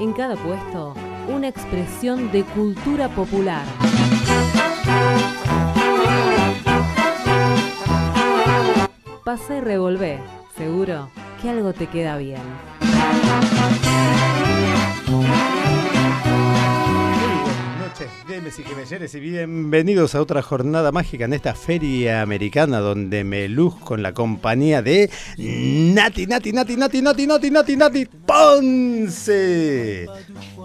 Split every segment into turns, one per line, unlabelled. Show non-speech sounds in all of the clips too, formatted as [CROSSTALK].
En cada puesto, una expresión de cultura popular. Pasa y revolvé. Seguro que algo te queda bien.
Demes y y bienvenidos a otra jornada mágica en esta feria americana donde me en la compañía de Nati, Nati, Nati, Nati, Nati, Nati, Nati, Nati Ponce.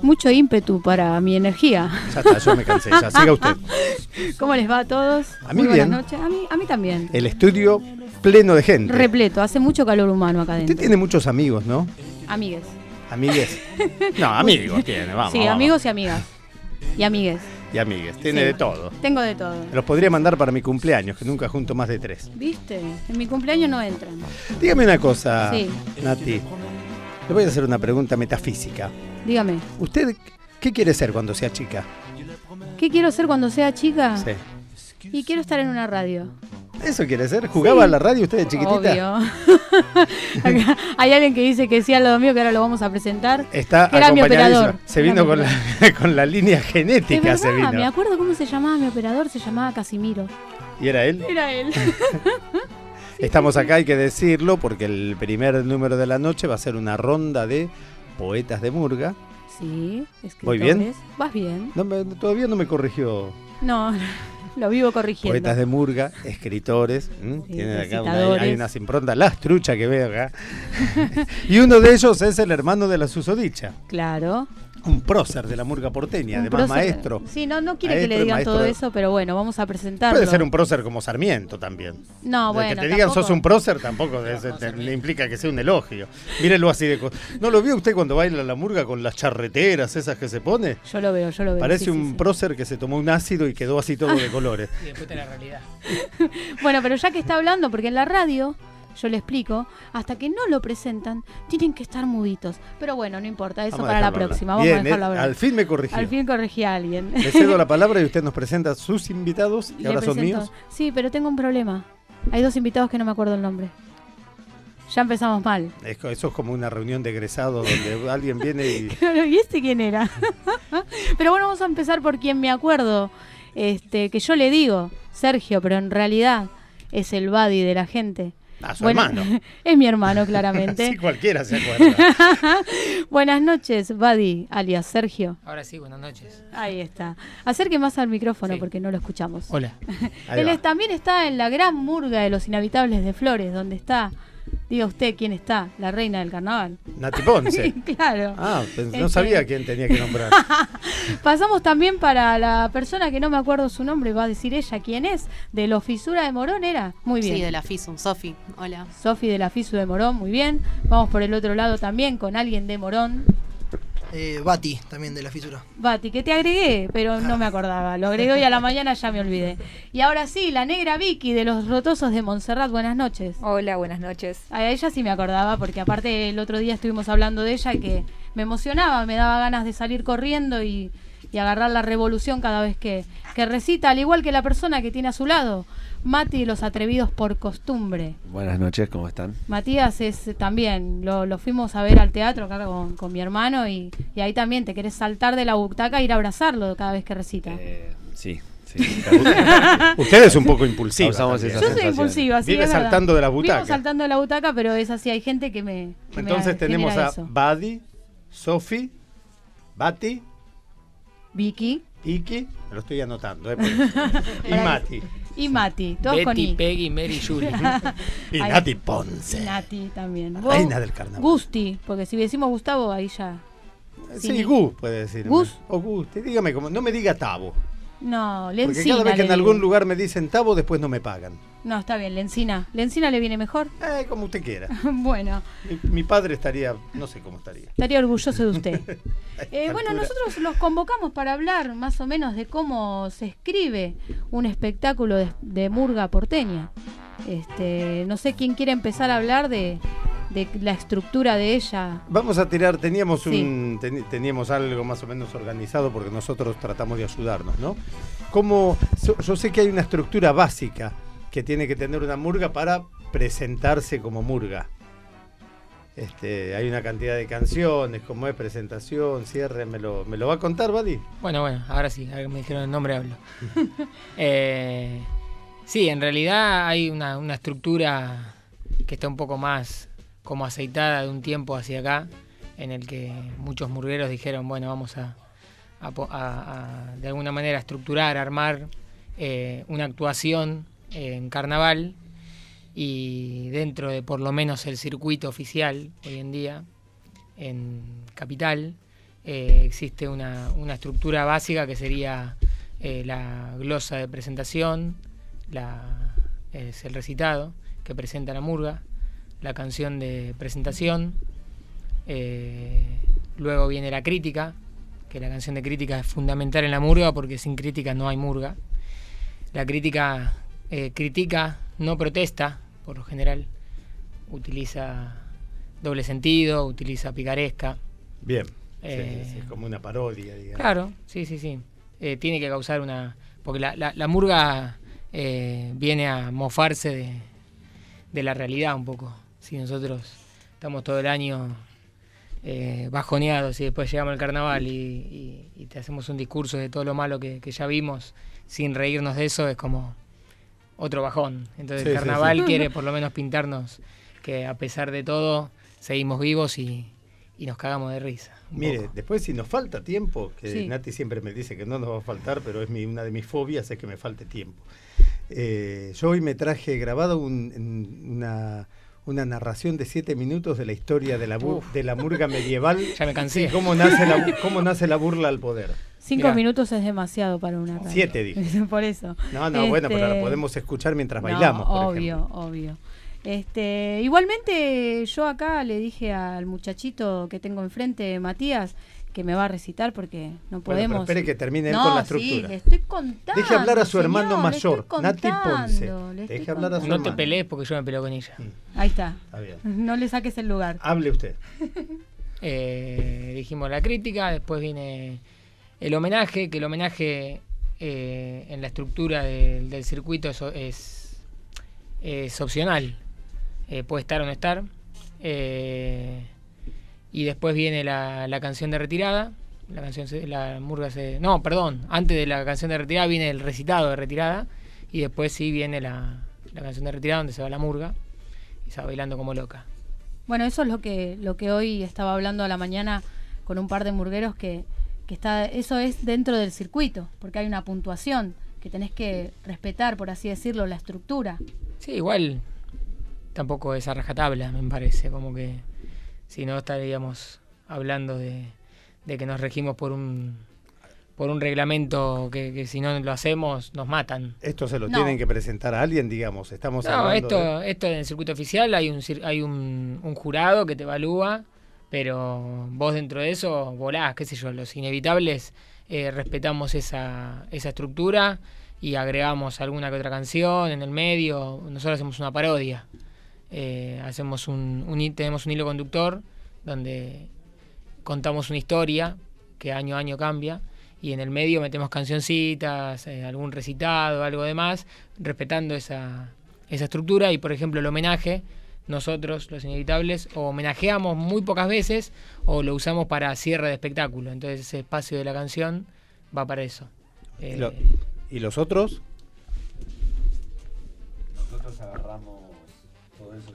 Mucho ímpetu para mi energía.
Ya está, yo me cansé, ya siga usted. [LAUGHS]
¿Cómo les va a todos?
A mí bien.
Buenas noches. A mí, a mí también.
El estudio pleno de gente.
Repleto, hace mucho calor humano acá dentro.
Usted tiene muchos amigos, ¿no?
Amigues.
Amigues. No, [LAUGHS] amigos tiene, vamos.
Sí, amigos y amigas. Y amigues.
Y amigues, tiene de todo.
Tengo de todo.
Los podría mandar para mi cumpleaños, que nunca junto más de tres.
¿Viste? En mi cumpleaños no entran.
Dígame una cosa, Nati. Le voy a hacer una pregunta metafísica.
Dígame.
¿Usted qué quiere ser cuando sea chica?
¿Qué quiero ser cuando sea chica?
Sí.
Y quiero estar en una radio.
¿Eso quiere ser? ¿Jugaba a la radio usted de chiquitita?
Obvio. [LAUGHS] hay alguien que dice que sí al lado mío, que ahora lo vamos a presentar.
Está
era mi operador.
Se vino con la, [LAUGHS] con la, línea genética.
Verdad,
se vino.
Me acuerdo cómo se llamaba mi operador, se llamaba Casimiro.
¿Y era él?
Era él. [LAUGHS]
Estamos acá, hay que decirlo, porque el primer número de la noche va a ser una ronda de poetas de Murga.
Sí, escritores.
¿Voy bien?
Vas bien.
todavía no me corrigió.
No, lo vivo corrigiendo.
Poetas de Murga, escritores. Tienen acá una, hay unas improntas, las truchas que veo acá. [LAUGHS] y uno de ellos es el hermano de la susodicha.
Claro
un prócer de la murga porteña, además maestro.
Sí, no, no quiere que le digan todo eso, pero bueno, vamos a presentarlo.
Puede ser un prócer como Sarmiento también.
No, bueno.
Que te digan sos un prócer tampoco le implica que sea un elogio. Mírelo así de. ¿No lo vio usted cuando baila la murga con las charreteras esas que se pone?
Yo lo veo, yo lo veo.
Parece un prócer que se tomó un ácido y quedó así todo de [LAUGHS] colores.
Y después la realidad.
bueno, pero ya que está hablando, porque en la radio yo le explico, hasta que no lo presentan, tienen que estar muditos. Pero bueno, no importa, eso para la próxima. Vamos a dejarlo
hablar. Al fin me corrigí.
Al fin corregí a alguien. [LAUGHS]
Le cedo la [LAUGHS] palabra y usted nos presenta a sus invitados, y ahora son míos.
Sí, pero tengo un problema. Hay dos invitados que no me acuerdo el nombre. Ya empezamos mal.
Eso es como una reunión de egresados donde [LAUGHS] alguien viene y.
¿y este quién era? pero bueno, vamos a empezar por quien me acuerdo. Este, que yo le digo, Sergio, pero en realidad es el buddy de la gente.
A su hermano. [LAUGHS]
Es mi hermano, claramente. [LAUGHS]
sí, cualquiera se acuerda. [LAUGHS]
buenas noches, Buddy, alias Sergio.
Ahora sí, buenas noches.
Ahí está. Acerque más al micrófono porque no lo escuchamos.
Hola.
Él también está en la gran murga de los inhabitables de Flores, donde está Diga usted quién está, la reina del carnaval.
Nati Ponce. [LAUGHS]
claro.
Ah, no este, sabía quién tenía que nombrar. [LAUGHS]
Pasamos también para la persona que no me acuerdo su nombre, va a decir ella quién es, de la fisura de Morón era. Muy bien.
Sí, de la FISU, Sofi. Hola.
Sofi de la FISU de Morón, muy bien. Vamos por el otro lado también con alguien de Morón.
Eh, Bati, también de la fisura.
Bati, que te agregué, pero no me acordaba. Lo agregué hoy a la mañana, ya me olvidé. Y ahora sí, la negra Vicky de los rotosos de Montserrat. Buenas noches.
Hola, buenas noches.
A ella sí me acordaba, porque aparte el otro día estuvimos hablando de ella que me emocionaba, me daba ganas de salir corriendo y, agarrar la revolución cada vez que, que recita, al igual que la persona que tiene a su lado. Mati los atrevidos por costumbre.
Buenas noches, ¿cómo están?
Matías es también, lo, fuimos a ver al teatro acá con, mi hermano y, ahí también te querés saltar de la butaca e ir a abrazarlo cada vez que recita.
Eh, sí, sí. [LAUGHS]
Usted es un poco impulsivo.
Yo soy impulsiva, sí.
Vive saltando de la butaca.
Vivo saltando de la butaca, pero es así, hay gente que me.
Entonces tenemos a Badi, Sofi, Bati,
Vicky,
Iki, me lo estoy anotando, eh, [LAUGHS] y Mati.
Y Mati, todos con I.
Peggy, Mary, Julie. [LAUGHS] [LAUGHS]
y Nati Ponce.
Nati también.
Reina del carnaval.
Gusti, porque si decimos Gustavo, ahí ya.
Sí, Gus puede decir.
Gus.
O Gusti, dígame, como, no me diga Tavo.
No, Lencina.
Porque cada vez que en algún lugar me dicen Tavo, después no me pagan.
No, está bien, Lencina. ¿Lencina le viene mejor?
Eh, como usted quiera. [LAUGHS]
bueno.
Mi, padre estaría, no sé cómo estaría.
Estaría orgulloso de usted. [LAUGHS] eh, bueno, nosotros los convocamos para hablar más o menos de cómo se escribe un espectáculo de, murga porteña. Este, no sé quién quiere empezar a hablar de, de la estructura de ella.
Vamos a tirar, teníamos un teníamos algo más o menos organizado porque nosotros tratamos de ayudarnos, ¿no? Como yo sé que hay una estructura básica que tiene que tener una murga para presentarse como murga. Este, hay una cantidad de canciones, como es presentación, cierre, ¿me lo, va a contar, Badi?
Bueno, bueno, ahora sí, ahora que me dijeron el nombre hablo. [LAUGHS] Eh, sí, en realidad hay una, una estructura que está un poco más como aceitada de un tiempo hacia acá, en el que muchos murgueros dijeron, bueno, vamos a, a a- a, de alguna manera estructurar, armar eh, una actuación en carnaval y dentro de por lo menos el circuito oficial hoy en día en Capital eh, existe una, una estructura básica que sería eh, la glosa de presentación, la, es el recitado que presenta la murga, la canción de presentación, eh, luego viene la crítica, que la canción de crítica es fundamental en la murga porque sin crítica no hay murga. La crítica eh, critica, no protesta, por lo general, utiliza doble sentido, utiliza picaresca.
Bien.
Eh,
sí, sí, como una parodia, digamos.
Claro, sí, sí, sí. Eh, tiene que causar una... Porque la, la- la murga viene a mofarse de, de la realidad un poco. Si nosotros estamos todo el año bajoneados y después llegamos al carnaval y, y- y te hacemos un discurso de todo lo malo que, que ya vimos sin reírnos de eso, es como otro bajón. Entonces
Sí,
el carnaval
sí.
quiere por lo menos pintarnos que a pesar de todo seguimos vivos y, y nos cagamos de risa.
Mire,
poco.
después si nos falta tiempo, que. Nati siempre me dice que no nos va a faltar, pero es mi, una de mis fobias, es que me falte tiempo. Eh, yo hoy me traje grabado un- una, una narración de siete minutos de la historia de la, bu-
Uf.
de la murga medieval. [LAUGHS]
Ya me cansé.
y cómo nace, la, cómo nace la burla al poder.
Cinco
Mirá.
minutos es demasiado para una radio.
Siete, dije. [LAUGHS]
por eso.
No, no, bueno, pero la
Este,
podemos escuchar mientras
no,
bailamos, por
obvio,
ejemplo.
obvio. Este, igualmente yo acá le dije al muchachito que tengo enfrente, Matías, que me va a recitar porque no
Bueno,
podemos.
espere que termine él
no,
con la
sí,
estructura.
le estoy contando.
Deje hablar a su hermano
señor,
mayor, Nati Ponce. Deje hablar a su
No te
hermano.
pelees porque yo me peleo con ella.
Ahí está.
Está bien.
No le saques el lugar.
Hable usted. [LAUGHS]
Eh, dijimos la crítica, después viene el homenaje, que el homenaje eh, en la estructura del, del circuito es, es, es opcional. Eh, puede estar o no estar. Eh, y después viene la, la canción de retirada. La canción se- la murga se. No, perdón. Antes de la canción de retirada viene el recitado de retirada. Y después sí viene la, la canción de retirada donde se va la murga. Y se va bailando como loca.
Bueno, eso es lo que, lo que hoy estaba hablando a la mañana con un par de murgueros que, que está, eso es dentro del circuito, porque hay una puntuación que tenés que respetar, por así decirlo, la estructura.
Sí, igual tampoco es a rajatabla, me parece. Como que si no estaríamos hablando de, de que nos regimos por un por un reglamento que, que si no lo hacemos nos matan.
Esto se lo
No.
tienen que presentar a alguien, digamos. Estamos
No,
hablando
esto,
de-
esto en el circuito oficial hay un cir- hay un, un jurado que te evalúa, pero vos dentro de eso volás, qué sé yo, los inevitables eh, respetamos esa, esa estructura y agregamos alguna que otra canción en el medio, nosotros hacemos una parodia, Eh, hacemos un, tenemos un hilo conductor donde contamos una historia que año a año cambia y en el medio metemos cancioncitas, eh, algún recitado, algo demás, respetando esa, esa estructura y por ejemplo el homenaje, nosotros los inevitables o homenajeamos muy pocas veces o lo usamos para cierre de espectáculo, entonces ese espacio de la canción va para eso.
¿Y,
Eh,
lo- y los otros?
Nosotros agarramos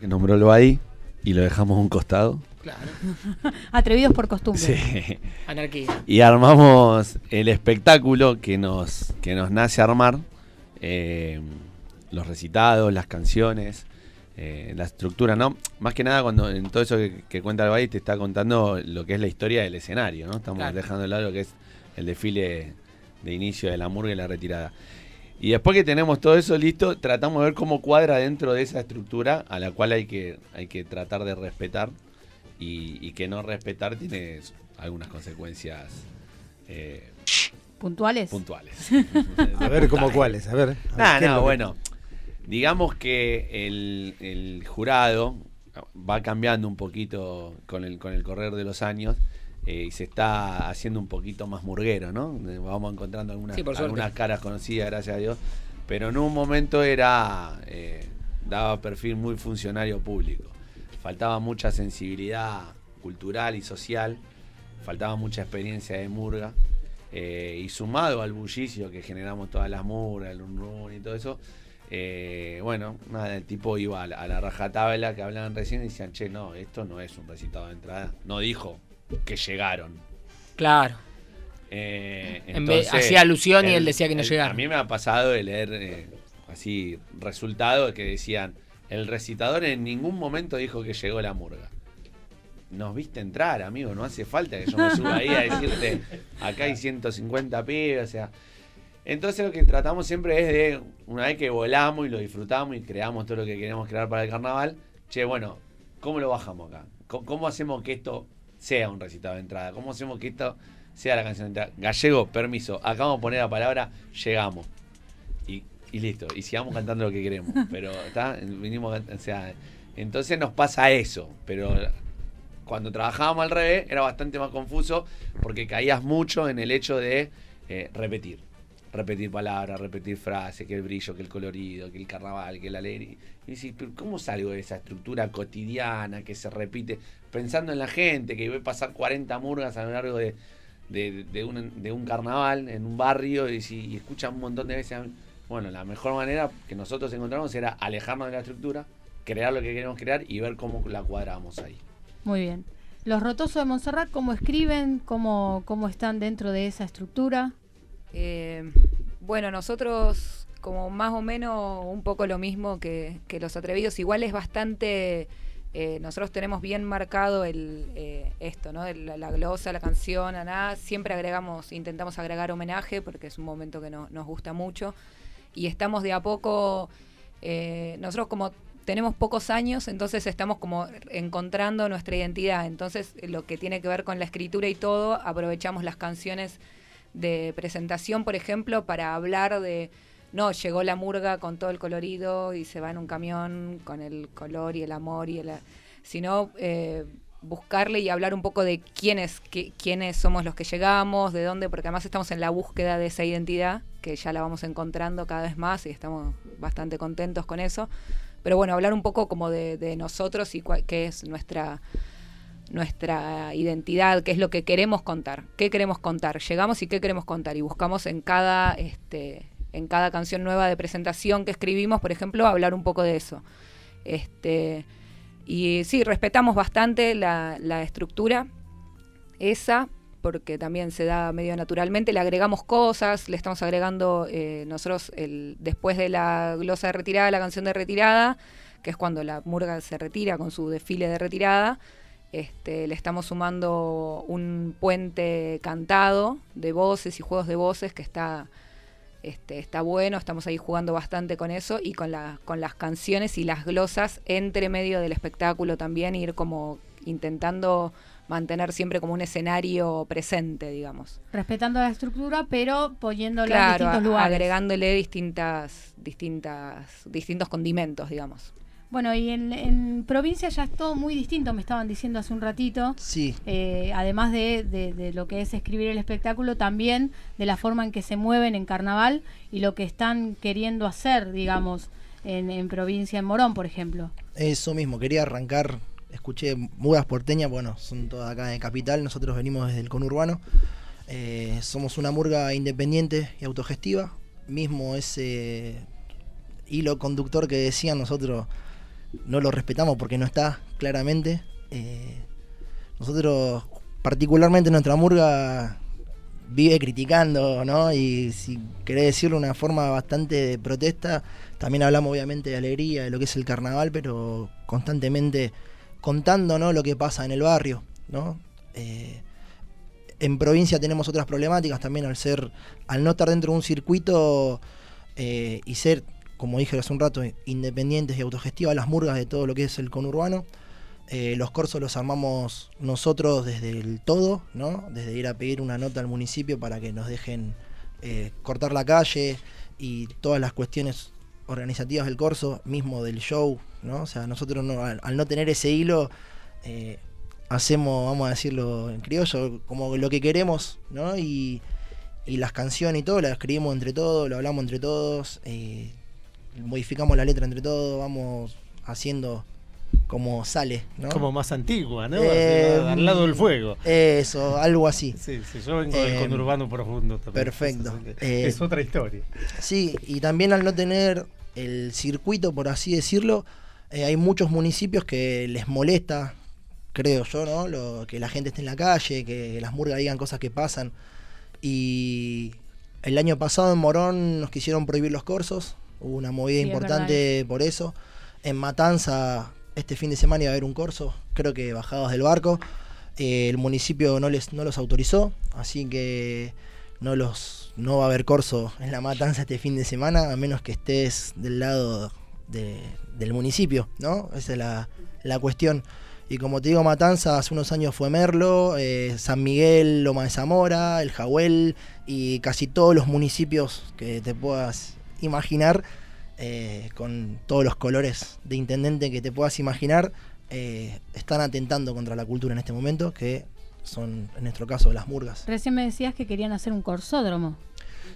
que nombró el Badi y lo dejamos a un costado.
claro, [LAUGHS]
Atrevidos por costumbre.
Sí.
anarquía.
Y armamos el espectáculo que nos, que nos nace armar. eh, los recitados, las canciones, eh, la estructura, ¿no? Más que nada cuando en todo eso que, que cuenta el Badi te está contando lo que es la historia del escenario, ¿no? Estamos
Claro.
dejando de lado lo que es el desfile de inicio de la murga y la retirada. Y después que tenemos todo eso listo, tratamos de ver cómo cuadra dentro de esa estructura a la cual hay que, hay que tratar de respetar y, y que no respetar tiene algunas consecuencias eh,
Puntuales.
puntuales. [LAUGHS]
A ver, ¿cómo cuáles? A ver. a ver,
Nah,
¿qué es
no,
que-
bueno. Digamos que el, el jurado va cambiando un poquito con el, con el correr de los años eh, y se está haciendo un poquito más murguero, ¿no? Vamos encontrando algunas,
Sí,
caras conocidas, gracias a Dios. Pero en un momento era. eh, daba perfil muy funcionario público. faltaba mucha sensibilidad cultural y social, faltaba mucha experiencia de murga. eh, y sumado al bullicio que generamos todas las murgas, el run y todo eso, eh, bueno, nada, el tipo iba a la, a la rajatabla que hablaban recién y decían, che, no, esto no es un recitado de entrada. No dijo que llegaron.
Claro.
Eh,
En vez- hacía alusión y él decía que no
el-
llegaron.
A mí me ha pasado de leer eh, así resultados que decían, el recitador en ningún momento dijo que llegó la murga. Nos viste entrar, amigo, no hace falta que yo me suba ahí a [LAUGHS] decirte, acá hay 150 pibes, o sea. Entonces lo que tratamos siempre es de, una vez que volamos y lo disfrutamos y creamos todo lo que queremos crear para el carnaval, che, bueno, ¿cómo lo bajamos acá? ¿Cómo, cómo hacemos que esto sea un recitado de entrada? ¿Cómo hacemos que esto sea la canción de entrada? Gallego, permiso, acá vamos a poner la palabra llegamos. Y, y listo, y sigamos cantando lo que queremos. [LAUGHS] Pero, ¿está? Vinimos, o sea, entonces nos pasa eso, pero cuando trabajábamos al revés era bastante más confuso porque caías mucho en el hecho de eh, repetir. Repetir palabras, repetir frases, que el brillo, que el colorido, que el carnaval, que la alegría. Y decís, pero ¿cómo salgo de esa estructura cotidiana que se repite? Pensando en la gente, que ve pasar 40 murgas a lo largo de, de, de un, de un carnaval en un barrio y, si, y escuchan un montón de veces. Bueno, la mejor manera que nosotros encontramos era alejarnos de la estructura, crear lo que queremos crear y ver cómo la cuadramos ahí.
Muy bien. Los Rotosos de Montserrat, ¿cómo escriben? ¿Cómo, cómo están dentro de esa estructura?
Eh, bueno, nosotros como más o menos un poco lo mismo que, que los atrevidos, igual es bastante, eh, nosotros tenemos bien marcado el eh, esto, ¿no? La, glosa, la canción, nada, siempre agregamos, intentamos agregar homenaje porque es un momento que no- nos gusta mucho. Y estamos de a poco, eh, nosotros como tenemos pocos años, entonces estamos como encontrando nuestra identidad, entonces lo que tiene que ver con la escritura y todo, aprovechamos las canciones de presentación, por ejemplo, para hablar de, no, llegó la murga con todo el colorido y se va en un camión con el color y el amor y el... sino eh, buscarle y hablar un poco de quiénes, qué- quiénes somos los que llegamos, de dónde, porque además estamos en la búsqueda de esa identidad, que ya la vamos encontrando cada vez más y estamos bastante contentos con eso. Pero bueno, hablar un poco como de, de nosotros y qué es nuestra nuestra identidad, qué es lo que queremos contar, qué queremos contar, llegamos y qué queremos contar y buscamos en cada este en cada canción nueva de presentación que escribimos, por ejemplo, hablar un poco de eso. Este y sí, respetamos bastante la, estructura esa porque también se da medio naturalmente, le agregamos cosas, le estamos agregando eh, nosotros el, después de la glosa de retirada, la canción de retirada, que es cuando la murga se retira con su desfile de retirada, este, le estamos sumando un puente cantado de voces y juegos de voces que está, este, está bueno, estamos ahí jugando bastante con eso y con, la, con las canciones y las glosas entre medio del espectáculo también, ir como intentando mantener siempre como un escenario presente, digamos.
Respetando la estructura, pero poniéndola en distintos lugares.
agregándole distintas, distintas, distintos condimentos, digamos.
Bueno, y en, en provincia ya es todo muy distinto, me estaban diciendo hace un ratito.
Sí,
Eh, además de, de- de lo que es escribir el espectáculo, también de la forma en que se mueven en carnaval y lo que están queriendo hacer, digamos, en, en provincia, en Morón, por ejemplo.
eso mismo. Quería arrancar. Escuché mudas porteñas, bueno, son todas acá de capital. Nosotros venimos desde el conurbano. Eh, somos una murga independiente y autogestiva. Mismo ese hilo conductor que decían nosotros no lo respetamos porque no está claramente. Eh, nosotros, particularmente nuestra murga, vive criticando, ¿no? Y si querés decirlo de una forma bastante de protesta, también hablamos obviamente de alegría, de lo que es el carnaval, pero constantemente contando, ¿no? Lo que pasa en el barrio, ¿no? Eh, en provincia tenemos otras problemáticas también al ser, al no estar dentro de un circuito eh, y ser, como dije hace un rato, independientes y autogestivas las murgas de todo lo que es el conurbano. Eh, los corsos los armamos nosotros desde el todo, ¿no? Desde ir a pedir una nota al municipio para que nos dejen eh, cortar la calle y todas las cuestiones organizativas del corso, mismo del show, ¿no? O sea, nosotros no- al, no tener ese hilo, eh, hacemos, vamos a decirlo en criollo, como lo que queremos, ¿no? Y, y las canciones y todo, las escribimos entre todos, lo hablamos entre todos, modificamos la letra entre todos, vamos haciendo como sale, ¿no?
Como más antigua, ¿no?
Eh,
al lado del fuego.
Eso, algo así.
Sí, sí, yo vengo del
Eh,
conurbano profundo también.
perfecto. Eh,
es otra historia.
Sí, y también al no tener el circuito, por así decirlo, hay muchos municipios que les molesta, creo yo, ¿no? Lo, que la gente esté en la calle, que las murgas digan cosas que pasan. Y el año pasado en Morón nos quisieron prohibir los corsos, hubo una movida
Sí, es
importante por eso. En Matanza, este fin de semana iba a haber un corso, creo que bajados del barco. Eh, el municipio no les no los autorizó, así que no los no va a haber corso en la matanza este fin de semana, a menos que estés del lado de- del municipio, ¿no? Esa es la, la cuestión. Y como te digo, Matanza hace unos años fue Merlo, eh, San Miguel, Loma de Zamora, El Jahuel y casi todos los municipios que te puedas imaginar, eh, con todos los colores de intendente que te puedas imaginar, eh, están atentando contra la cultura en este momento, que son en nuestro caso las murgas.
Recién me decías que querían hacer un corsódromo.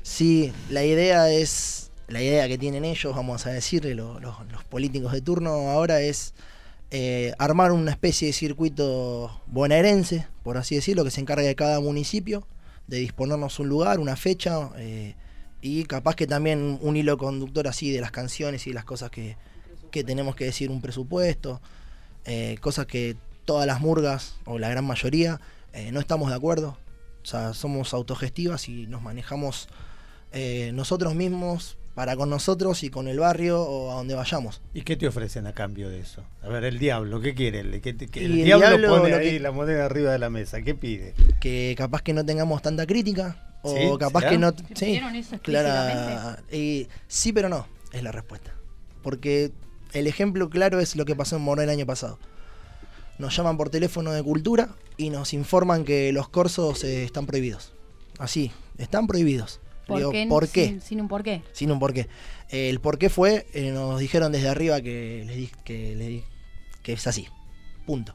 Sí, la idea es, la idea que tienen ellos, vamos a decirle, lo- lo- los políticos de turno ahora es eh, armar una especie de circuito bonaerense, por así decirlo, que se encargue de cada municipio, de disponernos un lugar, una fecha, eh, y capaz que también un hilo conductor así de las canciones y las cosas que, que tenemos que decir, un presupuesto, eh, cosas que todas las murgas, o la gran mayoría, eh, no estamos de acuerdo. O sea, somos autogestivas y nos manejamos eh, nosotros mismos para con nosotros y con el barrio o a donde vayamos.
¿Y qué te ofrecen a cambio de eso? A ver, el diablo, ¿qué quiere? El, ¿Qué te- que
Y
el
el
diablo,
diablo
pone
lo
ahí
que-
la moneda arriba de la mesa. ¿Qué pide?
Que capaz que no tengamos tanta crítica o
¿Sí?
capaz que no...
¿Te
Sí,
eso
clara, y sí, pero no, es la respuesta. Porque el ejemplo claro es lo que pasó en Morón el año pasado. Nos llaman por teléfono de cultura y nos informan que los corsos eh, están prohibidos. Así, están prohibidos.
¿Por
Digo,
qué?
¿Por qué?
Sin, sin un porqué.
sin un porqué. Eh, el porqué fue, eh, nos dijeron desde arriba que les di- que, les di- que es así. Punto.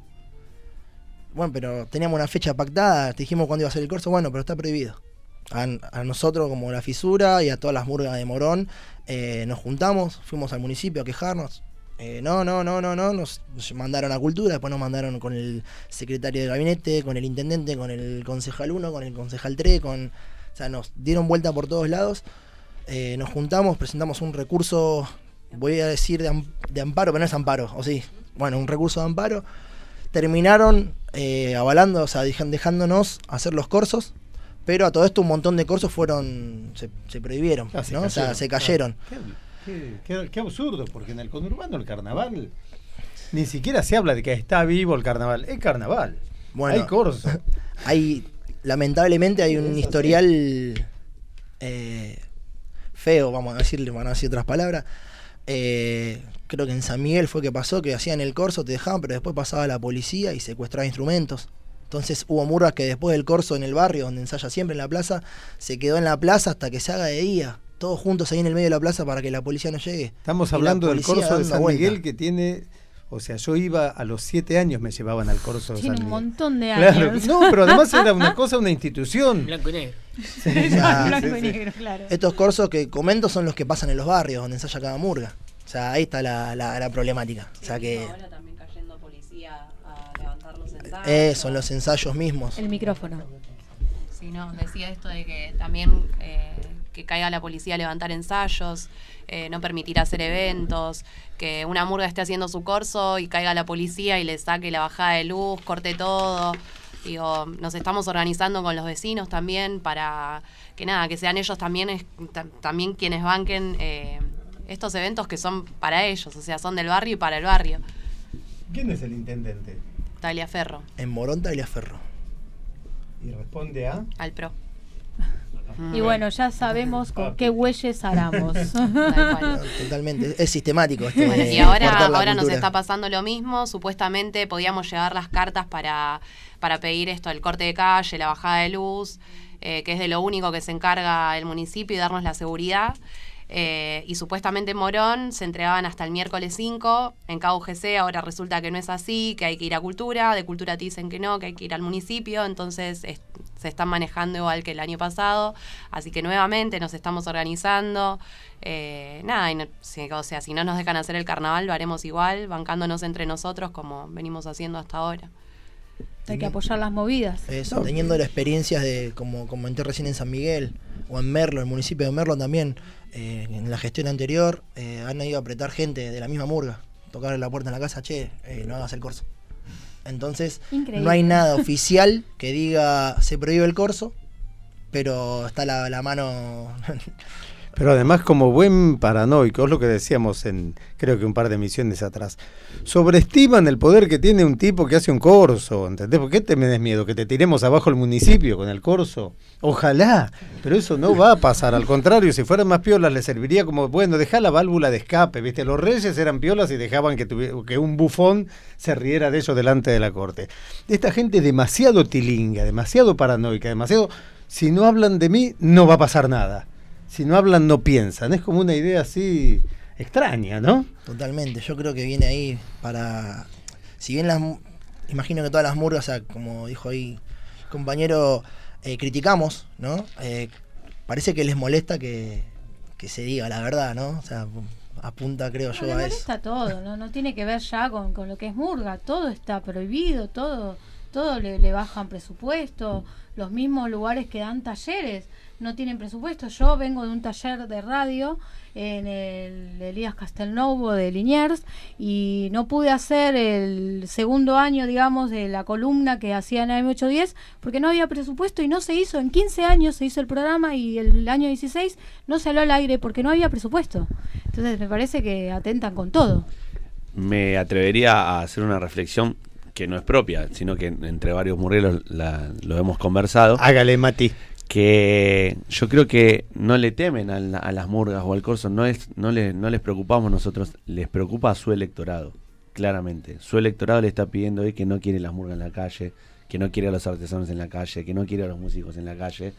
Bueno, pero teníamos una fecha pactada, te dijimos cuándo iba a ser el curso, bueno, pero está prohibido. A, nosotros, como la fisura, y a todas las murgas de Morón, eh, nos juntamos, fuimos al municipio a quejarnos. Eh, no, no, no, no, no, nos, mandaron a cultura, después nos mandaron con el secretario de gabinete, con el intendente, con el concejal 1, con el concejal 3, con, o sea, nos dieron vuelta por todos lados. Eh, nos juntamos, presentamos un recurso, voy a decir de, am- de amparo, pero no es amparo, o sí, bueno, un recurso de amparo. Terminaron avalando, o sea, dejándonos hacer los cursos, pero a todo esto un montón de cursos fueron, se, se prohibieron,
Ah, se
¿no? O sea, se cayeron.
Ah, qué, qué- qué absurdo, porque en el conurbano el carnaval ni siquiera se habla de que está vivo el carnaval. Es carnaval.
Bueno,
Hay corso. [LAUGHS]
hay lamentablemente hay un historial eh, feo, vamos a decirle, van a decir otras palabras. Eh, creo que en San Miguel fue que pasó, que hacían el corso, te dejaban, pero después pasaba la policía y secuestraba instrumentos. Entonces hubo murgas que después del corso en el barrio, donde ensaya siempre en la plaza, se quedó en la plaza hasta que se haga de día. Todos juntos ahí en el medio de la plaza para que la policía no llegue.
Estamos
Y
hablando del corso de San
vuelta.
Miguel que tiene. O sea, yo iba a los siete años, me llevaban al corso de
Tiene
San
un
Miguel.
montón de
Claro,
años.
no, pero además era una [LAUGHS] cosa, una institución.
Blanco y negro.
sea, [LAUGHS]
Blanco
sí,
y
sí.
negro, claro.
Estos corsos que comento son los que pasan en los barrios, donde ensaya cada murga. O sea, ahí está la, la- la problemática. O sea que
Ahora ensayos.
eh, son los ensayos mismos.
El micrófono.
Sí, no, decía esto de que también eh, que caiga la policía a levantar ensayos, eh, no permitir hacer eventos, que una murga esté haciendo su corso y caiga la policía y le saque la bajada de luz, corte todo. Digo, nos estamos organizando con los vecinos también para que nada, que sean ellos también, también quienes banquen eh, estos eventos que son para ellos, o sea, son del barrio y para el barrio.
¿Quién es el intendente?
Talia Ferro,
En Morón, Ferro.
Y responde a.
al pro.
Y bueno, ya sabemos con qué huelles aramos. [LAUGHS]
Totalmente. Es sistemático. Esto
Bueno, y ahora, ahora nos está pasando lo mismo. Supuestamente podíamos llevar las cartas para, para pedir esto, el corte de calle, la bajada de luz, eh, que es de lo único que se encarga el municipio y darnos la seguridad. Eh, y supuestamente en Morón se entregaban hasta el miércoles 5, en KUGC ahora resulta que no es así, que hay que ir a Cultura, de Cultura te dicen que no, que hay que ir al municipio, entonces es- se están manejando igual que el año pasado, así que nuevamente nos estamos organizando. Eh, nada, o sea, si no nos dejan hacer el carnaval, lo haremos igual, bancándonos entre nosotros como venimos haciendo hasta ahora.
Hay que apoyar las movidas.
Eso, teniendo la experiencia de, como comenté recién en San Miguel, o en Merlo, el municipio de Merlo también, eh, en la gestión anterior, eh, han ido a apretar gente de la misma murga, tocarle la puerta en la casa, che, eh, no hagas el corso. Entonces, no hay nada [LAUGHS] oficial que diga se prohíbe el corso, pero está la, la mano
Pero además, como buen paranoico, es lo que decíamos en creo que un par de emisiones atrás, sobreestiman el poder que tiene un tipo que hace un corso, ¿entendés? ¿Por qué te me des miedo? ¿Que te tiremos abajo el municipio con el corso? Ojalá, pero eso no va a pasar. Al contrario, si fueran más piolas, le serviría como, bueno, deja la válvula de escape, ¿viste? Los reyes eran piolas y dejaban que, que un bufón se riera de ellos delante de la corte. Esta gente demasiado tilinga, demasiado paranoica, demasiado... Si no hablan de mí, no va a pasar nada si no hablan, no piensan. Es como una idea así extraña, ¿no?
Totalmente. Yo creo que viene ahí para. Si bien las. Imagino que todas las murgas, o sea, como dijo ahí el compañero, eh, criticamos, ¿no? Eh, parece que les molesta que, se diga la verdad, ¿no? O sea, apunta, creo yo, a
eso. molesta todo, ¿no? No tiene que ver ya con, lo que es murga. Todo está prohibido, todo, todo le, le bajan presupuesto. Los mismos lugares que dan talleres no tienen presupuesto. Yo vengo de un taller de radio en el Elías Castelnovo de Liniers y no pude hacer el segundo año, digamos, de la columna que hacía en AM810 porque no había presupuesto y no se hizo. En 15 años se hizo el programa y el año 16 no salió al aire porque no había presupuesto. Entonces me parece que atentan con todo.
Me atrevería a hacer una reflexión que no es propia, sino que entre varios murrelos lo hemos conversado.
Hágale, Mati
que yo creo que no le temen a, las murgas o al corso, no, es, no, no les preocupamos nosotros, les preocupa a su electorado, claramente. Su electorado le está pidiendo hoy que no quiere las murgas en la calle, que no quiere a los artesanos en la calle, que no quiere a los músicos en la calle,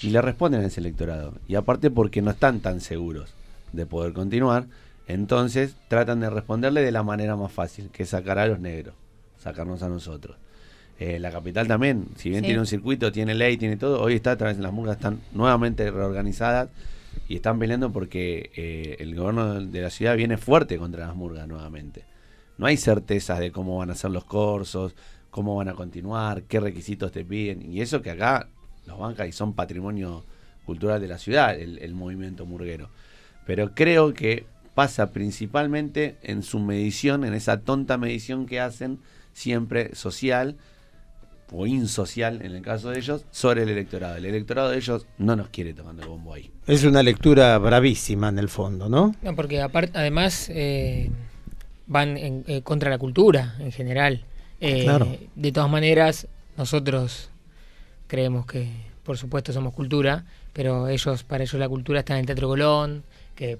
y le responden a ese electorado. Y aparte porque no están tan seguros de poder continuar, entonces tratan de responderle de la manera más fácil, que sacar a los negros, sacarnos a nosotros. Eh, la capital también, si bien tiene un circuito, tiene ley, tiene todo, hoy está a través de las murgas, están nuevamente reorganizadas y están peleando porque eh, el gobierno de la ciudad viene fuerte contra las murgas nuevamente. No hay certezas de cómo van a ser los cursos, cómo van a continuar, qué requisitos te piden. Y eso que acá los bancas y son patrimonio cultural de la ciudad, el, el movimiento murguero. Pero creo que pasa principalmente en su medición, en esa tonta medición que hacen siempre social, o insocial en el caso de ellos sobre el electorado. El electorado de ellos no nos quiere tomando el bombo ahí.
Es una lectura bravísima en el fondo, ¿no?
No, porque aparte, además eh, van en, eh, contra la cultura en general. Eh, de todas maneras, nosotros creemos que, por supuesto, somos cultura, pero ellos, para ellos la cultura está en el Teatro Colón, que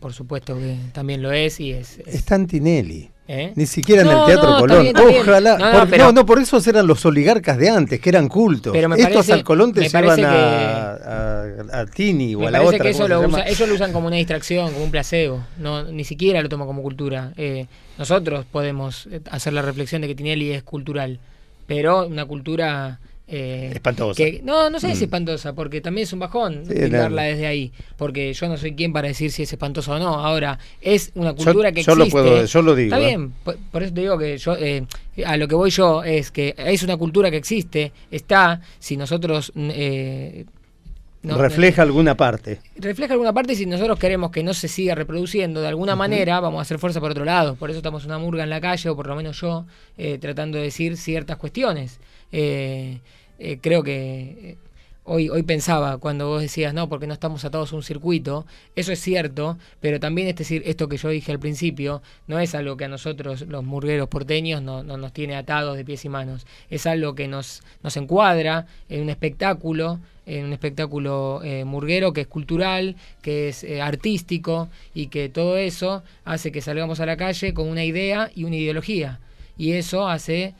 por supuesto que también lo es y es... es...
Está Tinelli. ¿Eh? Ni siquiera en el Teatro Colón. Ojalá. No no, por eso eran los oligarcas de antes, que eran cultos. Pero Estos al Colón te llevan a, a, Tini o a la otra.
Que eso lo usa, ellos lo usan como una distracción, como un placebo. No, ni siquiera lo toman como cultura. Eh, nosotros podemos eh, hacer la reflexión de que Tinelli es cultural, pero una cultura
eh, espantosa.
no, no sé si es mm. espantosa, porque también es un bajón sí, desde ahí. Porque yo no soy quien para decir si es espantosa o no. Ahora, es una cultura que
yo
existe.
Lo puedo, yo lo digo.
Está ¿eh? bien, por, eso te digo que yo, eh, a lo que voy yo es que es una cultura que existe, está, si nosotros.
Eh, refleja alguna parte.
Refleja alguna parte y si nosotros queremos que no se siga reproduciendo de alguna manera, vamos a hacer fuerza por otro lado. Por eso estamos una murga en la calle, o por lo menos yo, tratando de decir ciertas cuestiones. Eh, eh, creo que eh, hoy, hoy pensaba cuando vos decías, no, porque no estamos atados a un circuito, eso es cierto, pero también es decir, esto que yo dije al principio, no es algo que a nosotros, los murgueros porteños, no, no nos tiene atados de pies y manos, es algo que nos, nos encuadra en un espectáculo, en un espectáculo eh, murguero que es cultural, que es artístico y que todo eso hace que salgamos a la calle con una idea y una ideología. Y eso hace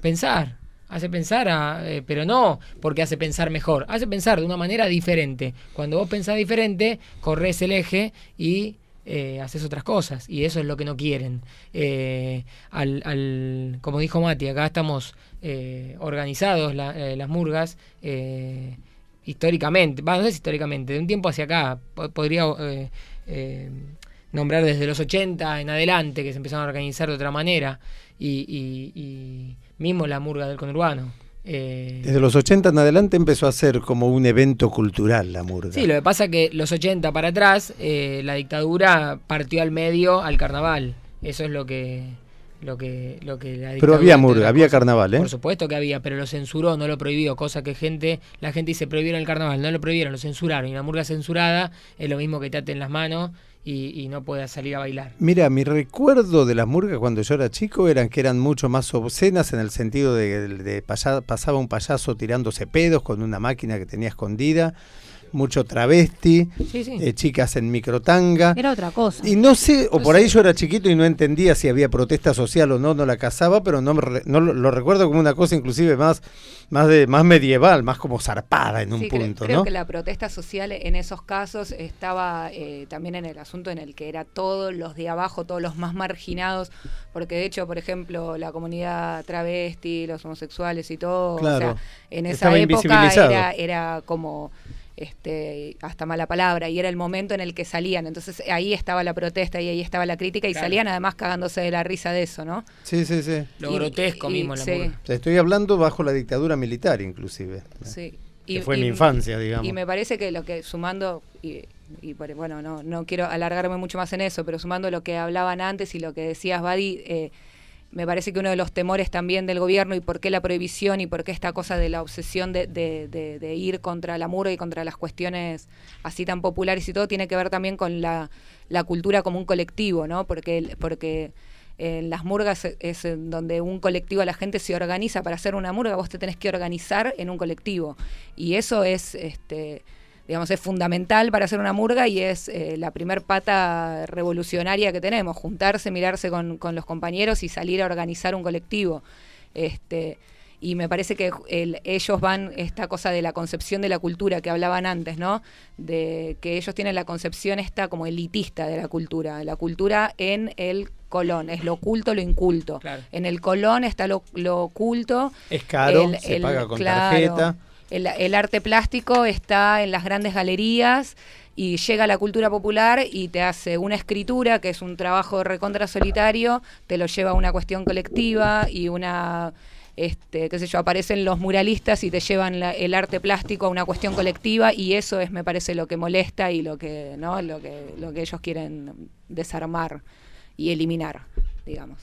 pensar, hace pensar, a, eh, pero no porque hace pensar mejor, hace pensar de una manera diferente. Cuando vos pensás diferente, corres el eje y eh, haces otras cosas y eso es lo que no quieren. Eh, al, al, como dijo Mati, acá estamos organizados la- las murgas históricamente, va, no sé históricamente, de un tiempo hacia acá, po- podría nombrar desde los 80 en adelante que se empezaron a organizar de otra manera y mismo la murga del conurbano. Eh,
Desde los 80 en adelante empezó a ser como un evento cultural la murga.
Sí, lo que pasa que los 80 para atrás, eh, la dictadura partió al medio al carnaval. Eso es lo que lo que lo que la
Pero había murga, había carnaval, ¿eh?
Por supuesto que había, pero lo censuró, no lo prohibió, cosa que gente, la gente dice prohibieron el carnaval, no lo prohibieron, lo censuraron. Y una murga censurada es lo mismo que te aten las manos y, y no puedas salir a bailar.
Mira, mi recuerdo de las murgas cuando yo era chico eran que eran mucho más obscenas en el sentido de, pasa- pasaba un payaso tirándose pedos con una máquina que tenía escondida, mucho travesti,
Sí, sí.
eh, chicas en microtanga.
Era otra cosa.
Y no sé, o por ahí yo era chiquito y no entendía si había protesta social o no, no la cazaba, pero no, me re- no lo, recuerdo como una cosa inclusive más, más, de, más medieval, más como zarpada en un
Sí,
punto,
creo
¿no?
que la protesta social en esos casos estaba eh, también en el asunto en el que era todos los de abajo, todos los más marginados, porque de hecho, por ejemplo, la comunidad travesti, los homosexuales y todo, o
Claro.
sea, en esa
Estaba
época era, era como este hasta mala palabra y era el momento en el que salían entonces ahí estaba la protesta y ahí estaba la crítica y
Claro.
salían además cagándose de la risa de eso no
Sí, sí, sí.
Lo
Y-
grotesco
y-
mismo la
sí.
murga.
O sea, estoy hablando bajo la dictadura militar inclusive.
sí
Que fue mi infancia, digamos.
Y me parece que lo que sumando, y, y por- bueno, no, no quiero alargarme mucho más en eso, pero sumando lo que hablaban antes y lo que decías, Badi, eh, me parece que uno de los temores también del gobierno y por qué la prohibición y por qué esta cosa de la obsesión de, de- de- de ir contra la murga y contra las cuestiones así tan populares y todo tiene que ver también con la, cultura como un colectivo, ¿no? Porque, porque en las murgas es donde un colectivo, la gente se organiza para hacer una murga, vos te tenés que organizar en un colectivo. Y eso es, este, digamos, es fundamental para hacer una murga y es eh, la primer pata revolucionaria que tenemos, juntarse, mirarse con, con los compañeros y salir a organizar un colectivo. Este, y me parece que el- ellos van esta cosa de la concepción de la cultura que hablaban antes, ¿no? De que ellos tienen la concepción esta como elitista de la cultura, la cultura en el colón, es lo oculto, lo inculto.
Claro.
En el colón está lo, lo oculto.
Es caro,
El-
se
el-
paga con
claro,
tarjeta.
El, arte plástico está en las grandes galerías y llega a la cultura popular y te hace una escritura, que es un trabajo recontra solitario, te lo lleva a una cuestión colectiva y una, este, qué sé yo, aparecen los muralistas y te llevan la- el arte plástico a una cuestión colectiva y eso es, me parece, lo que molesta y lo que, ¿no? lo que, lo que ellos quieren desarmar y eliminar, digamos.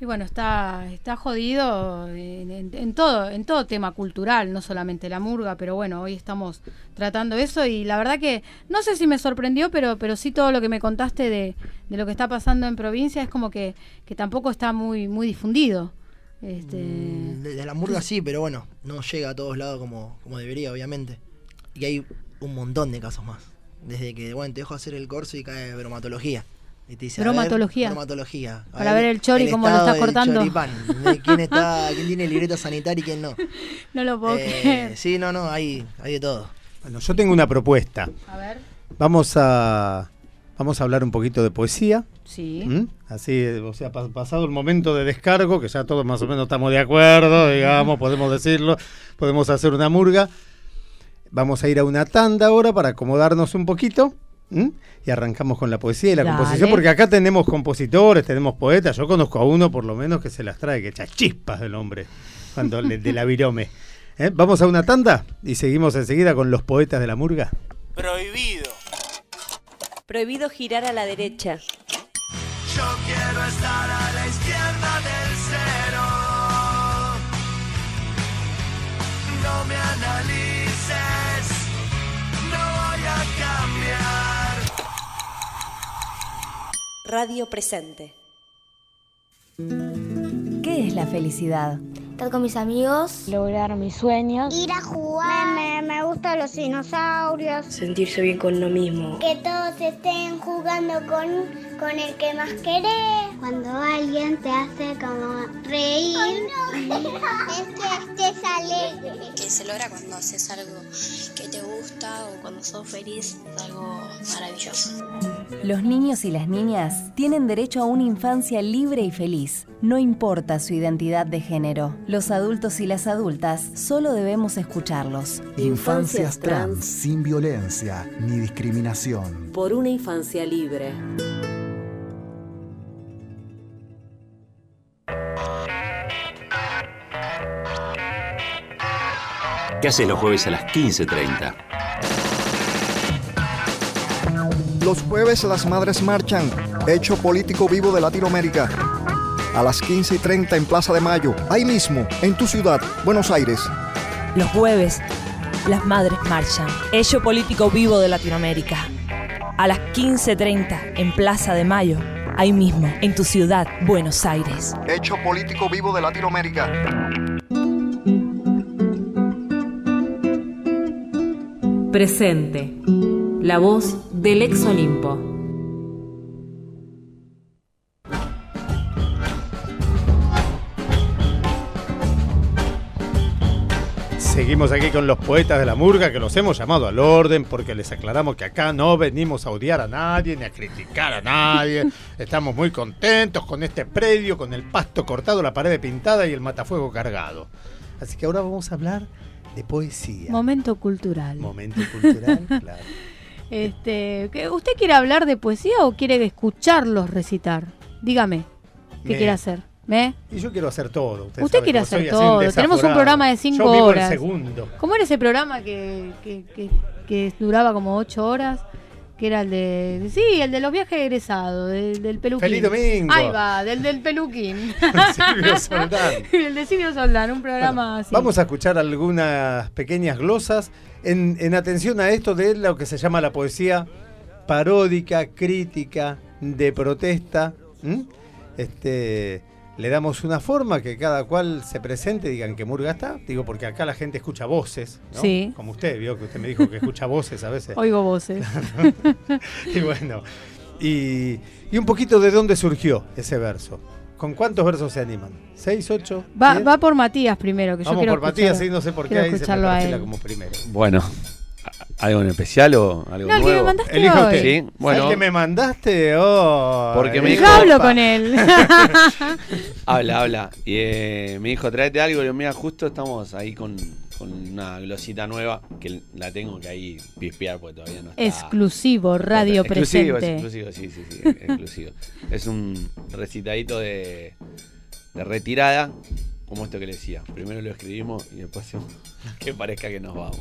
Y bueno, está, está jodido en, en- en todo, en todo tema cultural, no solamente la murga, pero bueno, hoy estamos tratando eso y la verdad que no sé si me sorprendió, pero, pero sí todo lo que me contaste de, de lo que está pasando en provincia es como que, que tampoco está muy, muy difundido. Este,
Mm, De, la murga sí, pero bueno, no llega a todos lados como, como debería, obviamente. Y hay un montón de casos más. Desde que, bueno, te dejo hacer el corso y cae bromatología. Y te dice, a ver,
Bromatología.
bromatología. A
Para ver el chori cómo lo
estado
está
del
cortando.
quién, está, quién tiene libreta sanitaria y quién no. [LAUGHS]
no lo puedo
Eh,
creer.
sí, no, no, hay, hay de todo.
Bueno, yo tengo una propuesta.
A ver,
Vamos a, vamos a hablar un poquito de poesía.
sí.
¿Mm? Así, o sea, pa- pasado el momento de descargo, que ya todos más o menos estamos de acuerdo, digamos, podemos decirlo, podemos hacer una murga. Vamos a ir a una tanda ahora para acomodarnos un poquito. ¿M? Y arrancamos con la poesía y la
Dale.
composición, porque acá tenemos compositores, tenemos poetas. Yo conozco a uno, por lo menos, que se las trae, que echa chispas del hombre, cuando le, de la virome. [LAUGHS] ¿Eh? Vamos a una tanda y seguimos enseguida con los poetas de la murga.
Prohibido.
Prohibido girar a la derecha.
Yo quiero estar a la izquierda del cero. No me analices,
Radio presente.
¿Qué es la felicidad?
Estar con mis amigos.
lograr mis sueños,
Ir a jugar. Me, me gustan los dinosaurios.
Sentirse bien con uno mismo.
Que todos estén jugando con, con el que más querés. Cuando alguien te hace como reír. [LAUGHS] es que estés alegre.
que se logra cuando haces algo que te gusta o cuando sos feliz, es algo maravilloso.
Los niños y las niñas tienen derecho a una infancia libre y feliz. No importa su identidad de género. Los adultos y las adultas solo debemos escucharlos.
Infancias trans sin violencia ni discriminación.
Por una infancia libre.
¿Qué haces los jueves a las 15.30?
Los jueves las madres marchan, hecho político vivo de Latinoamérica. A las 15 y 30 en Plaza de Mayo, ahí mismo, en tu ciudad, Buenos Aires.
Los jueves, las madres marchan, hecho político vivo de Latinoamérica. A las 15.30 en Plaza de Mayo, ahí mismo, en tu ciudad, Buenos Aires.
Hecho político vivo de Latinoamérica.
Presente. La voz del ex Olimpo.
Seguimos aquí con los poetas de la murga que los hemos llamado al orden porque les aclaramos que acá no venimos a odiar a nadie ni a criticar a nadie. [LAUGHS] Estamos muy contentos con este predio, con el pasto cortado, la pared pintada y el matafuego cargado. Así que ahora vamos a hablar de poesía.
Momento cultural.
Momento cultural, claro. [LAUGHS]
Este, ¿que- ¿Usted quiere hablar de poesía o quiere escucharlos recitar? Dígame, ¿qué
Me-
quiere hacer? ¿Me?
Y yo quiero hacer todo.
Usted
sabe
quiere hacer todo. Tenemos un programa de cinco
Yo vivo
horas.
el segundo.
¿Cómo era ese programa que, que, que- que duraba como ocho horas? Que era el de. Sí, el de los viajes egresados, del, del peluquín.
Feliz domingo.
Ahí va, del del peluquín. [LAUGHS]
Silvio Soldán. [LAUGHS]
el de Silvio Soldán, un programa así.
Vamos a escuchar algunas pequeñas glosas en, en atención a esto de lo que se llama la poesía paródica, crítica, de protesta. ¿m? Este, le damos una forma que cada cual se presente, digan que Murga está. Digo, porque acá la gente escucha voces, ¿no?
Sí.
Como usted, vio que usted me dijo que escucha voces a veces.
Oigo voces. [LAUGHS]
y bueno, y, y un poquito de dónde surgió ese verso. ¿Con cuántos versos se animan? ¿Seis, ocho?
Va,
diez?
va por Matías primero, que yo quiero
por Matías, sí, no sé por qué
quiero
ahí se me
escucharlo a él.
como primero.
Bueno, ¿a- ¿algo en especial o algo
No, el que me
nuevo?
mandaste
Elija
hoy.
usted.
Sí, bueno.
¿El que me mandaste? Oh,
Porque me dijo-
Yo hablo
opa.
con él. [LAUGHS] [LAUGHS]
Habla, habla. Y eh, me dijo, tráete algo. Y yo, mira, justo estamos ahí con, con una glosita nueva que la tengo que ahí pispear porque todavía no está.
Exclusivo, radio
exclusivo,
presente.
Es exclusivo, sí, sí, sí, exclusivo. Es un recitadito de, de retirada, como esto que le decía. Primero lo escribimos y después hacemos [LAUGHS] que parezca que nos vamos.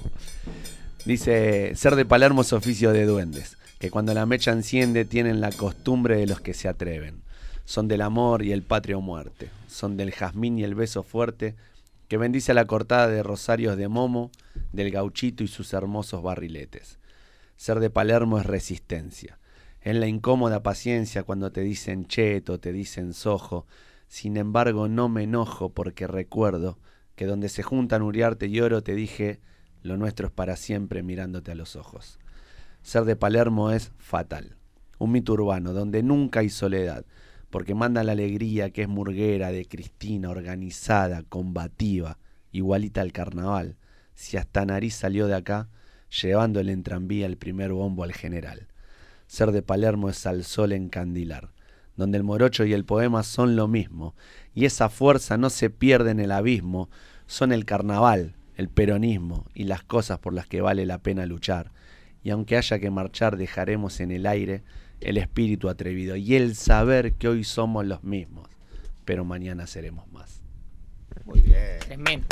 Dice, ser de Palermo es oficio de duendes, que cuando la mecha enciende tienen la costumbre de los que se atreven. Son del amor y el patrio muerte, son del jazmín y el beso fuerte, que bendice la cortada de rosarios de momo, del gauchito y sus hermosos barriletes. Ser de Palermo es resistencia. Es la incómoda paciencia cuando te dicen cheto, te dicen sojo. Sin embargo, no me enojo porque recuerdo que donde se juntan Uriarte y Oro te dije, lo nuestro es para siempre mirándote a los ojos. Ser de Palermo es fatal. Un mito urbano donde nunca hay soledad, porque manda la alegría que es murguera, de Cristina, organizada, combativa, igualita al carnaval. Si hasta nariz salió de acá, llevándole en tranvía el primer bombo al general. Ser de Palermo es al sol encandilar, donde el morocho y el poema son lo mismo, y esa fuerza no se pierde en el abismo, son el carnaval, el peronismo y las cosas por las que vale la pena luchar. Y aunque haya que marchar, dejaremos en el aire el espíritu atrevido y el saber que hoy somos los mismos, pero mañana seremos más.
Muy bien.
Tremendo.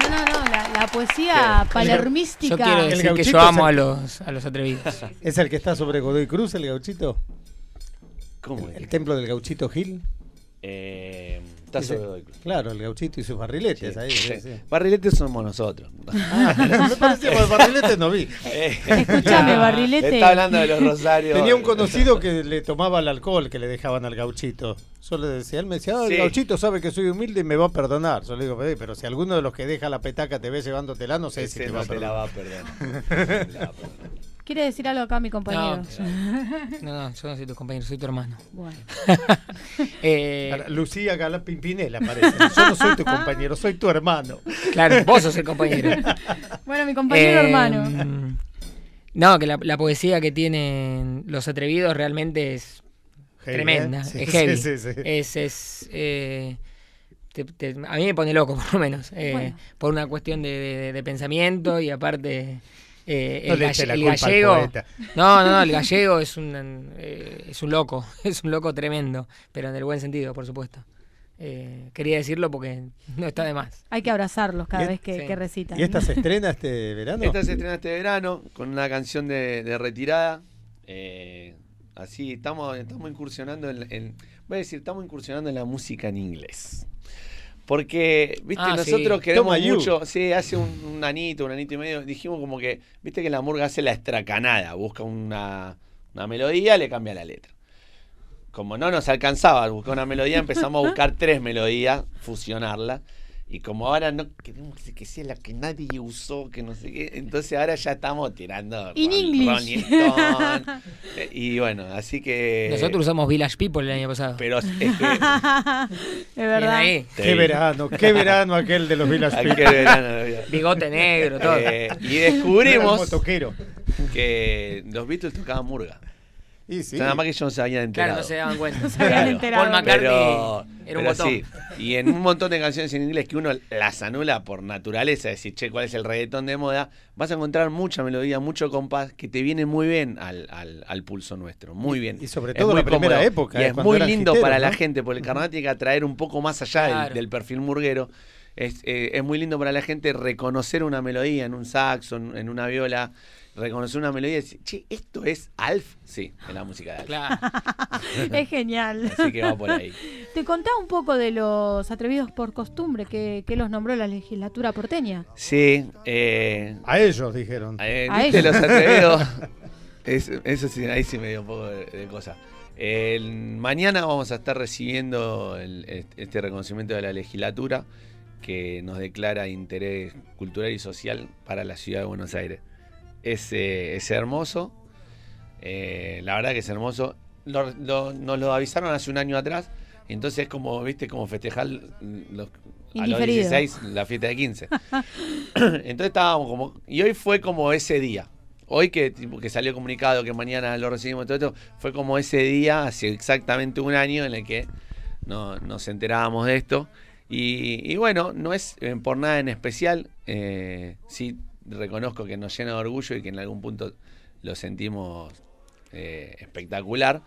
No, no, no, la, la poesía
Yo
palermística.
quiero decir que yo amo a los, a los atrevidos. [LAUGHS]
¿Es el que está sobre Godoy Cruz, el gauchito?
¿Cómo
¿El,
es?
el templo del gauchito Gil?
Eh, Godoy Cruz.
Claro, el gauchito y sus barriletes
Sí.
ahí. sí, sí.
Barriletes somos nosotros. [LAUGHS]
Ah, me parecía, porque barriletes no vi.
Escúchame, Barrilete.
Está hablando de los rosarios.
Tenía un conocido que le tomaba el alcohol que le dejaban al gauchito. Yo le decía, él me decía, ah, el
Sí.
gauchito sabe que soy humilde y me va a perdonar. Yo le digo, "Eh, pero si alguno de los que deja la petaca te ve llevándotela, no sé si te
no
va a
te
perdonar.
va a perdonar. Te la va a perdonar. [LAUGHS]
Quiere decir algo acá mi compañero.
No, no, yo no soy tu compañero, soy tu hermano.
Bueno. [LAUGHS]
Eh,
Lucía Galá Pimpinela parece. Yo no soy tu compañero, soy tu hermano.
claro, vos sos el compañero. [LAUGHS]
Bueno, mi compañero
Eh,
hermano.
No, que la, la poesía que tienen los atrevidos realmente es
Heavy,
tremenda,
¿eh? Sí,
es heavy.
sí, sí, sí.
Es, es, eh, te- te- a mí me pone loco, [LAUGHS] por lo menos, eh,
Bueno.
por una cuestión de, de- de pensamiento y aparte eh,
No
el,
le
galle-
eche la
el
culpa al
gallego.
poeta.
No, no, no, el gallego es un, eh, es un loco, [LAUGHS] es un loco tremendo, pero en el buen sentido, por supuesto. Eh, quería decirlo porque no está de más.
Hay que abrazarlos cada vez que,
sí.
que recitan.
¿Y esta se estrena este verano?
Esta se estrena este verano con una canción de, de retirada. Eh, así, estamos, estamos incursionando en, en- Voy a decir, estamos incursionando en la música en inglés. Porque, viste,
Ah,
nosotros
sí.
queremos
Toma you.
mucho. Sí, hace un, un anito, un anito y medio. Dijimos como que, viste que la murga hace la estracanada. Busca una, una melodía, le cambia la letra. Como no nos alcanzaba a buscar una melodía, empezamos a buscar tres melodías, fusionarlas. Y como ahora no queremos que, sea la que nadie usó, que no sé qué, entonces ahora ya estamos tirando
In
Ron- Stone. [LAUGHS] Eh, y bueno, así que.
Nosotros usamos Village People el año pasado.
Pero es [LAUGHS] que.
es verdad.
Qué verano, qué verano aquel de los Village
Aquel
People.
verano, había. [LAUGHS]
Bigote negro, todo.
Eh, y descubrimos que los Beatles tocaban murga.
Y sí.
Nada más que ellos no se habían enterado.
Claro, no se daban [LAUGHS] cuenta.
No se habían
Claro.
enterado.
Paul McCartney
Pero,
era un
pero
botón.
sí. Y en un montón de canciones en inglés que uno las anula por naturaleza, decir, che, ¿cuál es el reggaetón de moda? Vas a encontrar mucha melodía, mucho compás que te viene muy bien al, al- al pulso nuestro. Muy bien.
Y sobre todo
muy
la primera
cómodo.
época,
Y
eh,
es muy lindo para la gente, porque el carnaval tiene que atraer un poco más allá del- del, perfil murguero. Es, eh, es muy lindo para la gente reconocer una melodía en un saxo, en, en una viola, reconocer una melodía y decir, che, ¿esto es Alf? Sí, es la música de Alf.
Claro. [LAUGHS]
Es genial.
Así que va por ahí.
Te contaba un poco de los atrevidos por costumbre que, que los nombró la legislatura porteña.
Sí, eh,
A ellos dijeron.
Eh,
A
¿Viste
ellos.
los atrevidos? [LAUGHS] Es- eso sí, ahí sí me dio un poco de, de cosa. El- mañana vamos a estar recibiendo el- este reconocimiento de la legislatura que nos declara interés cultural y social para la ciudad de Buenos Aires. Es, eh, es hermoso, eh, la verdad que es hermoso. Lo- lo- nos lo avisaron hace un año atrás, entonces es como, viste, como festejar los- a los
Indiferido.
16 la fiesta de 15. [LAUGHS] Entonces estábamos como. Y hoy fue como ese día. Hoy que, que salió comunicado que mañana lo recibimos y todo esto, fue como ese día, hace exactamente un año, en el que no, nos enterábamos de esto. Y, y bueno, no es eh, por nada en especial. eh, sí reconozco que nos llena de orgullo y que en algún punto lo sentimos eh, espectacular.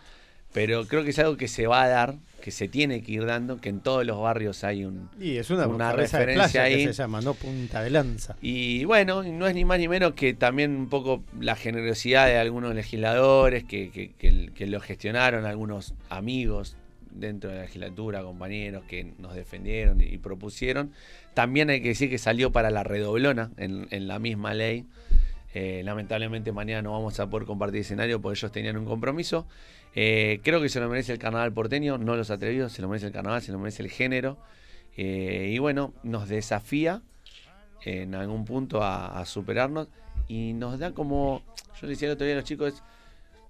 Pero creo que es algo que se va a dar, que se tiene que ir dando, que en todos los barrios hay un,
Y es una,
una
cabeza de
referencia
playa
ahí.
que se llama, no punta de lanza.
Y bueno, no es ni más ni menos que también un poco la generosidad de algunos legisladores que, que- que- que lo gestionaron, algunos amigos dentro de la legislatura, compañeros que nos defendieron y propusieron. También hay que decir que salió para la redoblona en, la misma ley. Eh, lamentablemente mañana no vamos a poder compartir escenario porque ellos tenían un compromiso. Eh, creo que se lo merece el carnaval porteño, no los atrevidos, se lo merece el carnaval, se lo merece el género. Eh, y bueno, nos desafía en algún punto a, superarnos y nos da como, yo le decía el otro día a los chicos,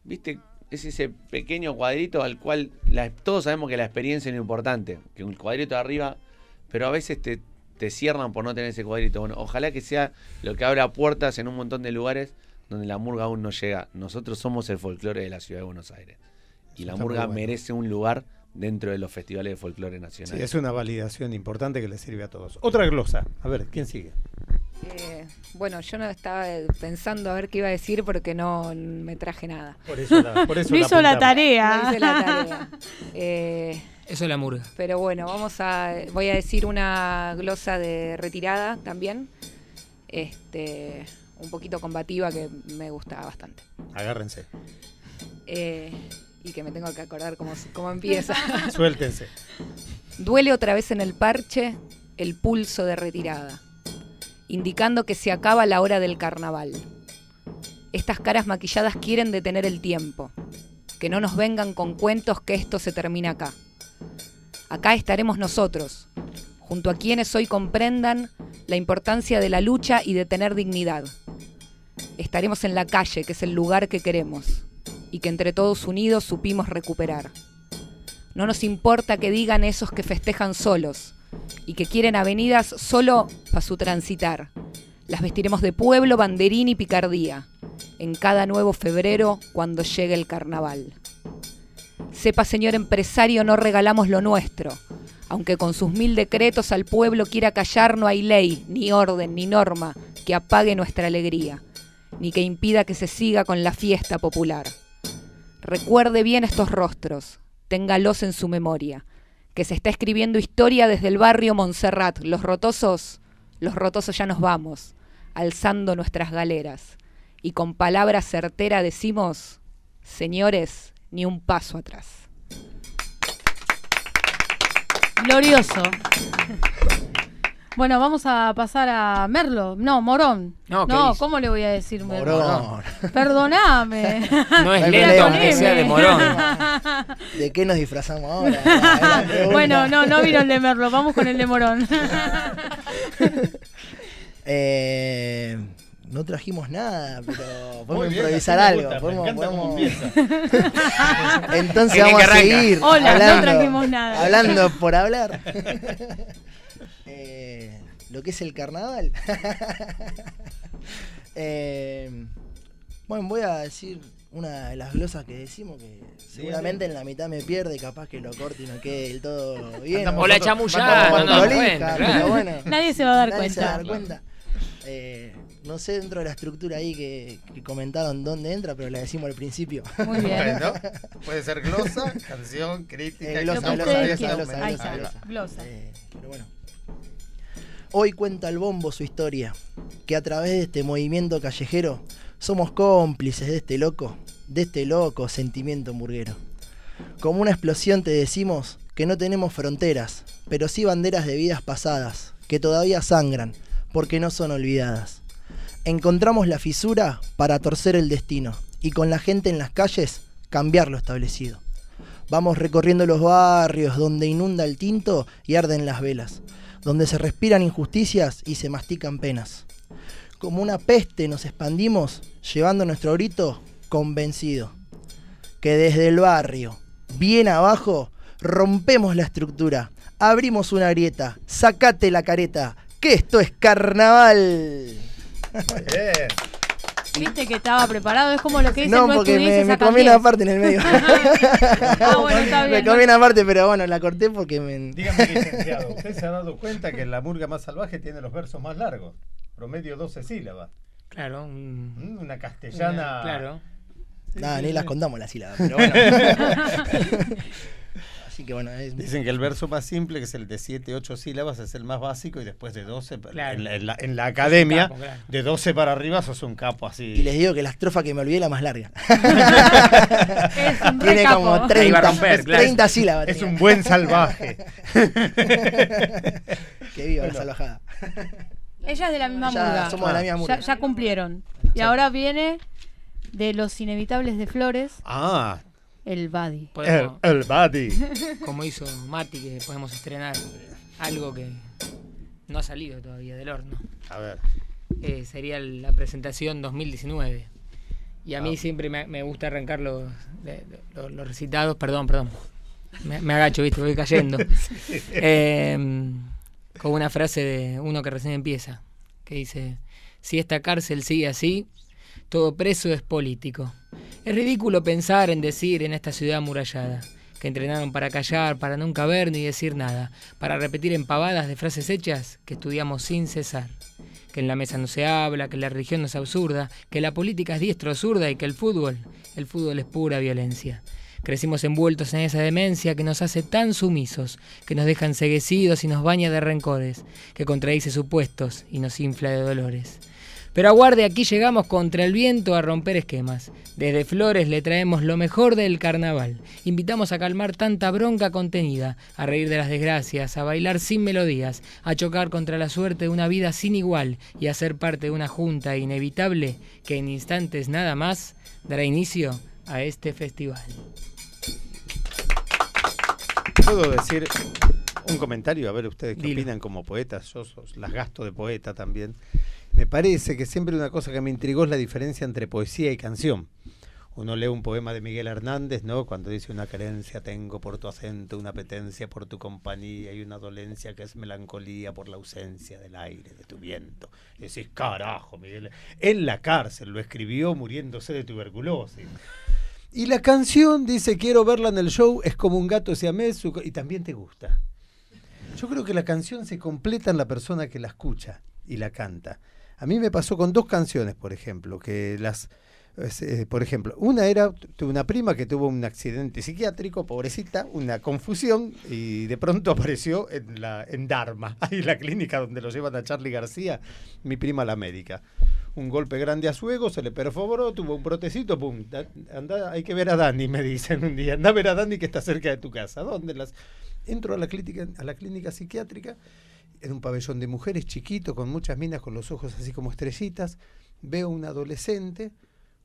viste, es ese pequeño cuadrito al cual la- todos sabemos que la experiencia es lo importante, que un cuadrito de arriba, pero a veces te, te cierran por no tener ese cuadrito. Bueno, ojalá que sea lo que abra puertas en un montón de lugares donde la murga aún no llega. Nosotros somos el folclore de la ciudad de Buenos Aires. Y la murga
bueno.
merece un lugar dentro de los festivales de folclore nacional.
Sí, es una validación importante que le sirve a todos. Otra glosa. A ver, ¿quién sigue?
Eh, bueno, yo no estaba eh, pensando a ver qué iba a decir porque no me traje nada.
Por eso la, por eso [LAUGHS]
No
la
hizo la tarea.
No hice la tarea. [LAUGHS] Eh,
Eso es la murga.
pero bueno, vamos a voy a decir una glosa de retirada también. Este, un poquito combativa que me gusta bastante.
Agárrense.
Eh, y que me tengo que acordar cómo, cómo empieza.
Suéltense. [LAUGHS]
Duele otra vez en el parche el pulso de retirada, indicando que se acaba la hora del carnaval. Estas caras maquilladas quieren detener el tiempo, que no nos vengan con cuentos que esto se termina acá. Acá estaremos nosotros, junto a quienes hoy comprendan la importancia de la lucha y de tener dignidad. Estaremos en la calle, que es el lugar que queremos, y que entre todos unidos supimos recuperar. No nos importa que digan esos que festejan solos y que quieren avenidas solo para su transitar. Las vestiremos de pueblo, banderín y picardía. en cada nuevo febrero cuando llegue el carnaval. Sepa, señor empresario, no regalamos lo nuestro. Aunque con sus mil decretos al pueblo quiera callar, no hay ley, ni orden, ni norma que apague nuestra alegría, ni que impida que se siga con la fiesta popular. Recuerde bien estos rostros, téngalos en su memoria, que se está escribiendo historia desde el barrio Montserrat. Los rotosos, los rotosos ya nos vamos, alzando nuestras galeras. Y con palabra certera decimos, señores, ni un paso atrás.
Glorioso. Bueno, vamos a pasar a Merlo. No, Morón.
No, ¿qué
No,
dice?
¿cómo le voy a decir Merlo?
Morón. [LAUGHS]
Perdoname. [LAUGHS]
No es lento, aunque sea de morón. [LAUGHS]
¿De qué nos disfrazamos ahora? La
bueno, no, no vino el de Merlo. Vamos con el de Morón.
Eh, no trajimos nada, pero podemos
bien,
improvisar algo.
gusta, me
podemos,
encanta cómo
podemos- Entonces
¿Quién es
vamos a seguir
Hola, no trajimos nada.
hablando por hablar. Eh, lo que es el carnaval. [LAUGHS] Eh, bueno, voy a decir una de las glosas que decimos que seguramente en la mitad me pierde, capaz que lo corte y no quede del todo [LAUGHS] bien.
O la no
bueno, [LAUGHS]
Nadie se va a dar
nadie se va a
cuenta.
dar cuenta. Eh, no sé dentro de la estructura ahí que, que comentaron dónde entra, pero la decimos al principio.
Muy bien.
Bueno, puede ser glosa, canción, crítica,
Eh,
Lo
glosa, glosa, glosa, glosa,
Ahí
glosa,
está.
glosa.
Glosa.
Eh, pero bueno. Hoy cuenta el bombo su historia, que a través de este movimiento callejero somos cómplices de este loco, de este loco sentimiento murguero. Como una explosión te decimos que no tenemos fronteras, pero sí banderas de vidas pasadas, que todavía sangran, porque no son olvidadas. Encontramos la fisura para torcer el destino y con la gente en las calles cambiar lo establecido. Vamos recorriendo los barrios donde inunda el tinto y arden las velas, donde se respiran injusticias y se mastican penas. Como una peste nos expandimos, llevando nuestro grito convencido, que desde el barrio, bien abajo, rompemos la estructura, abrimos una grieta, sacate la careta, que esto es carnaval.
Bien.
Viste que estaba preparado. Es como lo que dice
No,
no
porque me, me comí
10.
una parte en el medio. [LAUGHS]
Ah, bueno, está [LAUGHS]
me
bien.
comí una parte, pero bueno, la corté porque me...
Dígame, [LAUGHS] licenciado, ¿usted se ha dado cuenta que la murga más salvaje tiene los versos más largos? Promedio 12 sílabas.
Claro, un-
Mm, Una castellana.
una- claro.
Nada, ni las contamos las sílabas, pero bueno. Así que bueno, es-
Dicen que el verso más simple, que es el de 7, 8 sílabas, es el más básico y después de 12,
Claro.
en, la, en la- en la academia,
capo, claro.
de 12 para arriba sos un capo así.
y les digo que la estrofa que me olvidé es la más larga. [LAUGHS]
Es un
Tiene
recapo.
como
Ahí va a
30,
romper, claro.
30 sílabas.
Es
tenía.
un buen salvaje. [LAUGHS]
que viva la
Bueno.
salvajada.
Ella es de la misma
Ya
murga.
somos de la misma murga.
Ya, ya cumplieron. Y ahora viene de los inevitables de Flores,
ah,
el Badi.
el,
Podemos,
el buddy. [LAUGHS]
como hizo Mati, que podemos estrenar algo que no ha salido todavía del horno.
A ver.
Eh, sería la presentación 2019. Y a mí
Ah.
siempre me, me gusta arrancar los, los, los recitados. Perdón, perdón. Me, me agacho, viste, voy cayendo. [LAUGHS] Eh, con una frase de uno que recién empieza, que dice, si esta cárcel sigue así, todo preso es político. Es ridículo pensar en decir en esta ciudad amurallada, que entrenaron para callar, para nunca ver ni decir nada, para repetir empavadas de frases hechas que estudiamos sin cesar. Que en la mesa no se habla, que la religión no es absurda, que la política es diestro zurda y que el fútbol, el fútbol es pura violencia. Crecimos envueltos en esa demencia que nos hace tan sumisos, que nos deja enseguecidos y nos baña de rencores, que contradice supuestos y nos infla de dolores. Pero aguarde, aquí llegamos contra el viento a romper esquemas. Desde Flores le traemos lo mejor del carnaval. Invitamos a calmar tanta bronca contenida, a reír de las desgracias, a bailar sin melodías, a chocar contra la suerte de una vida sin igual y a ser parte de una junta inevitable que en instantes nada más dará inicio a este festival.
¿Puedo decir un comentario? A ver ustedes qué
Dilo.
opinan como poetas. Yo sos- las gasto de poeta también. Me parece que siempre una cosa que me intrigó es la diferencia entre poesía y canción. uno lee un poema de Miguel Hernández, ¿no? Cuando dice una carencia tengo por tu acento, una apetencia por tu compañía y una dolencia que es melancolía por la ausencia del aire, de tu viento. Y decís, carajo, Miguel, en la cárcel lo escribió muriéndose de tuberculosis. Y la canción dice, quiero verla en el show, es como un gato siamés y también te gusta. Yo creo que la canción se completa en la persona que la escucha y la canta. A mí me pasó con dos canciones, por ejemplo, que las, eh, por ejemplo, una era, una prima que tuvo un accidente psiquiátrico, pobrecita, una confusión, y de pronto [LAUGHS] apareció en, la, en Dharma, [LAUGHS] ahí la clínica donde lo llevan a Charlie García, mi prima la médica. Un golpe grande a su ego, se le perforó, tuvo un protecito, pum, da- anda, hay que ver a Dani, me dicen un día, anda a ver a Dani que está cerca de tu casa. ¿Dónde las? Entro a la clínica, a la clínica psiquiátrica, en un pabellón de mujeres chiquito, con muchas minas con los ojos así como estrellitas, veo un adolescente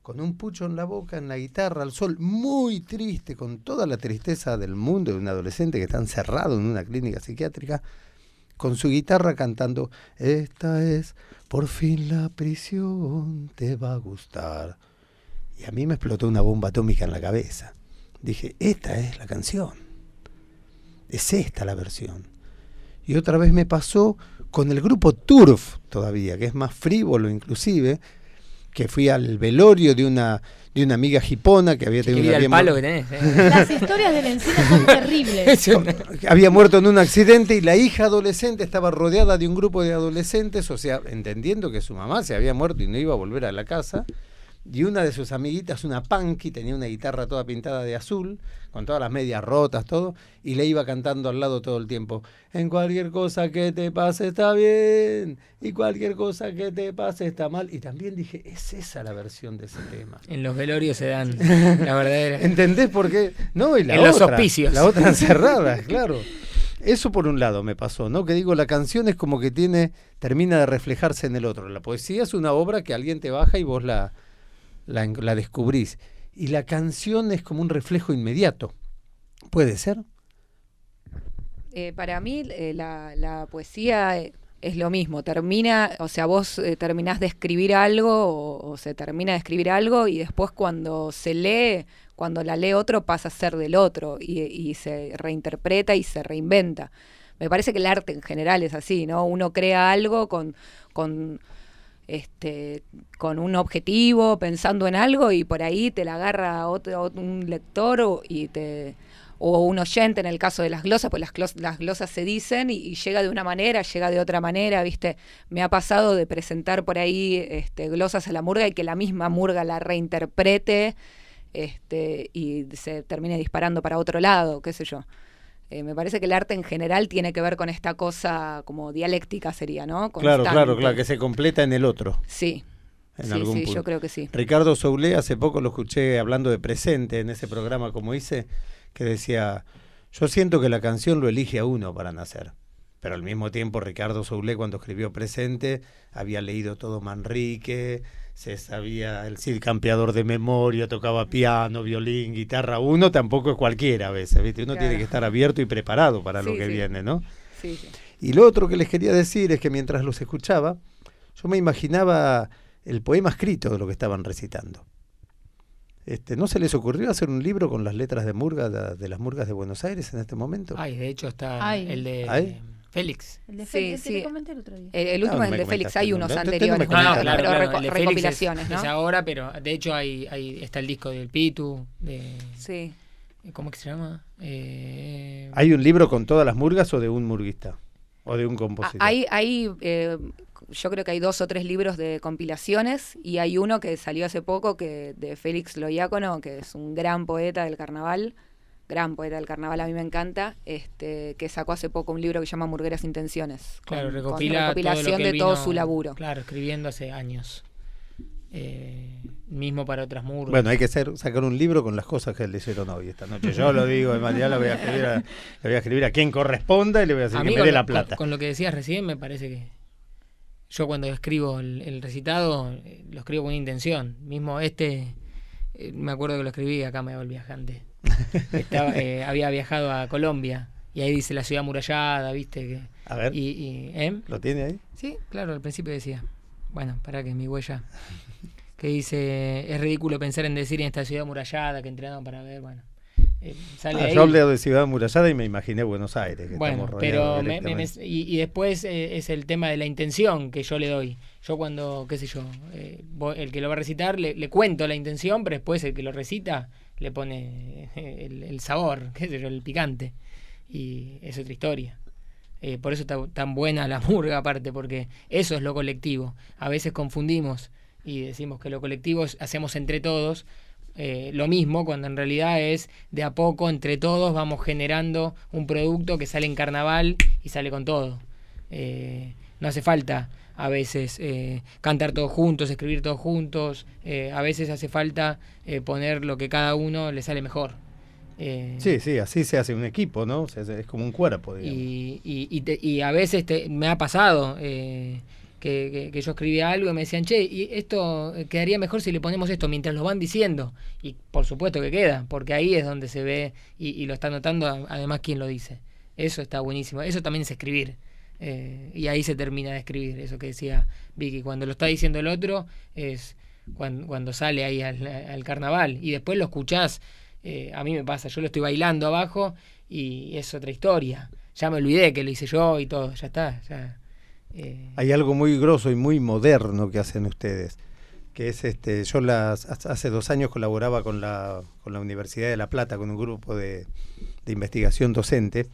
con un pucho en la boca, en la guitarra, al sol, muy triste, con toda la tristeza del mundo de un adolescente que está encerrado en una clínica psiquiátrica, con su guitarra cantando, esta es por fin la prisión, te va a gustar. Y a mí me explotó una bomba atómica en la cabeza. Dije, esta es la canción. Es esta la versión. Y otra vez me pasó con el grupo Turf todavía, que es más frívolo inclusive, que fui al velorio de una de una amiga jipona que había tenido una
al palo que tenés. eh. [LAUGHS]
Las historias del encino son [LAUGHS] terribles.
había muerto en un accidente y la hija adolescente estaba rodeada de un grupo de adolescentes, o sea, entendiendo que su mamá se había muerto y no iba a volver a la casa. Y una de sus amiguitas, una punky, tenía una guitarra toda pintada de azul, con todas las medias rotas, todo, y le iba cantando al lado todo el tiempo. En cualquier cosa que te pase está bien, y cualquier cosa que te pase está mal. Y también dije, es esa la versión de ese tema.
En los velorios se dan [LAUGHS] la verdadera.
¿Entendés por qué? No, y la
En los
otra,
hospicios.
La otra encerrada, [LAUGHS] claro. Eso por un lado me pasó, ¿no? Que digo, la canción es como que tiene, termina de reflejarse en el otro. La poesía es una obra que alguien te baja y vos la, la, descubrís. Y la canción es como un reflejo inmediato. ¿Puede ser?
Eh, para mí eh, la, la poesía eh, es lo mismo, termina, o sea, vos eh, terminás de escribir algo o, o se termina de escribir algo y después cuando se lee, cuando la lee otro pasa a ser del otro y, y se reinterpreta y se reinventa. Me parece que el arte en general es así, ¿no? Uno crea algo con, con este, con un objetivo, pensando en algo y por ahí te la agarra otro, un lector o, y te, o un oyente en el caso de las glosas, pues las, las glosas se dicen y, y llega de una manera, llega de otra manera, ¿viste? Me ha pasado de presentar por ahí este, glosas a la murga y que la misma murga la reinterprete este, y se termine disparando para otro lado, qué sé yo. Eh, me parece que el arte en general tiene que ver con esta cosa como dialéctica sería, ¿no?
Claro, claro, claro, que se completa en el otro.
Sí.
En
Sí,
algún
sí,
punto.
yo creo que sí.
Ricardo Soule, hace poco lo escuché hablando de presente en ese programa como hice, que decía, yo siento que la canción lo elige a uno para nacer. Pero al mismo tiempo Ricardo Soule cuando escribió Presente había leído todo Manrique, se sabía el Cid Campeador de memoria, tocaba piano, violín, guitarra. Uno tampoco es cualquiera a veces, ¿viste? Uno tiene que estar abierto y preparado para lo que
sí.
viene, ¿no?
Sí, sí.
Y lo otro que les quería decir es que mientras los escuchaba, yo me imaginaba el poema escrito de lo que estaban recitando. Este, ¿No se les ocurrió hacer un libro con las letras de Murga, de, de las Murgas de Buenos Aires en este momento?
Ay, de hecho está
Ay.
el de
¿Ay?
Félix.
El de
Sí,
Félix,
sí.
comenté el otro día.
El, el último
No,
es el de Félix, hay unos
no
anteriores,
comenta
No, no,
nada.
claro,
pero
claro,
reco- recopilaciones,
es,
¿no?
es ahora, pero de hecho hay, hay está el disco del Pitu, de
Sí.
¿cómo que se llama? Eh,
¿Hay un libro con todas las murgas o de un murguista? ¿O de un
Ah,
compositor?
Hay, hay eh, yo creo que hay dos o tres libros de compilaciones y hay uno que salió hace poco que de Félix Loiácono, que es un gran poeta del carnaval, gran poeta del carnaval, a mí me encanta, este, que sacó hace poco un libro que se llama Murgueras Intenciones. con-
claro,
con
recopila
recopilación
todo lo que
de todo su laburo.
Claro, escribiendo hace años. Eh, mismo para otras murgas.
Bueno, hay que hacer, sacar un libro con las cosas que le hicieron hoy esta noche. Yo lo digo, de mañana lo voy a escribir a, le voy a escribir a quien corresponda y le voy a decir
A
que me dé la plata.
Con, lo que decías recién, me parece que yo cuando escribo el, el recitado, eh, lo escribo con intención. Mismo este, eh, me acuerdo que lo escribí, acá me va el viajante. [LAUGHS] Estaba, eh, había viajado a Colombia y ahí dice la ciudad murallada, ¿viste? Que,
A ver.
Y, y- ¿eh?
¿Lo tiene ahí?
Sí, claro, al principio decía. Bueno, para que mi huella. [LAUGHS] que dice, es ridículo pensar en decir en esta ciudad murallada que entrenaron para ver, bueno. eh, sale
Ah,
ahí.
yo hablé de ciudad amurallada y me imaginé Buenos Aires. Que
Bueno, pero me- me-
directamente.
me- y, y después eh, es el tema de la intención que yo le doy. Yo cuando, qué sé yo, eh, el que lo va a recitar, le, le cuento la intención, pero después el que lo recita le pone [LAUGHS] el, el sabor, [LAUGHS] qué sé yo, el picante. Y es otra historia. Eh, por eso está tan buena la murga aparte, porque eso es lo colectivo. A veces confundimos y decimos que lo colectivo es- hacemos entre todos eh, lo mismo, cuando en realidad es de a poco, entre todos, vamos generando un producto que sale en carnaval y sale con todo. Eh, no hace falta a veces eh, cantar todos juntos, escribir todos juntos, eh, a veces hace falta eh, poner lo que cada uno le sale mejor.
Sí, sí, así se hace un equipo, ¿no? O sea, es como un cuerpo, digamos.
y, y, y, te- y a veces te- me ha pasado eh, que, que- que yo escribía algo y me decían, che, y esto quedaría mejor si le ponemos esto mientras lo van diciendo. Y por supuesto que queda, porque ahí es donde se ve y, y lo está notando además quien lo dice. Eso está buenísimo. Eso también es escribir. Eh, y ahí se termina de escribir. Eso que decía Vicky, cuando lo está diciendo el otro es cuando, cuando sale ahí al, al carnaval. Y después lo escuchás. eh, a mí me pasa, yo lo estoy bailando abajo y es otra historia. Ya me olvidé que lo hice yo y todo, ya está. Eh,
Hay algo muy grosso y muy moderno que hacen ustedes, que es este, yo las, hace dos años colaboraba con la, con la Universidad de La Plata, con un grupo de, de investigación docente,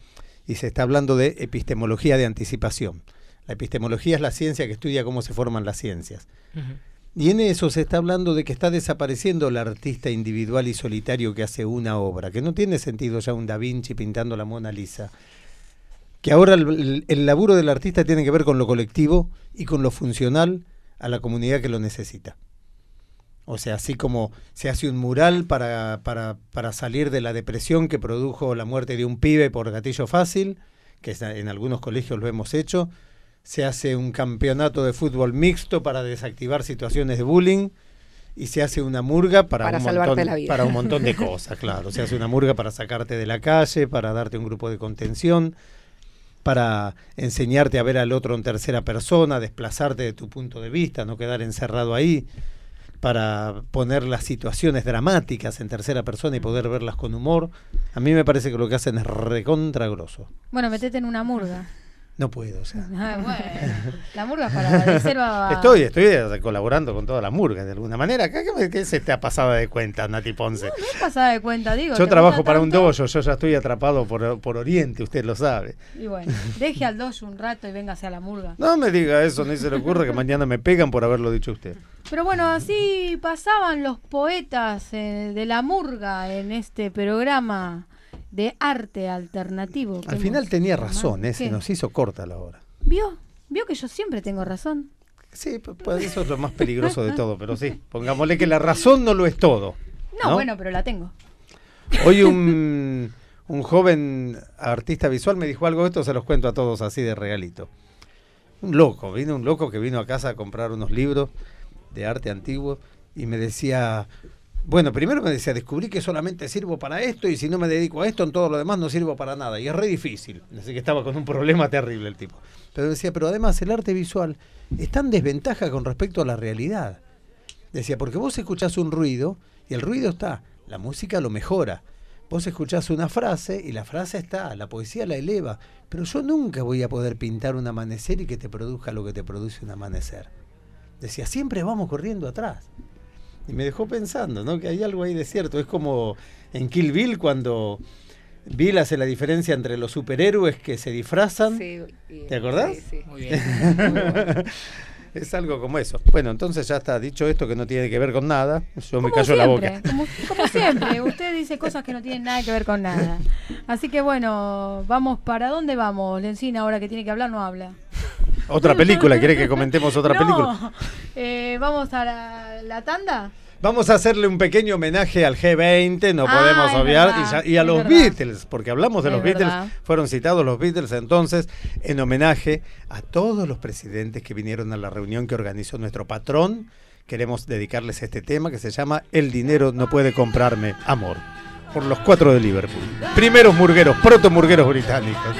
y se está hablando de epistemología de anticipación. La epistemología es la ciencia que estudia cómo se forman las ciencias. Y en eso se está hablando de que está desapareciendo el artista individual y solitario que hace una obra, que no tiene sentido ya un Da Vinci pintando la Mona Lisa. Que ahora el, el- el laburo del artista tiene que ver con lo colectivo y con lo funcional a la comunidad que lo necesita. O sea, así como se hace un mural para, para, para salir de la depresión que produjo la muerte de un pibe por gatillo fácil, que en algunos colegios lo hemos hecho, se hace un campeonato de fútbol mixto para desactivar situaciones de bullying y se hace una murga para,
Para
un, montón,
la vida.
para un [LAUGHS] montón de cosas, claro. Se hace una murga para sacarte de la calle, para darte un grupo de contención, para enseñarte a ver al otro en tercera persona, desplazarte de tu punto de vista, no quedar encerrado ahí, para poner las situaciones dramáticas en tercera persona y poder verlas con humor. A mí me parece que lo que hacen es recontra grosso.
Bueno, metete en una murga.
No puedo, o sea. [LAUGHS]
Ah, bueno. La murga para la reserva.
Estoy, estoy eh, colaborando con toda la murga de alguna manera. ¿Qué, qué, qué se te ha pasado de cuenta, Nati Ponce?
No es pasada de cuenta, digo.
Yo trabajo para un dojo, yo ya estoy atrapado por, por Oriente, usted lo sabe.
Y bueno, deje al dojo un rato y véngase a la murga.
No me diga eso, ni se le ocurre que mañana me pegan por haberlo dicho usted.
Pero bueno, así pasaban los poetas eh, de la murga en este programa de arte alternativo.
Al final tenía razón, ¿eh? se nos hizo corta la hora.
¿Vio? ¿Vio que yo siempre tengo razón?
Sí, pu- pues eso es lo más peligroso de todo, pero sí, [LAUGHS] pongámosle que la razón no lo es todo.
No,
¿no?
bueno, pero la tengo.
Hoy un, [LAUGHS] un joven artista visual me dijo algo esto, se los cuento a todos así de regalito. Un loco, vino un loco que vino a casa a comprar unos libros de arte antiguo y me decía, bueno, primero me decía, descubrí que solamente sirvo para esto y si no me dedico a esto, en todo lo demás no sirvo para nada. Y es re difícil. Así que estaba con un problema terrible el tipo. Pero decía, pero además el arte visual está en desventaja con respecto a la realidad. Decía, porque vos escuchás un ruido y el ruido está, la música lo mejora. Vos escuchás una frase y la frase está, la poesía la eleva. Pero yo nunca voy a poder pintar un amanecer y que te produzca lo que te produce un amanecer. Decía, siempre vamos corriendo atrás. Y me dejó pensando, ¿no? Que hay algo ahí de cierto. Es como en Kill Bill cuando Bill hace la diferencia entre los superhéroes que se disfrazan.
Sí, y-
¿Te acordás?
sí, sí.
Muy bien. [LAUGHS]
es algo como eso. Bueno, entonces ya está dicho esto que no tiene que ver con nada. Yo me
Como
callo la
siempre,
boca.
Como, como siempre, usted dice cosas que no tienen nada que ver con nada. Así que bueno, vamos, ¿para dónde vamos? Lencina ahora que tiene que hablar no habla.
Otra película, ¿quiere que comentemos otra [LAUGHS]
No,
película?
eh, vamos a la, la tanda.
Vamos a hacerle un pequeño homenaje al G20, no
Ah,
podemos obviar,
verdad,
y, a los
verdad.
Beatles, porque hablamos de
Es
los Beatles, fueron citados los Beatles entonces, en homenaje a todos los presidentes que vinieron a la reunión que organizó nuestro patrón. Queremos dedicarles este tema que se llama El dinero no puede comprarme amor, por los cuatro de Liverpool. Primeros murgueros, proto murgueros británicos.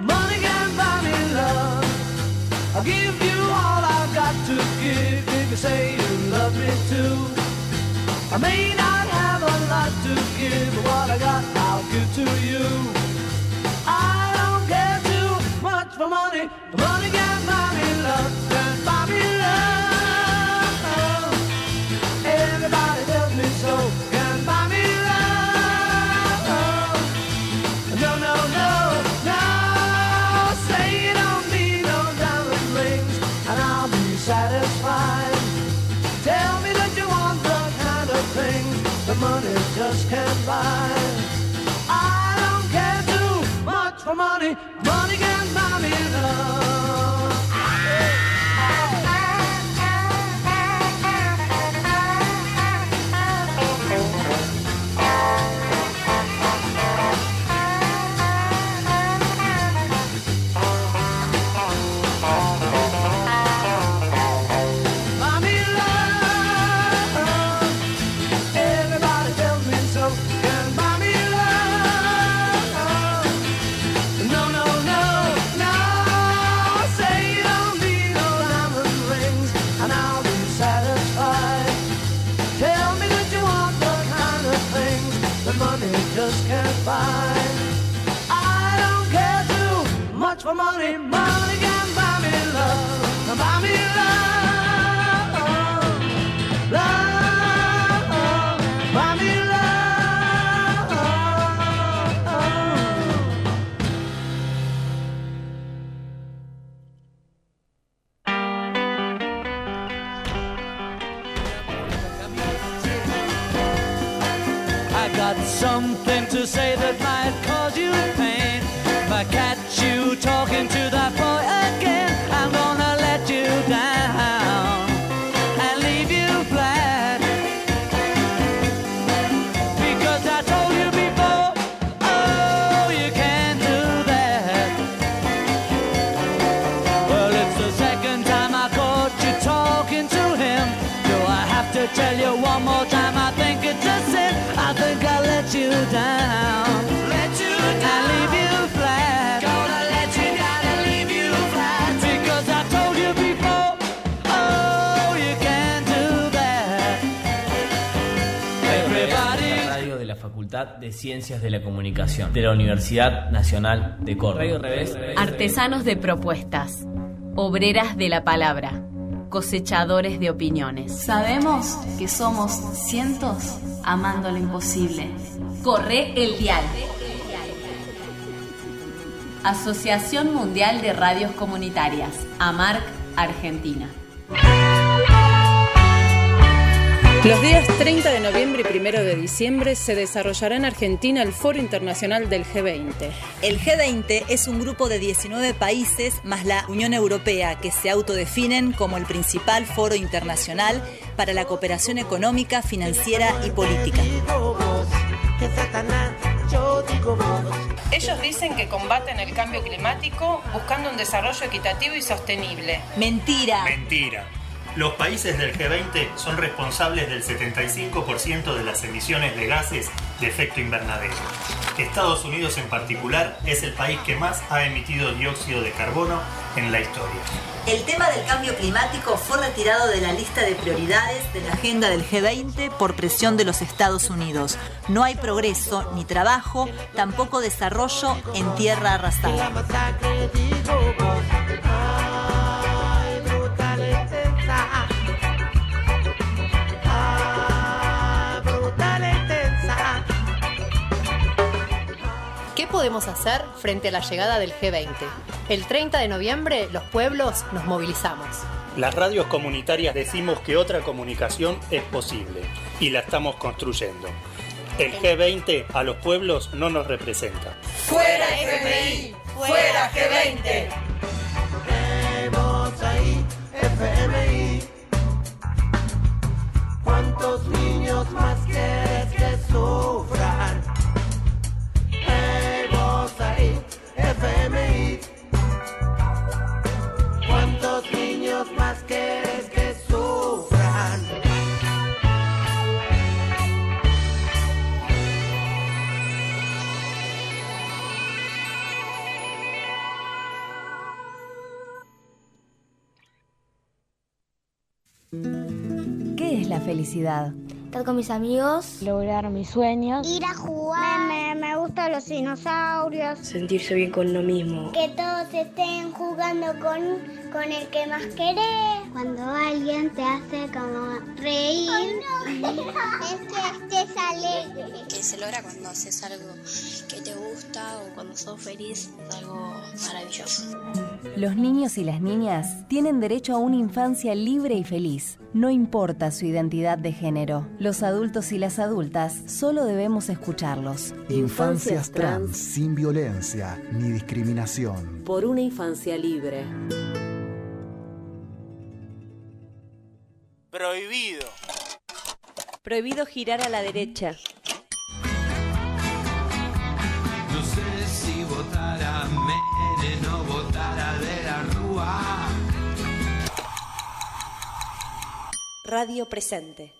Money, can't buy me love. I'll give you all I've got to give if you say you love me too. I may not have a lot to give, but what I got I'll give to you. I don't care too much for money, but money can't buy me money. Money
Facultad de Ciencias de la Comunicación de la Universidad Nacional de Córdoba. Radio Revés.
Artesanos de propuestas, obreras de la palabra, cosechadores de opiniones.
Sabemos que somos cientos amando lo imposible.
Corre el dial. Asociación Mundial de Radios Comunitarias, AMARC, Argentina.
Los días 30 de noviembre y 1 de diciembre se desarrollará en Argentina el Foro Internacional del G20.
El G20 es un grupo de 19 países más la Unión Europea que se autodefinen como el principal foro internacional para la cooperación económica, financiera y política.
Ellos dicen que combaten el cambio climático buscando un desarrollo equitativo y sostenible.
Mentira.
Mentira. Los países del G20 son responsables del 75% de las emisiones de gases de efecto invernadero. Estados Unidos en particular es el país que más ha emitido dióxido de carbono en la historia.
El tema del cambio climático fue retirado de la lista de prioridades de la agenda del G20 por presión de los Estados Unidos. No hay progreso ni trabajo, tampoco desarrollo en tierra arrasada.
Podemos hacer frente a la llegada del G20? El 30 de noviembre los pueblos nos movilizamos.
Las radios comunitarias decimos que otra comunicación es posible y la estamos construyendo. El G20 a los pueblos no nos representa.
¡Fuera FMI! ¡Fuera G20! Vemos ahí, FMI. ¿Cuántos niños más quieres que sufran? FMI. ¿Cuántos niños más quieres que sufran?
¿Qué es la felicidad?
Estar con mis amigos.
Lograr mis sueños.
Ir a jugar.
Me, me gustan los dinosaurios.
Sentirse bien con uno mismo.
Que todos estén jugando con, con el que más querés.
Cuando alguien te hace como reír. [LAUGHS]
es que estés alegre.
Que se logra cuando haces algo que te gusta o cuando sos feliz. Es algo maravilloso.
Los niños y las niñas tienen derecho a una infancia libre y feliz. No importa su identidad de género. Los adultos y las adultas solo debemos escucharlos.
Infancias trans sin violencia ni discriminación.
Por una infancia libre.
Prohibido.
Prohibido girar a la derecha.
No sé si votar a Mene o votar a De la Rúa.
Radio presente.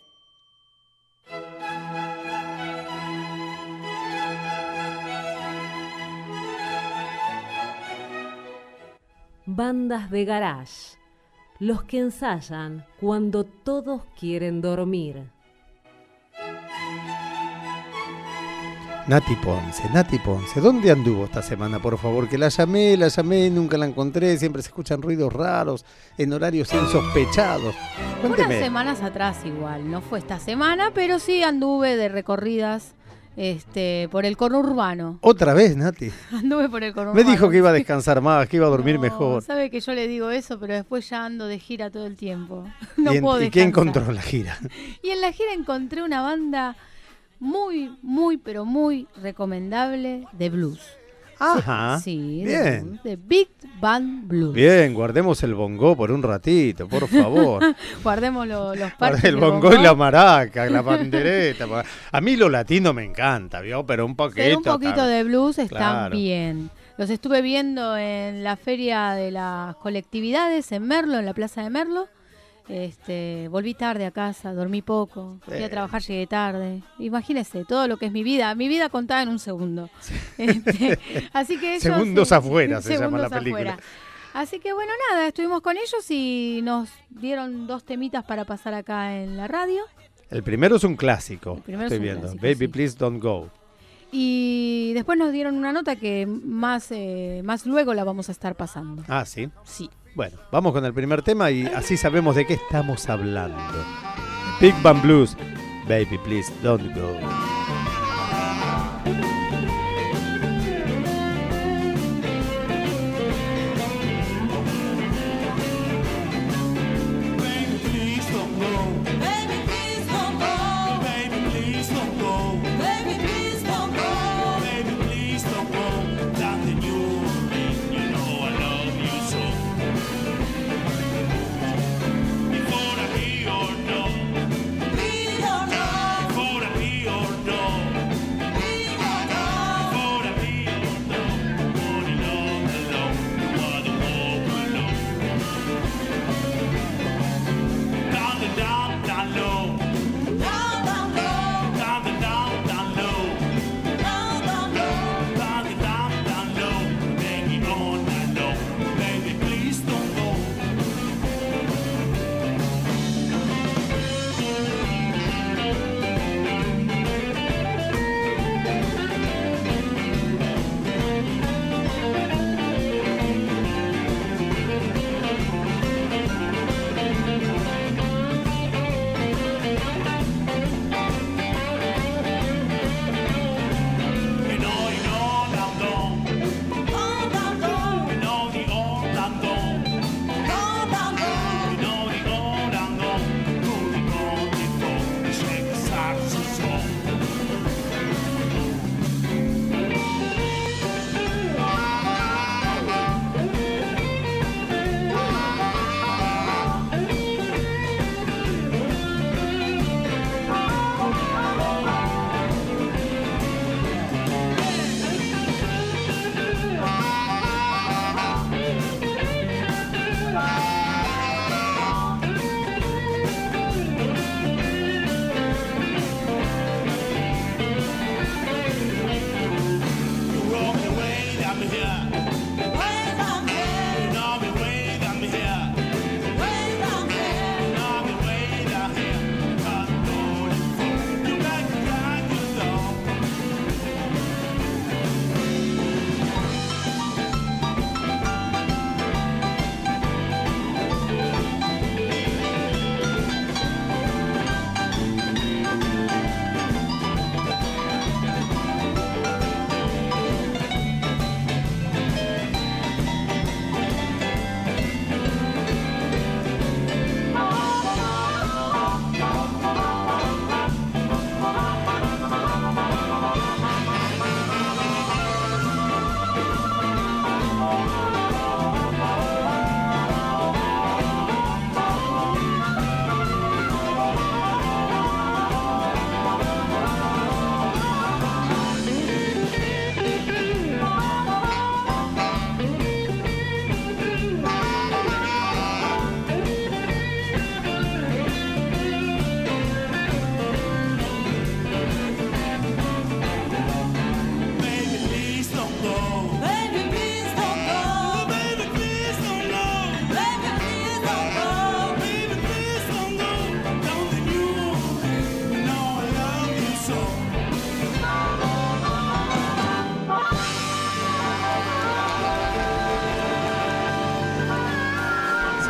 Bandas de garage. Los que ensayan cuando todos quieren dormir.
Nati Ponce, Nati Ponce, ¿dónde anduvo esta semana, por favor? Que la llamé, la llamé, nunca la encontré, siempre se escuchan ruidos raros, en horarios insospechados.
Unas
Cuénteme.
semanas atrás igual, no fue esta semana, pero sí anduve de recorridas este, por el conurbano.
Otra vez, Nati. [LAUGHS]
Anduve por el conurbano.
Me dijo que iba a descansar más, que iba a dormir [LAUGHS] mejor.
Sabe que yo le digo eso, pero después ya ando de gira todo el tiempo. [LAUGHS] No
¿Y, en-
puedo
y qué encontró en la gira?
Y en la gira encontré una banda muy, muy, pero muy recomendable de blues.
Ajá.
Sí, de
Bien.
blues, de Big Band Blues.
Bien, guardemos el bongo por un ratito, por favor. [LAUGHS]
Guardemos lo- los
Guarde
parches
el bongo y la maraca, la pandereta. pa- A mí lo latino me encanta, ¿vio? Pero un poquito.
Pero un poquito de blues están
Claro.
bien. Los estuve viendo en la feria de las colectividades en Merlo, en la plaza de Merlo. Este, volví tarde a casa, dormí poco, fui
Eh.
a trabajar, llegué tarde. Imagínese todo lo que es mi vida, mi vida contada en un segundo. Este, [LAUGHS] así que ellos,
Segundos afuera se llama la
segundos
película.
afuera. Así que bueno, nada, estuvimos con ellos y nos dieron dos temitas para pasar acá en la radio.
El primero es un clásico.
es
Estoy viendo.
clásico,
Baby,
sí.
please don't go.
Y después nos dieron una nota que más, eh, más luego la vamos a estar pasando.
Ah, sí.
Sí.
Bueno, vamos con el primer tema y así sabemos de qué estamos hablando. Big Band Blues. Baby, please don't go.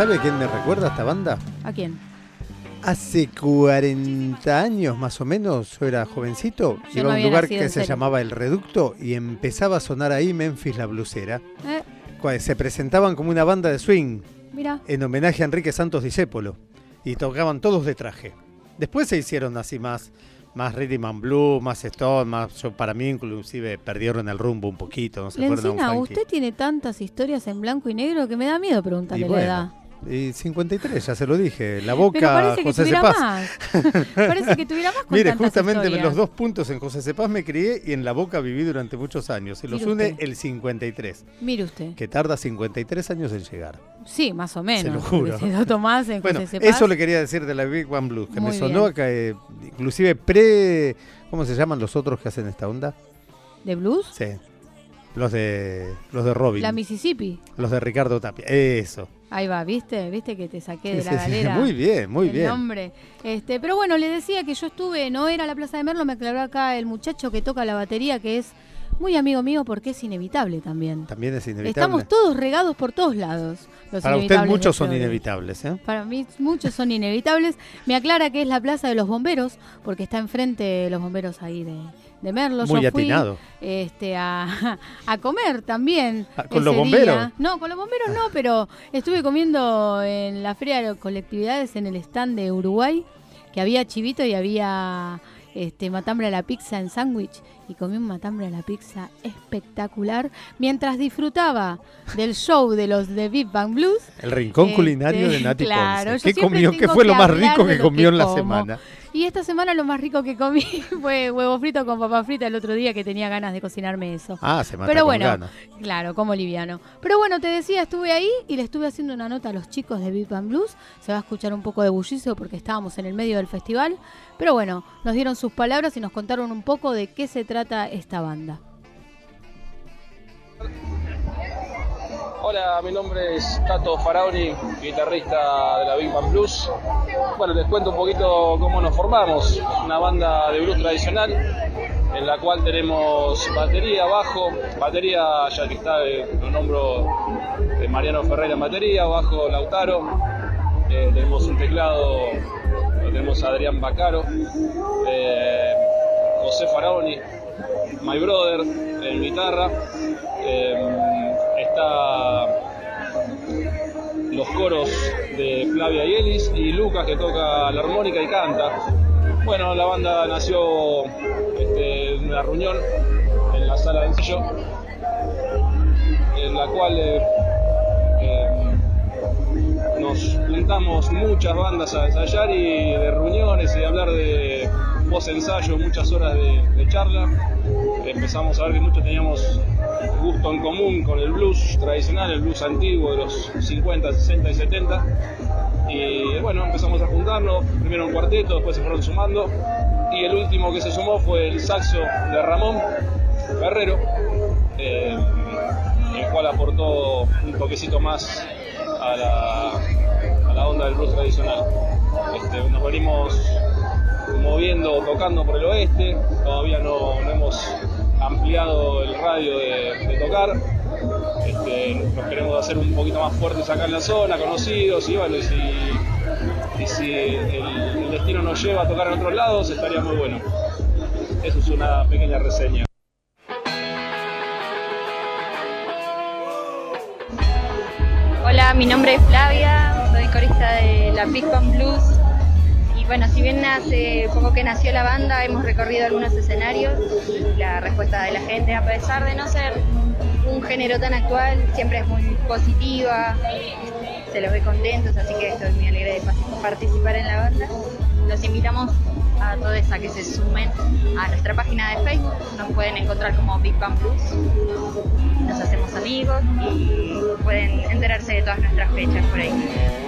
¿Sabe quién me recuerda esta banda?
¿A quién?
Hace 40 años más o menos, yo era jovencito,
Yo
iba
no
a un lugar que se
serio.
llamaba El Reducto y empezaba a sonar ahí Memphis la Blusera.
Eh,
Se presentaban como una banda de swing en homenaje a Enrique Santos Discépolo y tocaban todos de traje. Después se hicieron así más, más rhythm and blues, más stone, más, yo, para mí inclusive perdieron el rumbo un poquito, no se
Lencina, usted tiene tantas historias en blanco y negro que me da miedo preguntarle
Y
la edad.
Y 53, ya se lo dije. La boca,
Pero parece que
José Cepaz.
más. parece que tuviera más [LAUGHS] con
Mire, justamente
historias.
los dos puntos en José Cepaz me crié y en La Boca viví durante muchos años. Se los
Mire
une
usted.
el 53,
Mire usted.
que tarda 53 años en llegar.
Sí, más o menos.
Se lo juro.
No tomás en
Bueno,
José Cepaz,
eso le quería decir de la Big One Blues, que
Muy
me sonó acá, eh, inclusive pre... ¿Cómo se llaman los otros que hacen esta onda?
¿De blues?
Sí. Los de los de Robin.
La Mississippi.
Los de Ricardo Tapia. Eso.
Ahí va, ¿viste? ¿Viste que te saqué
Sí,
de la
sí.
galera?
Muy bien, muy
el
bien.
nombre. Este, pero bueno, le decía que yo estuve, no era la Plaza de Merlo, me aclaró acá el muchacho que toca la batería, que es muy amigo mío porque es inevitable también.
También es inevitable.
Estamos todos regados por todos lados. Los
Para usted muchos son inevitables, ¿eh?
Para mí muchos son inevitables. Me aclara que es la Plaza de los Bomberos, porque está enfrente de los bomberos ahí de, de Merlo.
Muy
Yo fui
atinado.
este, a, [LAUGHS] a comer también.
Ah, ¿con los bomberos?
día. No, con los bomberos no, pero estuve comiendo en la Feria de Colectividades en el stand de Uruguay, que había chivito y había este matambre a la pizza en sándwich. Y comí un matambre a la pizza espectacular mientras disfrutaba del show de los de Big Bang Blues.
El rincón
Este,
culinario de Nati
claro,
¿Qué comió? ¿Qué fue lo más rico que comió en la
como.
semana?
Y esta semana lo más rico que comí [LAUGHS] fue huevo frito con papa frita el otro día que tenía ganas de cocinarme eso.
Ah, se mata
Pero
con
bueno,
ganas.
claro, como liviano. Pero bueno, te decía, estuve ahí y le estuve haciendo una nota a los chicos de Big Bang Blues. Se va a escuchar un poco de bullicio porque estábamos en el medio del festival. Pero bueno, nos dieron sus palabras y nos contaron un poco de qué se trata esta banda.
Hola, mi nombre es Tato Faraoni, guitarrista de la Big Band Blues. Bueno, les cuento un poquito cómo nos formamos. Una banda de blues tradicional en la cual tenemos batería, bajo, batería, ya que está, eh, lo nombro eh, Mariano Ferreira en batería, bajo Lautaro, Eh, tenemos un teclado, tenemos Adrián Bacaro, José Faraoni, My Brother en guitarra, los coros de Flavia y Elis y Lucas que toca la armónica y canta. Bueno, la banda nació este, en una reunión en la sala de ensayo, en la cual eh, eh, nos juntamos muchas bandas a ensayar y de reuniones y hablar de post ensayo, muchas horas de charla. Empezamos a ver que muchos teníamos gusto en común con el blues tradicional, el blues antiguo de los 50, 60 y 70. Y bueno, empezamos a juntarnos, primero un cuarteto, después se fueron sumando. Y el último que se sumó fue el saxo de Ramón Guerrero, eh, el cual aportó un toquecito más a la, a la onda del blues tradicional. Este, nos venimos moviendo, tocando por el oeste, todavía no, no hemos ampliado el radio de, tocar. Este, nos queremos hacer un poquito más fuertes acá en la zona, conocidos, y bueno, y si, el, destino nos lleva a tocar en otros lados, estaría muy bueno. Eso es una pequeña reseña.
Hola, mi nombre es Flavia, soy corista de la Big Blues. Bueno, si bien hace poco que nació la banda, hemos recorrido algunos escenarios la respuesta de la gente, a pesar de no ser un género tan actual, siempre es muy positiva, se los ve contentos, así que estoy muy alegre de participar en la banda. Los invitamos a todos a que se sumen a nuestra página de Facebook, nos pueden encontrar como Big Bang Blues, nos hacemos amigos y pueden enterarse de todas nuestras fechas por ahí.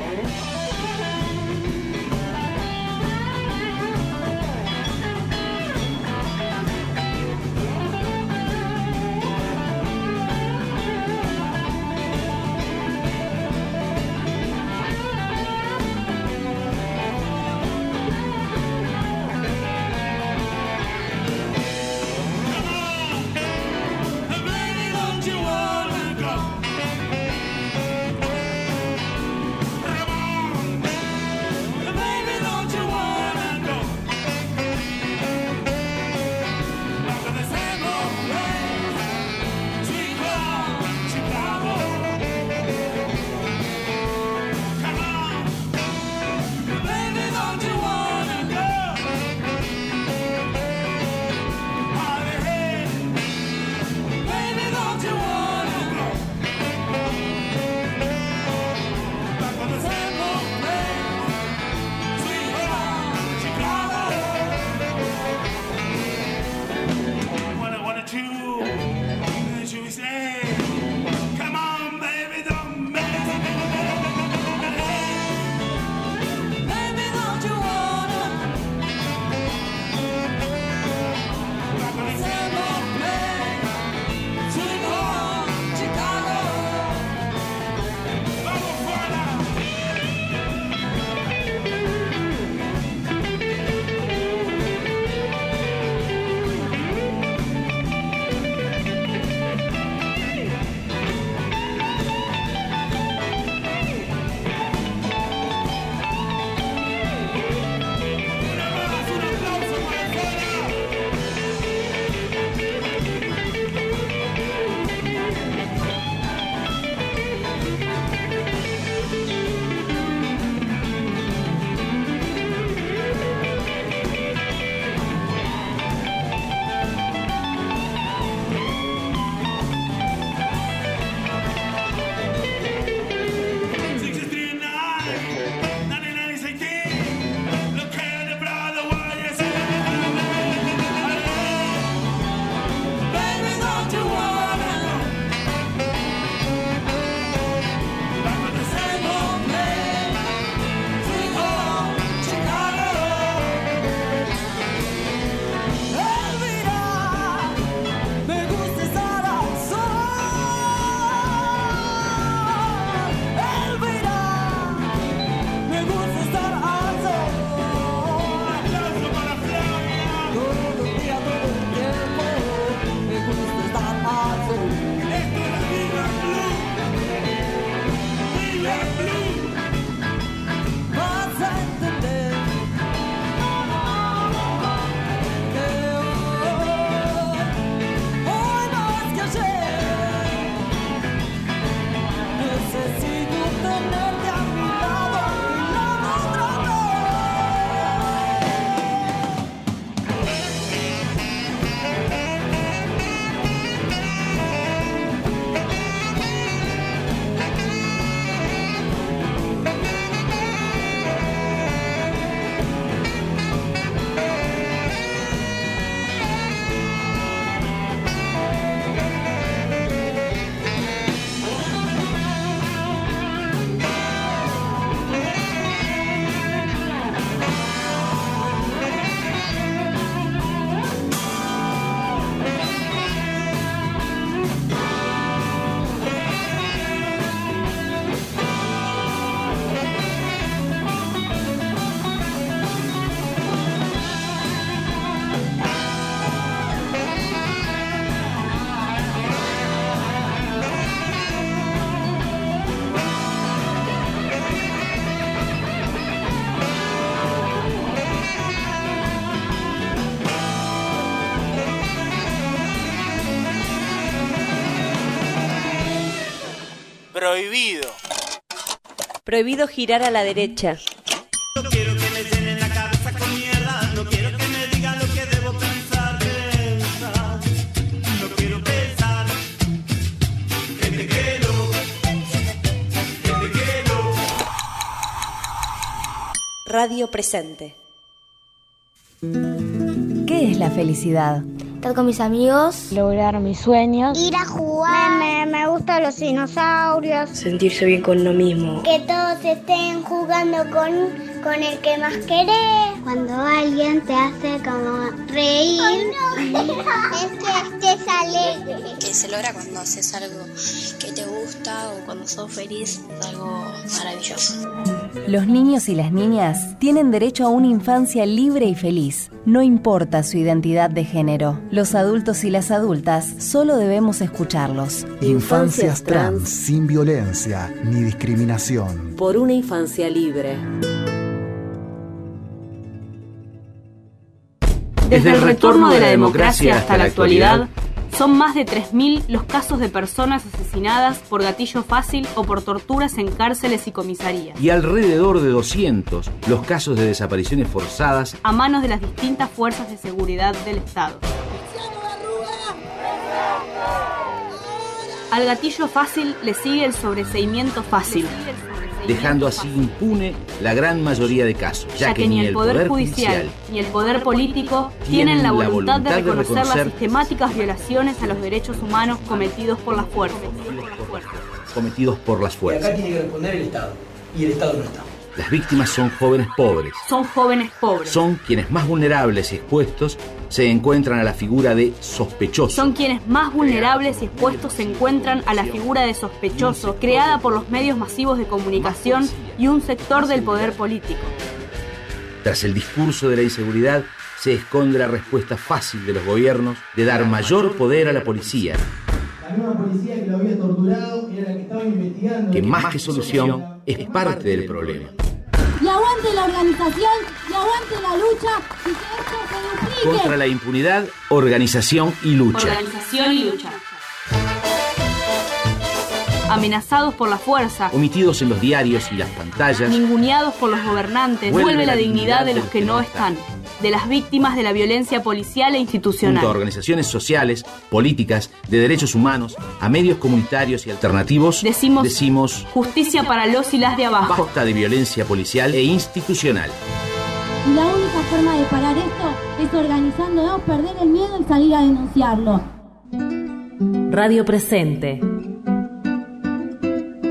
Prohibido. Prohibido girar a la derecha.
No quiero que me llenen la cabeza con mierda, no quiero que me digan lo que debo pensar, pensar. No quiero pensar que te quiero, que te quiero.
Radio presente.
¿Qué es la felicidad?
Estar con mis amigos.
Lograr mis sueños.
Ir a jugar. Los dinosaurios.
Sentirse bien con uno mismo.
Que todos estén jugando con, con el que más querés.
Cuando alguien te hace como reír. [LAUGHS]
es que estés alegre.
Que se logra cuando haces algo que te gusta o cuando sos feliz. Es algo maravilloso.
Los niños y las niñas tienen derecho a una infancia libre y feliz, no importa su identidad de género. Los adultos y las adultas solo debemos escucharlos.
Infancias trans sin violencia ni discriminación.
Por una infancia libre.
Desde el retorno de la democracia hasta la actualidad, son más de 3.000 los casos de personas asesinadas por gatillo fácil o por torturas en cárceles y comisarías,
y alrededor de 200 los casos de desapariciones forzadas
a manos de las distintas fuerzas de seguridad del Estado. Al gatillo fácil le sigue el sobreseimiento fácil,
dejando así impune la gran mayoría de casos,
ya que ni el Poder Judicial ni el Poder Político tienen la voluntad de reconocer las sistemáticas violaciones a los derechos humanos cometidos por las fuerzas.
cometidos por las
Y acá
fuerzas.
tiene que responder el Estado. Y el Estado no está.
Las víctimas son jóvenes pobres.
Son jóvenes pobres.
Son quienes más vulnerables y expuestos se encuentran a la figura de sospechoso.
Son quienes más vulnerables y expuestos se encuentran a la figura de sospechoso, creada por los medios masivos de comunicación y un sector del poder político.
Tras el discurso de la inseguridad se esconde la respuesta fácil de los gobiernos de dar mayor poder a la policía,
La misma policía que lo había torturado era la que estaba investigando.
que más que solución es parte del problema.
Y aguante la organización, y aguante la lucha, y que esto se duplique.
Contra la impunidad, organización y lucha.
Organización y lucha. Amenazados por la fuerza,
Omitidos en los diarios y las pantallas,
ninguneados por los gobernantes, vuelve, la dignidad de los que no están, de las víctimas de la violencia policial e
junto a
institucional.
organizaciones sociales, políticas, de derechos humanos, a medios comunitarios y alternativos,
Decimos-
decimos
Justicia para los y las de abajo.
basta de violencia policial e institucional.
Y la única forma de parar esto es organizándonos, perder el miedo y salir a denunciarlo.
Radio Presente.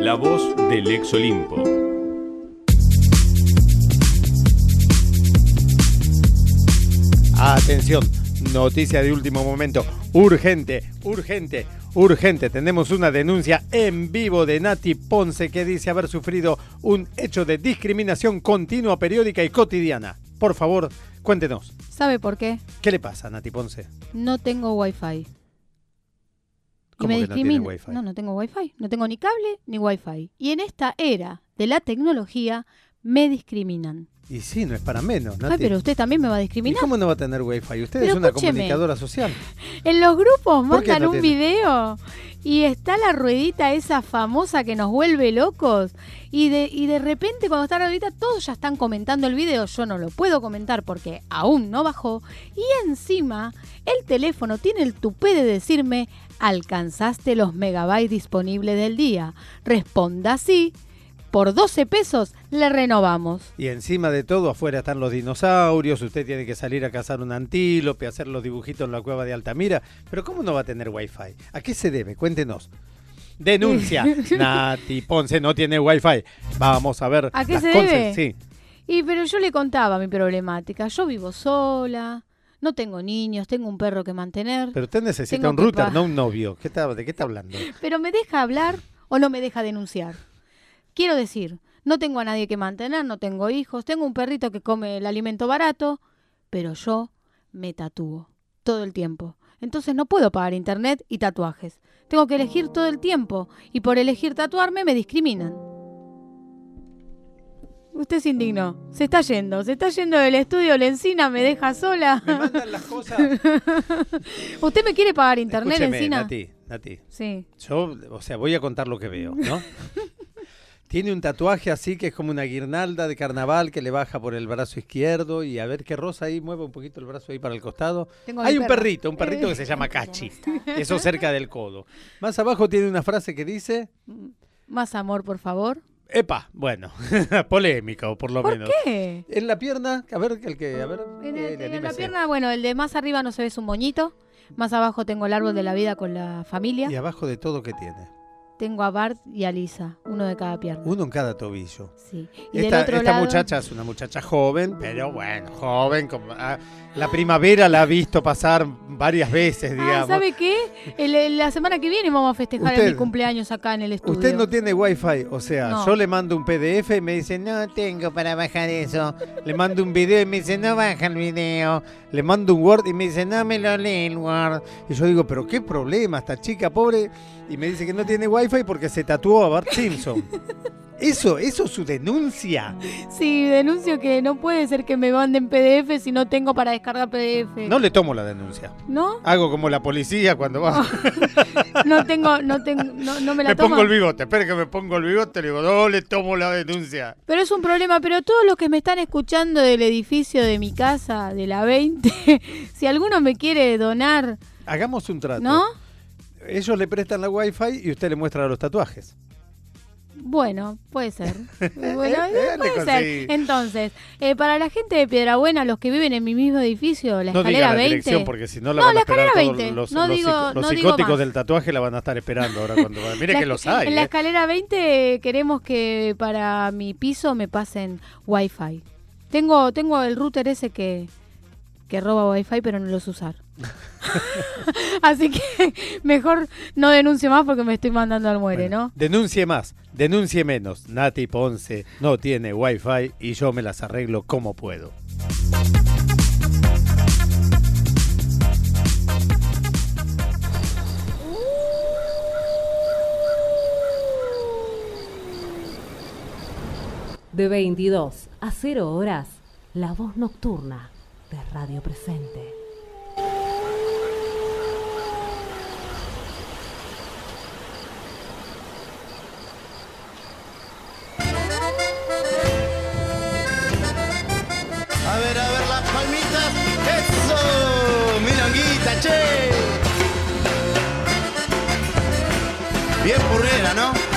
La voz del ex Olimpo.
Atención, noticia de último momento. Urgente, urgente, urgente. Tenemos una denuncia en vivo de Nati Ponce que dice haber sufrido un hecho de discriminación continua, periódica y cotidiana. Por favor, cuéntenos.
¿Sabe por qué?
¿Qué le pasa a Nati Ponce?
No tengo wifi. Y
¿Cómo
me
que no tiene
discriminan.
wifi?
No, no tengo wifi. No tengo ni cable ni wifi. Y en esta era de la tecnología me discriminan.
Y sí, no es para menos.
Ay,
Nati.
pero usted también me va a
¿Y
discriminar.
cómo no va a tener wifi? Usted
Pero
es una
escúcheme.
comunicadora social. [LAUGHS]
En los grupos
¿Por qué
mandan
no
un
tiene?
video y está la ruedita esa famosa que nos vuelve locos. Y de, y de repente cuando está la ruedita todos ya están comentando el video. Yo no lo puedo comentar porque aún no bajó. Y encima el teléfono tiene el tupé de decirme alcanzaste los megabytes disponibles del día. Responda sí. Por 12 pesos le renovamos.
Y encima de todo, afuera están los dinosaurios, usted tiene que salir a cazar un antílope, hacer los dibujitos en la cueva de Altamira. Pero ¿cómo no va a tener wifi? ¿A qué se debe? Cuéntenos. Denuncia. [LAUGHS] Nati Ponce no tiene wifi. Vamos a ver.
¿A qué
las
se debe?
Sí.
Y pero yo le contaba mi problemática. Yo vivo sola, no tengo niños, tengo un perro que mantener.
Pero usted necesita un router, no un novio. ¿Qué está, ¿De qué está hablando? [LAUGHS]
Pero me deja hablar o no me deja denunciar. Quiero decir, no tengo a nadie que mantener, no tengo hijos, tengo un perrito que come el alimento barato, pero yo me tatúo todo el tiempo. Entonces no puedo pagar internet y tatuajes. Tengo que elegir todo el tiempo y por elegir tatuarme me discriminan. Usted se indignó. Se está yendo. Se está yendo del estudio. La encina me deja sola.
Me mandan las cosas. [LAUGHS]
¿Usted me quiere pagar internet,
Escúcheme,
encina?
Nati, Nati.
Sí.
Yo, o sea, voy a contar lo que veo, ¿no? [LAUGHS] Tiene un tatuaje así que es como una guirnalda de carnaval que le baja por el brazo izquierdo y a ver qué rosa ahí mueve un poquito el brazo ahí para el costado.
Tengo
Hay un
perro.
perrito, un perrito que se llama [LAUGHS] Cachi. Eso cerca del codo. Más abajo tiene una frase que dice,
Más amor, por favor.
Epa, bueno, [LAUGHS] polémica o por lo
¿Por
menos.
qué?
En la pierna, a ver el que, a ver,
En,
eh,
el- en la pierna, bueno, el de más arriba no se ve es un moñito. Más abajo tengo el árbol de la vida con la familia.
Y abajo de todo que tiene.
Tengo a Bart y a Lisa, uno de cada pierna.
Uno en cada tobillo.
Sí. Y del
Esta,
otro
esta
lado-
muchacha es una muchacha joven, pero bueno, joven. Como, ah, la primavera la ha visto pasar varias veces,
Ah,
digamos.
¿sabe qué? El- la semana que viene vamos a festejar
Usted-
mi cumpleaños acá en el estudio.
Usted no tiene wifi, o sea,
No.
yo le mando un PDF y me dice, no tengo para bajar eso. Le mando un video y me dice, no baja el video. Le mando un Word y me dice, no me lo lee el Word. Y yo digo, pero qué problema, esta chica pobre. Y me dice que no tiene wifi porque se tatuó a Bart Simpson. [LAUGHS] Eso, eso es su denuncia.
Sí, denuncio que no puede ser que me manden PDF si no tengo para descargar PDF.
No le tomo la denuncia.
¿No?
Hago como la policía cuando va. [LAUGHS]
No tengo, no tengo, no, no me la
me
toman.
pongo el bigote, espere que me pongo el bigote, le digo, no le tomo la denuncia.
Pero es un problema, pero todos los que me están escuchando del edificio de mi casa, de la 20, [LAUGHS] si alguno me quiere donar,
Hagamos un trato.
¿no?
Ellos le prestan la wifi y usted le muestra los tatuajes.
Bueno, puede ser. [LAUGHS] Bueno, puede ser. Entonces, eh, para la gente de Piedrabuena, los que viven en mi mismo edificio, la
no diga
escalera
la
20.
dirección porque si no la
No,
van a
la
esperar
escalera
todos
20.
los,
No
los
digo-
los
no digo
psicóticos
más.
del tatuaje la van a estar esperando ahora cuando. Mire
La-
que los hay.
En la
¿eh?
escalera 20 queremos que para mi piso me pasen wifi. Tengo, tengo el router ese que, que roba wifi pero no lo sé usar. [LAUGHS] Así que mejor no denuncie más porque me estoy mandando al muere, ¿no?
Denuncie más, denuncie menos. Nati Ponce no tiene wifi y yo me las arreglo como puedo.
De 22 a 0 horas, la voz nocturna de Radio Presente.
A ver, a ver las palmitas. ¡Eso! ¡Milonguita, che! Bien burrera, ¿no?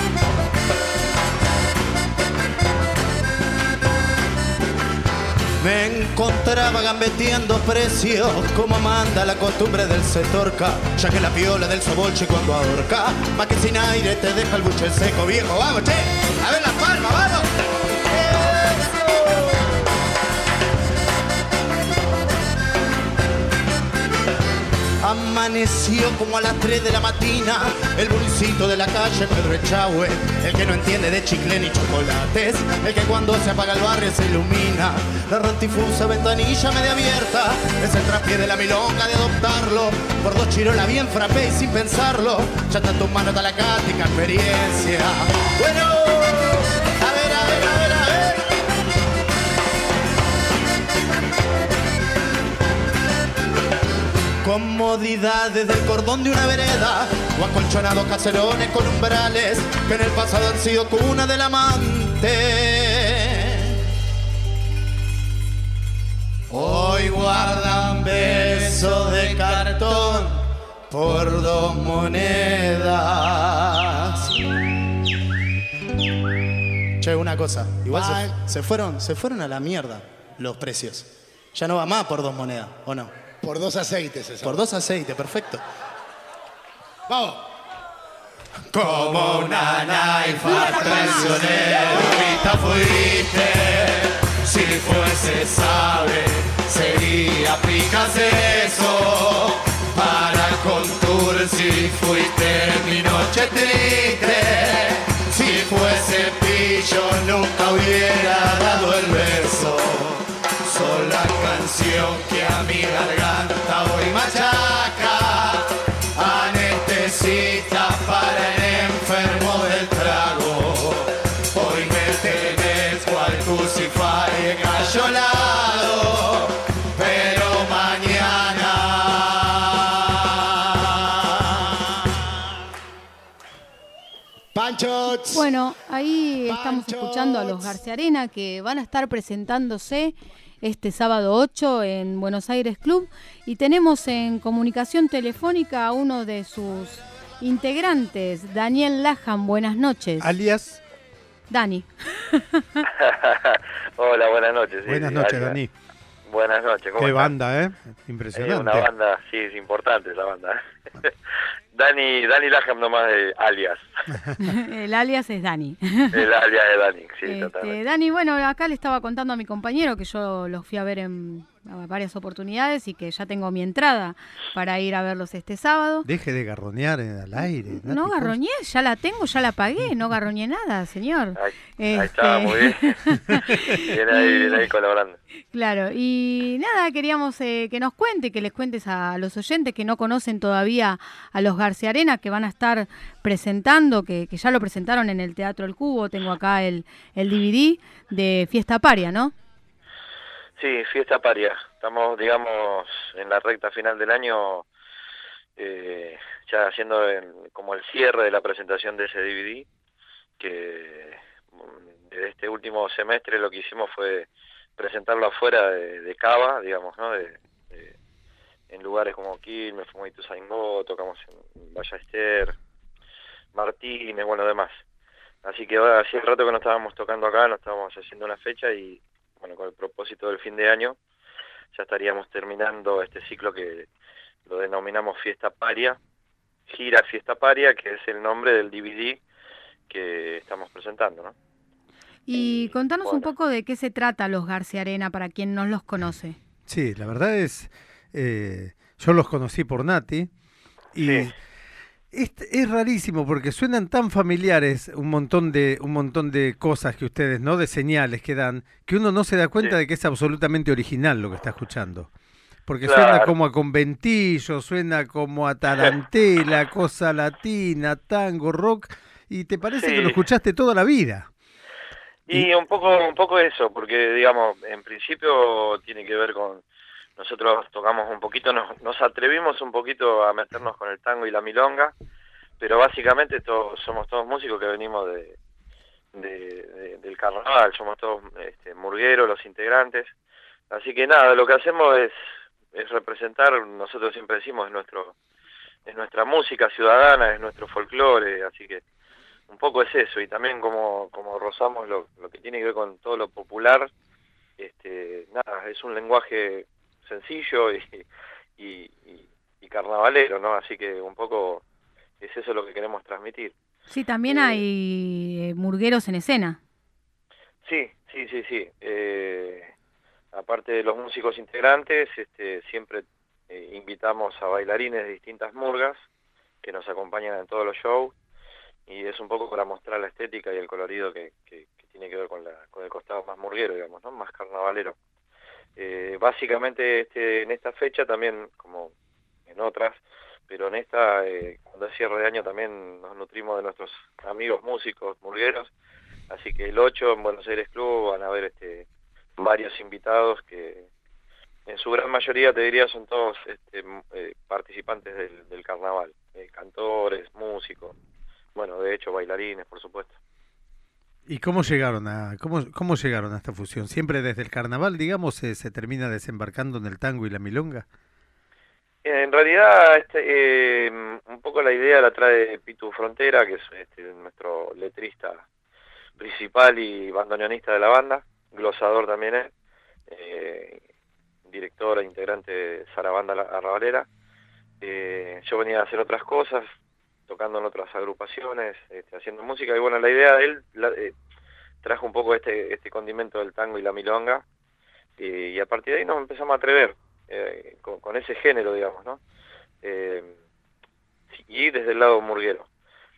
Me encontraba gambeteando precios como manda la costumbre del setorca ya que la piola del soboche cuando ahorca más que sin aire te deja el buche seco viejo vamos che. A ver la palma vamos Amaneció como a las 3 de la mañana. El bulicito de la calle Pedro Echagüe El que no entiende de chicle ni chocolates El que cuando se apaga el barrio se ilumina. La rantifusa ventanilla media abierta Es el traspié de la milonga de adoptarlo. Por dos chirolas bien frappé y sin pensarlo Ya está en tus manos la cática experiencia. Bueno, Comodidades del cordón de una vereda o acolchonados caserones con umbrales que en el pasado han sido cuna del amante. Hoy guardan besos de cartón por dos monedas. Che, una cosa, igual se, se fueron, se fueron a la mierda los precios. Ya no va más por dos monedas, ¿o no?
Por dos aceites, esa.
Por dos aceites, perfecto.
Vamos.
Como una naifa traicionera fuiste. Si fuese sabe, sería eso Para contour si fuiste mi noche triste. Si fuese pillo nunca hubiera dado el beso. Sola canción que a mi garganta
Bueno, ahí estamos escuchando a los García Arena que van a estar presentándose este sábado 8 en Buenos Aires Club y tenemos en comunicación telefónica a uno de sus integrantes, Daniel Lajan. Buenas noches.
Alias.
Dani. [LAUGHS]
Hola, buenas noches. sí,
Buenas
sí,
noches,
alias.
Dani.
Buenas noches, ¿cómo
Qué
están?
banda, ¿eh?
Es
Impresionante.
una banda, sí, es importante esa banda. [LAUGHS] Dani, Dani Laham nomás de alias. [LAUGHS]
El alias es Dani.
El alias de Dani, sí,
Este,
totalmente.
Dani, bueno, acá le estaba contando a mi compañero que yo los fui a ver en varias oportunidades y que ya tengo mi entrada para ir a verlos este sábado.
Deje de garronear en- al aire. Nati,
No garroñé, ya la tengo, ya la pagué, no garroñé nada, señor.
Ahí
Este,
está, muy bien. [LAUGHS] Viene ahí, viene ahí colaborando.
Claro, y nada, queríamos eh, que nos cuente, que les cuentes a los oyentes que no conocen todavía a los García Arena, que van a estar presentando, que, que ya lo presentaron en el Teatro El Cubo, tengo acá el, el DVD de Fiesta Paria, ¿no?
Sí, fiesta paria. Estamos, digamos, en la recta final del año, eh, ya haciendo como el cierre de la presentación de ese DVD, que mm, desde este último semestre lo que hicimos fue presentarlo afuera de, de Cava, digamos, ¿no? En lugares como Quilmes, como Ituzaingó, tocamos en Ballester, Martínez, bueno, demás. Así que ahora hacía rato que no estábamos tocando acá, no estábamos haciendo una fecha y bueno, con el propósito del fin de año, ya estaríamos terminando este ciclo que lo denominamos Fiesta Paria, Gira Fiesta Paria, que es el nombre del DVD que estamos presentando, ¿no?
Y contanos un poco de qué se trata los García Arena para quien no los conoce.
Sí, la verdad es, eh, yo los conocí por Nati y es, es rarísimo porque suenan tan familiares un montón de un montón de cosas que ustedes, ¿no? De señales que dan, que uno no se da cuenta de que es absolutamente original lo que está escuchando. Porque suena como a conventillo, suena como a tarantela, [LAUGHS] cosa latina, tango, rock, y te parece que lo escuchaste toda la vida.
Y un poco, un poco eso, porque digamos, en principio tiene que ver con nosotros tocamos un poquito, nos, atrevimos un poquito a meternos con el tango y la milonga, pero básicamente todos somos todos músicos que venimos de, de- de- del carnaval, somos todos este, murgueros los integrantes, así que nada, lo que hacemos es, es representar, nosotros siempre decimos, es nuestro es nuestra música ciudadana, es nuestro folclore, así que un poco es eso. Y también como, como rozamos lo, lo que tiene que ver con todo lo popular este nada es un lenguaje sencillo y, y, y- y carnavalero no así que un poco es eso lo que queremos transmitir
Sí, también hay eh, murgueros en escena.
sí sí sí sí Eh, aparte de los músicos integrantes este siempre eh, invitamos a bailarines de distintas murgas que nos acompañan en todos los shows y es un poco para mostrar la estética y el colorido que, que- que tiene que ver con, la, con el costado más murguero, digamos, ¿no? más carnavalero. Eh, básicamente este, en esta fecha también, como en otras, pero en esta, eh, cuando es cierre de año también nos nutrimos de nuestros amigos músicos murgueros, así que el 8 en Buenos Aires Club van a haber este, varios invitados que en su gran mayoría te diría son todos este, eh, participantes del, del carnaval, eh, cantores, músicos, bueno, de hecho bailarines, por supuesto.
¿Y cómo llegaron a cómo, cómo llegaron a esta fusión? ¿Siempre desde el carnaval, digamos, se, se termina desembarcando en el tango y la milonga?
En realidad, este, eh, un poco la idea la trae Pitu Frontera, que es este, nuestro letrista principal y bandoneonista de la banda, glosador también es, eh, director e integrante de Zarabanda La- Arrabalera. Eh, yo venía a hacer otras cosas, tocando en otras agrupaciones, este, haciendo música, y bueno, la idea de él la- eh, trajo un poco este, este condimento del tango y la milonga, y, a partir de ahí nos empezamos a atrever eh, con, ese género, digamos, ¿no? Eh, y desde el lado murguero.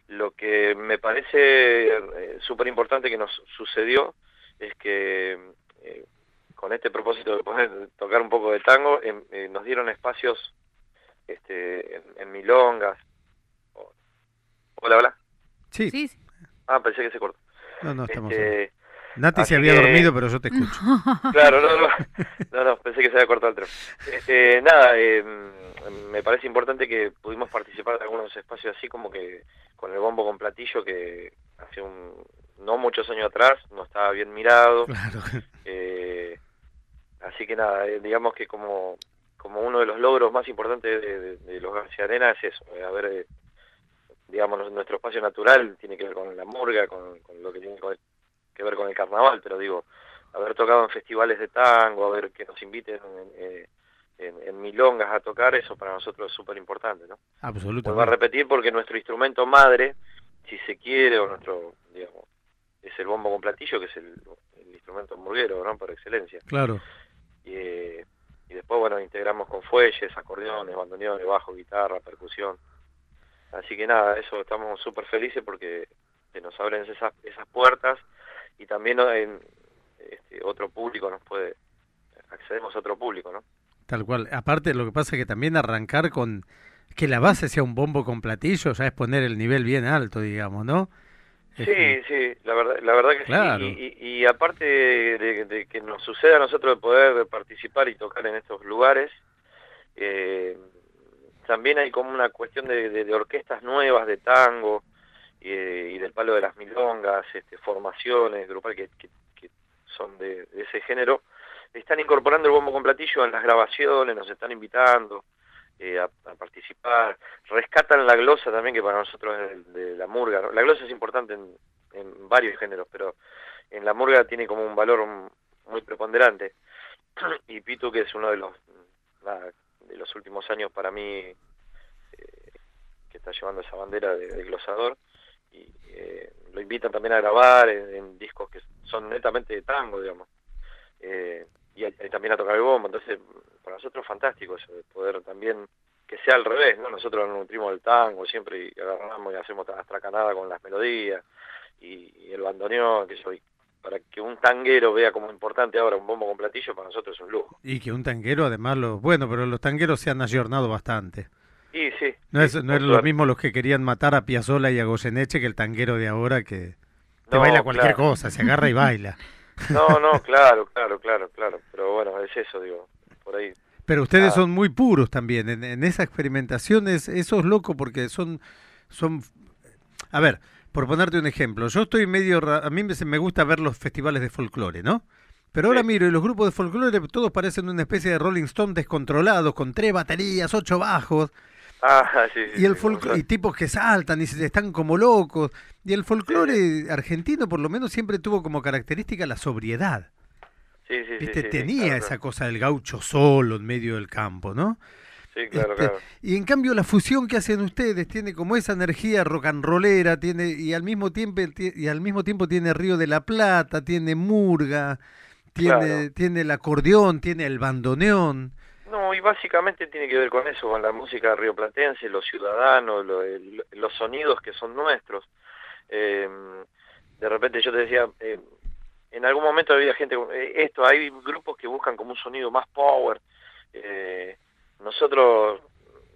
Lo que me parece súper importante que nos sucedió es que eh, con este propósito de poder tocar un poco de tango, em- eh, nos dieron espacios este, en, en milongas. Hola, hola.
Sí.
Ah, pensé que se cortó.
No, no, estamos.
Este,
Nati se había
que-
dormido, pero yo te escucho. [LAUGHS]
Claro, no, no, no, no, pensé que se había cortado el tren. Este, nada, eh, me parece importante que pudimos participar de algunos espacios así como que con el bombo con platillo que hace un no muchos años atrás no estaba bien mirado.
Claro. [LAUGHS]
Eh, así que nada, eh, digamos que como como uno de los logros más importantes de, de- de los García Arena es eso, eh, haber, eh, digamos, nuestro espacio natural tiene que ver con la murga, con, con lo que tiene con- que ver con el carnaval, pero digo, haber tocado en festivales de tango, haber que nos inviten en, eh, en- en milongas a tocar, eso para nosotros es súper importante, ¿no? Vuelvo a
Absolutamente.
repetir porque nuestro instrumento madre, si se quiere, o nuestro, digamos, es el bombo con platillo, que es el, el instrumento murguero, ¿no? Por excelencia.
Claro.
Y, eh, y después, bueno, integramos con fuelles, acordeones, bandoneones, bajo, guitarra, percusión. Así que nada, eso estamos súper felices porque que nos abren esas, esas puertas y también este, otro público nos puede, accedemos a otro público, ¿no?
Tal cual. Aparte, lo que pasa es que también arrancar con que la base sea un bombo con platillo ya es poner el nivel bien alto, digamos, ¿no?
Sí, sí, la verdad, la verdad que
Claro.
sí. Y, y- y aparte de, de que nos suceda a nosotros de poder participar y tocar en estos lugares, eh, también hay como una cuestión de, de- orquestas nuevas de tango y, del palo de las milongas, este, formaciones grupales que, que- son de, ese género, están incorporando el bombo con platillo en las grabaciones, nos están invitando eh, a, participar, rescatan la glosa también, que para nosotros es de, la murga. La glosa es importante en, en varios géneros, pero en la murga tiene como un valor muy preponderante. [CLEARS THROAT] y Pitu, que es uno de los, de los últimos años para mí, eh, que está llevando esa bandera de, de glosador, y eh, lo invitan también a grabar en, discos que son netamente de tango, digamos. Eh, y, y también a tocar el bombo, entonces para nosotros fantástico eso, de poder también que sea al revés, ¿no? Nosotros nos nutrimos del tango siempre y agarramos y hacemos astracanada con las melodías y el bandoneón, que soy para que un tanguero vea como importante ahora un bombo con platillo, para nosotros es un lujo.
Y que un tanguero, además, lo bueno, pero los tangueros se han ayornado bastante.
Y sí.
No es,
sí,
no
por
es lo
suerte.
mismo los que querían matar a Piazzolla y a Goyeneche que el tanguero de ahora que te
No,
baila cualquier
claro.
cosa, se agarra y baila. [LAUGHS]
No, no, [LAUGHS] claro, claro, claro, claro. Pero bueno, es eso, digo, por ahí.
Pero ustedes son muy puros también. En, en esa experimentación es, eso es loco porque son, son... A ver, por ponerte un ejemplo, yo estoy medio... ra- A mí me, gusta ver los festivales de folclore, ¿no? Pero ahora miro y los grupos de folclore todos parecen una especie de Rolling Stone descontrolados, con tres baterías, ocho bajos,
Ah, sí, sí,
y el folclore, y tipos que saltan y se están como locos. Y el folclore argentino por lo menos siempre tuvo como característica la sobriedad.
Sí, sí,
¿Viste? Tenía
claro,
esa cosa del gaucho solo en medio del campo, ¿no?
Sí, claro,
Este,
claro.
Y en cambio la fusión que hacen ustedes tiene como esa energía rock and rollera, tiene y al mismo tiempo y al mismo tiempo tiene Río de la Plata, tiene murga, tiene
Claro.
tiene el acordeón, tiene el bandoneón.
No, y básicamente tiene que ver con eso, con la música rioplatense, los ciudadanos, lo- el- los sonidos que son nuestros. Eh, de repente yo te decía, eh, en algún momento había gente, eh, esto, hay grupos que buscan como un sonido más power. Eh, nosotros,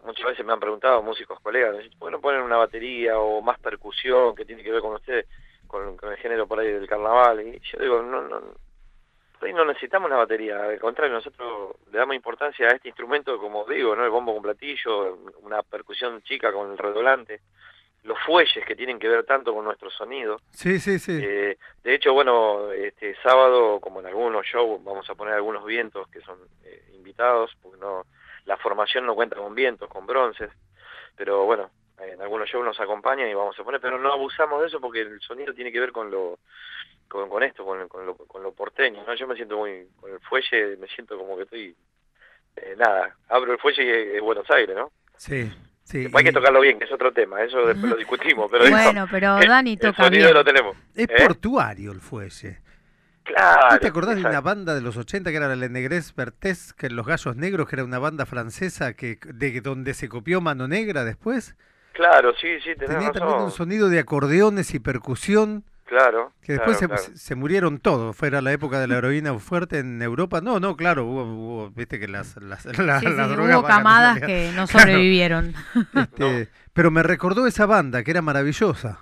muchas veces me han preguntado músicos colegas, ¿por qué no ponen una batería o más percusión que tiene que ver con ustedes, con, con el género por ahí del carnaval? Y yo digo, no, no, por ahí no necesitamos una batería, al contrario, nosotros le damos importancia a este instrumento, como digo, ¿no? El bombo con platillo, una percusión chica con el redolante, los fuelles que tienen que ver tanto con nuestro sonido.
Sí, sí, sí.
Eh, de hecho, bueno, este sábado, como en algunos shows, vamos a poner algunos vientos que son eh, invitados, porque no, la formación no cuenta con vientos, con bronces, pero bueno, en algunos shows nos acompañan y vamos a poner, pero no abusamos de eso porque el sonido tiene que ver con lo con, con esto, con, con lo, con lo porteño, ¿no? Yo me siento muy, con el fuelle, me siento como que estoy, eh, nada, abro el fuelle y es, Buenos Aires, ¿no?
Sí, sí.
Hay que tocarlo bien, que es otro tema, eso después lo [LAUGHS] discutimos, pero digo,
Bueno, pero
el-
Dani
el
toca
sonido
bien.
lo tenemos.
Es
¿eh?
portuario el fuelle.
Claro.
¿No te acordás de
exacto.
una banda de los 80 que era la Lenegres Bertés, que Los Gallos Negros, que era una banda francesa que de donde se copió Mano Negra después?
Claro, sí, sí, tenés
Tenía también
razón.
un sonido de acordeones y percusión.
Claro.
Que después
claro,
se,
claro.
se murieron todos. Fuera la época de la heroína fuerte en Europa. No, no, claro, hubo, hubo, viste que las, las, la-
Sí,
las
sí,
drogas
hubo camadas [LAUGHS] que no
Claro.
sobrevivieron.
Este, Pero me recordó esa banda que era maravillosa.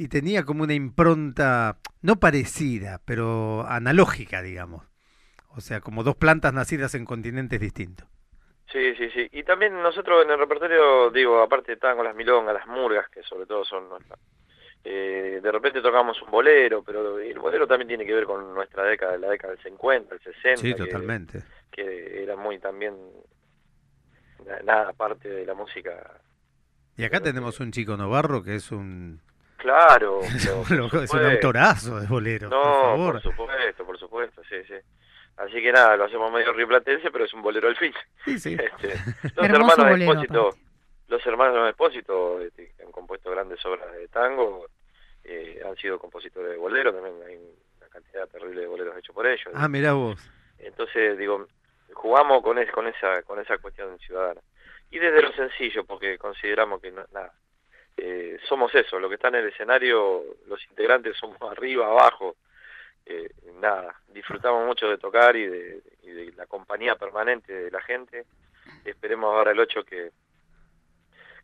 Y tenía como una impronta, no parecida, pero analógica, digamos. O sea, como dos plantas nacidas en continentes distintos.
Sí, sí, sí. Y también nosotros en el repertorio, digo, aparte de tango, las milongas, las murgas, que sobre todo son nuestras. eh, de repente tocamos un bolero, pero el bolero también tiene que ver con nuestra década, la década del 50, el 60.
Sí,
que-
totalmente.
Que, era muy también, na- nada, parte de la música.
Y acá tenemos un chico Novarro que es un,
Claro. [LAUGHS]
loco, es un autorazo de bolero.
No,
por favor.
por supuesto, por supuesto, sí, sí. Así que nada, lo hacemos medio rioplatense, pero es un bolero al fin.
Sí, sí. [LAUGHS]
Este, [LAUGHS] los hermanos
bolero,
Espósito, los hermanos Espósito, este, que han compuesto grandes obras de tango, eh, han sido compositores de bolero, también hay una cantidad terrible de boleros hechos por ellos.
Ah, mirá vos.
Entonces, digo, jugamos con, es- con esa con esa cuestión ciudadana. Y desde lo sencillo, porque consideramos que no, nada, eh, somos eso, lo que está en el escenario, los integrantes somos [LAUGHS] arriba, abajo, eh, nada, disfrutamos mucho de tocar y de, y de la compañía permanente de la gente. Esperemos ahora el 8 que,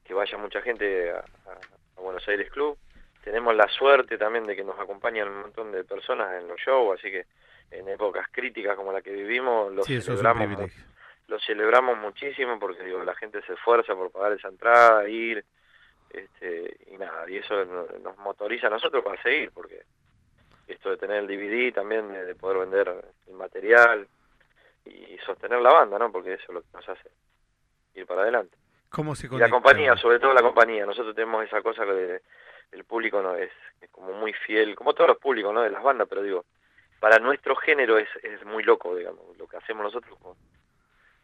que vaya mucha gente a, Buenos Aires Club. Tenemos la suerte también de que nos acompañan un montón de personas en los shows, así que en épocas críticas como la que vivimos, lo
Sí,
celebramos lo celebramos muchísimo porque digo la gente se esfuerza por pagar esa entrada ir este y nada y eso no- nos motoriza a nosotros para seguir porque esto de tener el DVD también de, de poder vender el material y sostener la banda no porque eso es lo que nos hace ir para adelante.
¿Cómo se
y la compañía sobre todo la compañía. Nosotros tenemos esa cosa que el público no es, es como muy fiel como todos los públicos no de las bandas pero digo para nuestro género es, es muy loco digamos lo que hacemos nosotros como-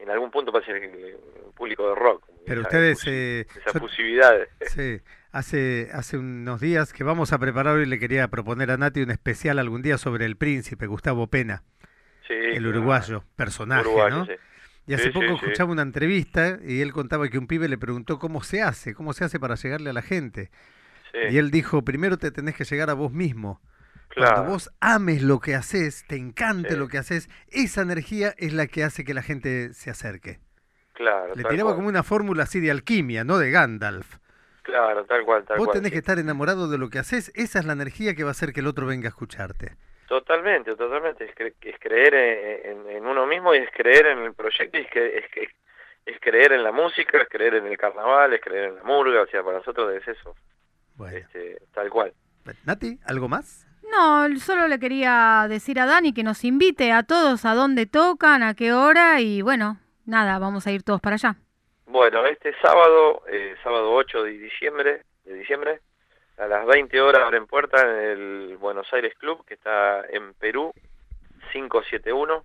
en algún punto parece un público de rock
Pero
esa
ustedes... eh,
esa fusividad [LAUGHS]
Sí, hace, hace unos días que vamos a preparar hoy le quería proponer a Nati un especial algún día sobre el príncipe Gustavo Pena,
Sí,
el
claro.
uruguayo, personaje,
Uruguayo,
¿no?
sí.
Y hace
Sí,
poco escuchaba una entrevista y él contaba que un pibe le preguntó cómo se hace, cómo se hace para llegarle a la gente.
Sí.
Y él dijo, primero te tenés que llegar a vos mismo.
Claro.
Cuando vos ames lo que haces, te encante
Sí.
lo que haces, esa energía es la que hace que la gente se acerque.
Claro,
Le tiraba
cual.
como una fórmula así de alquimia, no de Gandalf.
Claro, tal cual, tal
Vos
cual.
tenés
sí.
que estar enamorado de lo que haces, esa es la energía que va a hacer que el otro venga a escucharte.
Totalmente, totalmente. Es, cre- es creer en, en- en uno mismo y es creer en el proyecto y es, que, es, que- es creer en la música, es creer en el carnaval, es creer en la murga. O sea, para nosotros es eso. Este, tal cual.
Nati, ¿algo más?
No, solo le quería decir a Dani que nos invite a todos a dónde tocan, a qué hora y bueno, nada, vamos a ir todos para allá.
Bueno, este sábado, eh, sábado 8 de diciembre, de diciembre, a las 20 horas abren puerta en el Buenos Aires Club, que está en Perú, 571.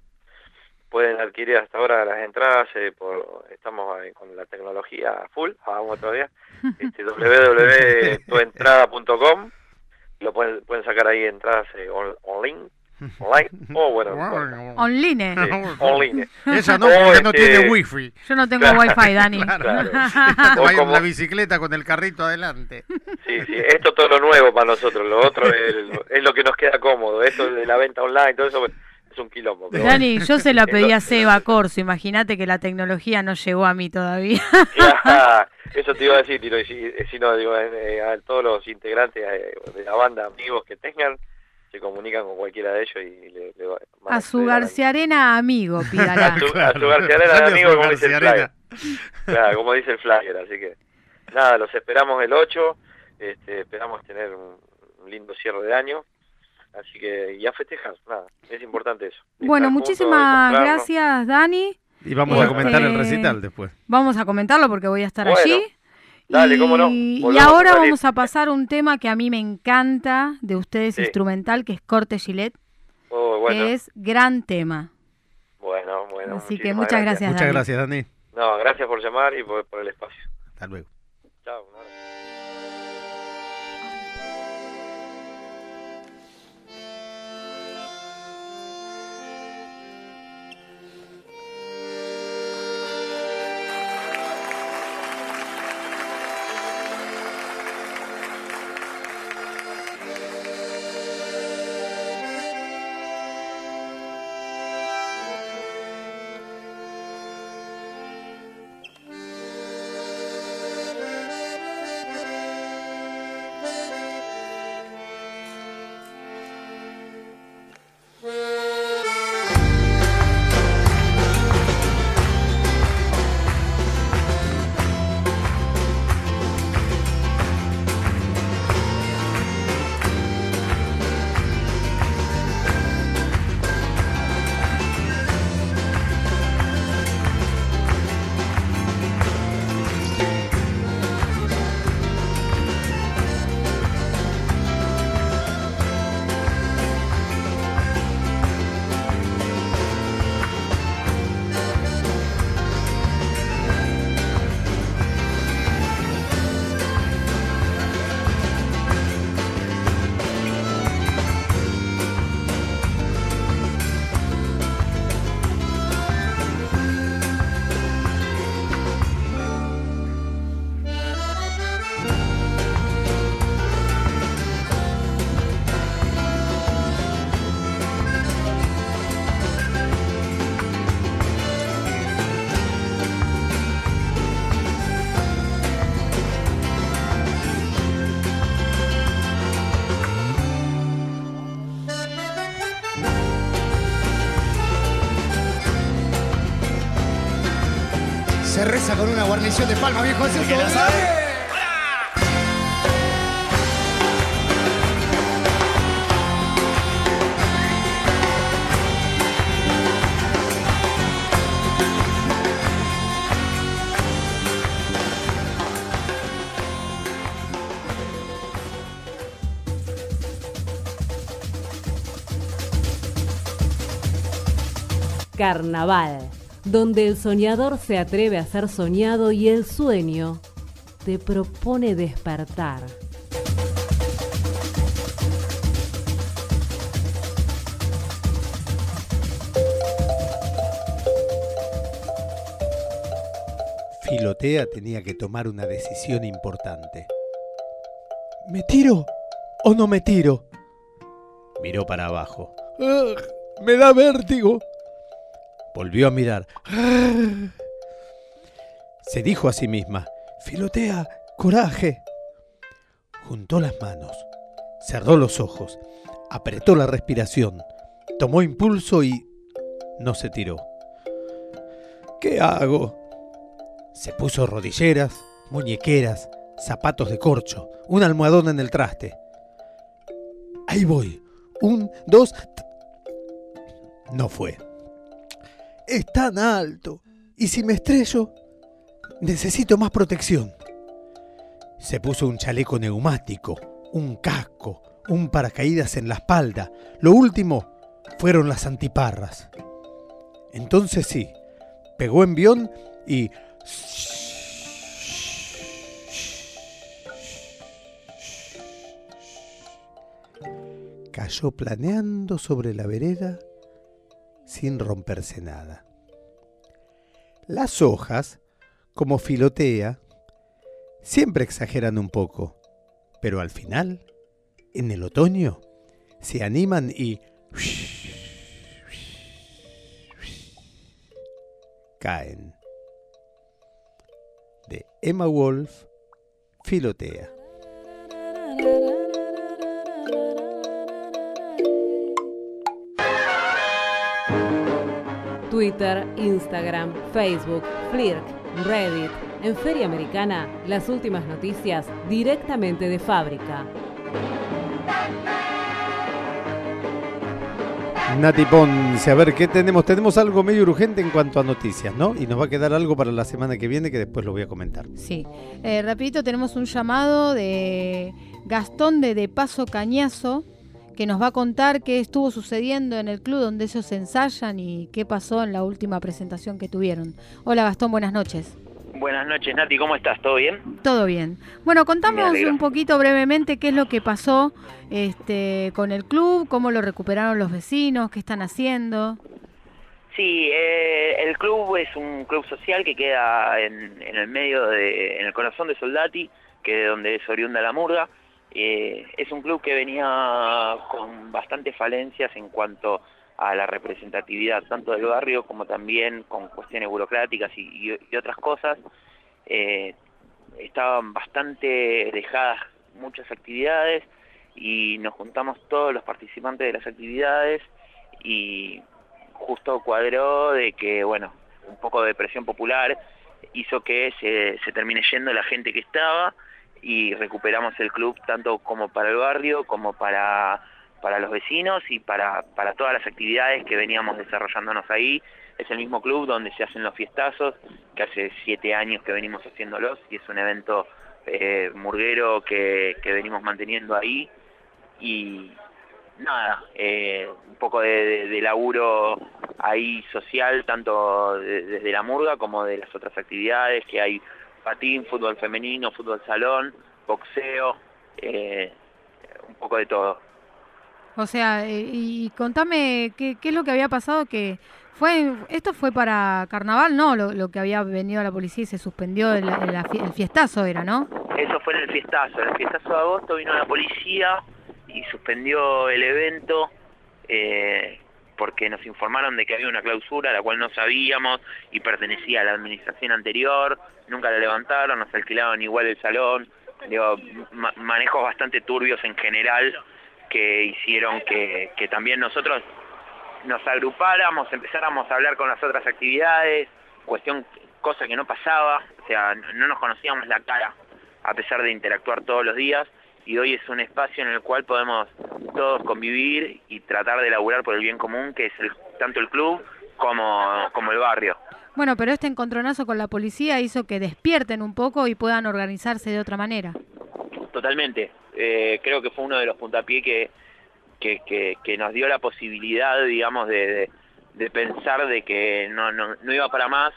Pueden adquirir hasta ahora las entradas, eh, por, estamos eh, con la tecnología full, vamos todavía, [LAUGHS] este, www.tuentrada.com, lo pueden, pueden sacar ahí entradas eh, on- online, [LAUGHS] online o bueno, bueno,
Online.
sí, online.
Ella no, porque no
este,
tiene wifi.
Yo no tengo
Claro.
wifi, Dani.
Claro. [LAUGHS] [LAUGHS] O como-
la bicicleta con el carrito adelante.
Sí, sí, esto es todo lo nuevo para nosotros, lo otro es, es lo que nos queda cómodo, esto de la venta online, todo eso es un quilombo. pero
Dani,
bueno.
yo se la [LAUGHS] pedí a Seba [LAUGHS] Corso. Imagínate que la tecnología no llegó a mí todavía.
Eso te iba a decir, Tiro, y si, si no, digo, eh, a todos los integrantes eh, de la banda, amigos que tengan, se comunican con cualquiera de ellos y le, le va- van
A su García Arena amigo, pídala. [LAUGHS]
a su, a su García Arena
a
amigo, como dice el flyer. Claro, como dice el flyer, así que nada, los esperamos el 8, este, esperamos tener un, un lindo cierre de año, así que y a festejar, nada, es importante eso.
Bueno,
juntos,
muchísimas gracias, Dani.
Y vamos
Bueno,
a comentar el
este,
recital después.
Vamos a comentarlo porque voy a estar
Bueno,
allí.
dale, cómo no,
Y, y
a
ahora
salir.
vamos a pasar un tema que a mí me encanta de ustedes
Sí.
instrumental, que es Corte Gillette,
Oh, bueno,
que es gran tema.
bueno, bueno.
Así que muchas gracias,
Muchas
Dani.
gracias, Dani.
No, gracias por llamar y por, por el espacio.
Hasta luego.
Chao.
Con una guarnición de palma, viejo. ¿es eso?
Carnaval, donde el soñador se atreve a ser soñado y el sueño te propone despertar.
Filotea tenía que tomar una decisión importante. ¿Me tiro o no me tiro? Miró para abajo. ¡Ugh! ¡Me da vértigo! Volvió a mirar. [GASPS] Se dijo a sí misma, Filotea, coraje. Juntó las manos, cerró los ojos, apretó la respiración, tomó impulso y no se tiró. ¿Qué hago? Se puso rodilleras, muñequeras, zapatos de corcho, un almohadón en el traste. Ahí voy. Un, dos. No fue. Es tan alto. ¿Y si me estrello? Necesito más protección. Se puso un chaleco neumático, un casco, un paracaídas en la espalda. Lo último fueron las antiparras. Entonces sí, pegó envión y cayó planeando sobre la vereda sin romperse nada. Las hojas, como filotea, siempre exageran un poco, pero al final, en el otoño, se animan y caen. De Emma Wolf, Filotea.
Twitter, Instagram, Facebook, Flirk, Reddit. En Feria Americana, las últimas noticias directamente de fábrica.
Nati Ponce, a ver, ¿qué tenemos? Tenemos algo medio urgente en cuanto a noticias, ¿no? Y nos va a quedar algo para la semana que viene que después lo voy a comentar.
Sí. Eh, rapidito tenemos un llamado de Gastón de De Paso Cañazo que nos va a contar qué estuvo sucediendo en el club donde ellos ensayan y qué pasó en la última presentación que tuvieron. Hola Gastón, buenas noches.
Buenas noches, Nati, ¿cómo estás? ¿Todo bien?
Todo bien. Bueno, contamos un poquito brevemente qué es lo que pasó este, con el club, cómo lo recuperaron los vecinos, qué están haciendo.
Sí, eh, el club es un club social que queda en, en el medio, de, en el corazón de Soldati, que es donde es oriunda la murga. Eh, es un club que venía con bastantes falencias en cuanto a la representatividad tanto del barrio como también con cuestiones burocráticas y, otras cosas. Eh, estaban bastante dejadas muchas actividades y nos juntamos todos los participantes de las actividades y justo cuadró de que, bueno, un poco de presión popular hizo que se, se termine yendo la gente que estaba y recuperamos el club tanto como para el barrio como para, para los vecinos y para, para todas las actividades que veníamos desarrollándonos ahí. Es el mismo club donde se hacen los fiestazos, que hace siete años que venimos haciéndolos y es un evento eh, murguero que, que venimos manteniendo ahí y nada, eh, un poco de, laburo ahí social, tanto de- desde la murga como de las otras actividades, que hay patín, fútbol femenino, fútbol salón, boxeo, eh, un poco de todo.
O sea, eh, y contame qué, qué es lo que había pasado que fue esto fue para carnaval, ¿no? Lo, lo que había venido la policía y se suspendió el fiestazo era, ¿no?
Eso fue en el fiestazo. En el fiestazo de agosto vino la policía y suspendió el evento eh, porque nos informaron de que había una clausura, la cual no sabíamos y pertenecía a la administración anterior. Nunca la levantaron, nos alquilaban igual el salón. Digo, ma- manejos bastante turbios en general que hicieron que, que también nosotros nos agrupáramos, empezáramos a hablar con las otras actividades, cuestión, cosa que no pasaba, o sea, no nos conocíamos la cara, a pesar de interactuar todos los días, y hoy es un espacio en el cual podemos todos convivir y tratar de laburar por el bien común, que es el- tanto el club como, como el barrio.
Bueno, pero este encontronazo con la policía hizo que despierten un poco y puedan organizarse de otra manera.
Totalmente. Eh, creo que fue uno de los puntapiés que, que, que, que nos dio la posibilidad, digamos, de, de, de pensar de que no, no, no iba para más.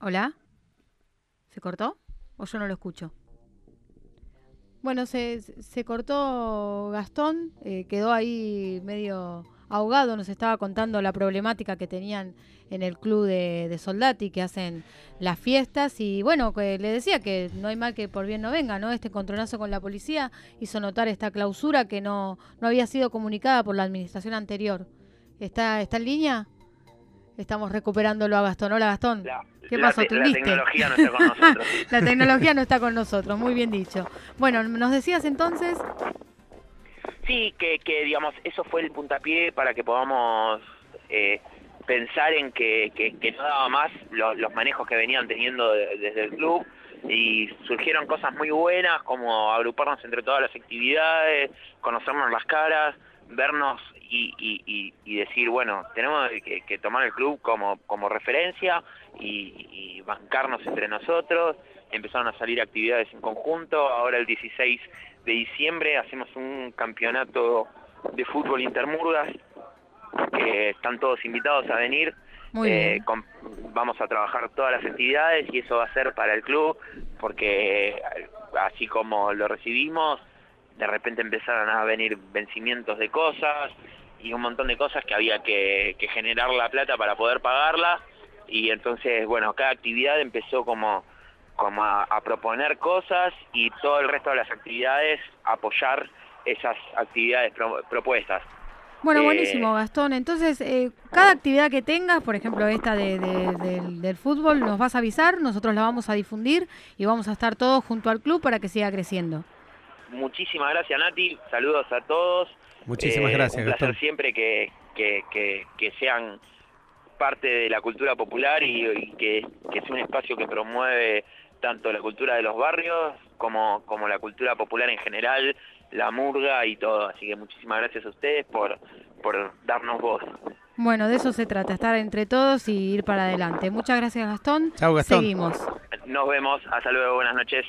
¿Hola? ¿Se cortó? ¿O yo no lo escucho? Bueno, se, se cortó Gastón, eh, quedó ahí medio ahogado, nos estaba contando la problemática que tenían en el club de, de Soldati, que hacen las fiestas, y bueno, que le decía que no hay mal que por bien no venga, ¿no? Este encontronazo con la policía hizo notar esta clausura que no, no había sido comunicada por la administración anterior. ¿Está, está en línea? Estamos recuperándolo a Gastón. Hola Gastón. ¿Qué
la
pasó?
te-
¿Te
la tecnología no está con nosotros. [LAUGHS]
La tecnología no está con nosotros, muy bien dicho. Bueno, nos decías entonces,
Sí, que, que digamos, eso fue el puntapié para que podamos eh, pensar en que, que- que no daba más lo- los manejos que venían teniendo de- desde el club y surgieron cosas muy buenas como agruparnos entre todas las actividades, conocernos las caras, vernos y, y- y- y decir, bueno, tenemos que, que tomar el club como, como referencia y, y bancarnos entre nosotros. Empezaron a salir actividades en conjunto, ahora el 16 de diciembre hacemos un campeonato de fútbol intermurgas que están todos invitados a venir.
Muy
Eh,
bien.
con- vamos a trabajar todas las actividades y eso va a ser para el club porque así como lo recibimos de repente empezaron a venir vencimientos de cosas y un montón de cosas que había que, que generar la plata para poder pagarla y entonces, bueno, cada actividad empezó como, como a, a proponer cosas y todo el resto de las actividades apoyar esas actividades pro- propuestas.
Bueno,
Eh,
buenísimo, Gastón. Entonces, eh, cada actividad que tengas, por ejemplo, esta de, de- del, del fútbol, nos vas a avisar, nosotros la vamos a difundir y vamos a estar todos junto al club para que siga creciendo.
Muchísimas gracias Nati, saludos a todos.
Muchísimas
Eh,
gracias,
Un placer
Gastón.
siempre que, que, que, que sean parte de la cultura popular y, y que, que sea un espacio que promueve tanto la cultura de los barrios como, como la cultura popular en general, la murga y todo. Así que muchísimas gracias a ustedes por, por darnos voz.
Bueno, de eso se trata, estar entre todos y ir para adelante. Muchas gracias, Gastón.
Chau, Gastón.
Seguimos.
Nos vemos, hasta luego, buenas noches.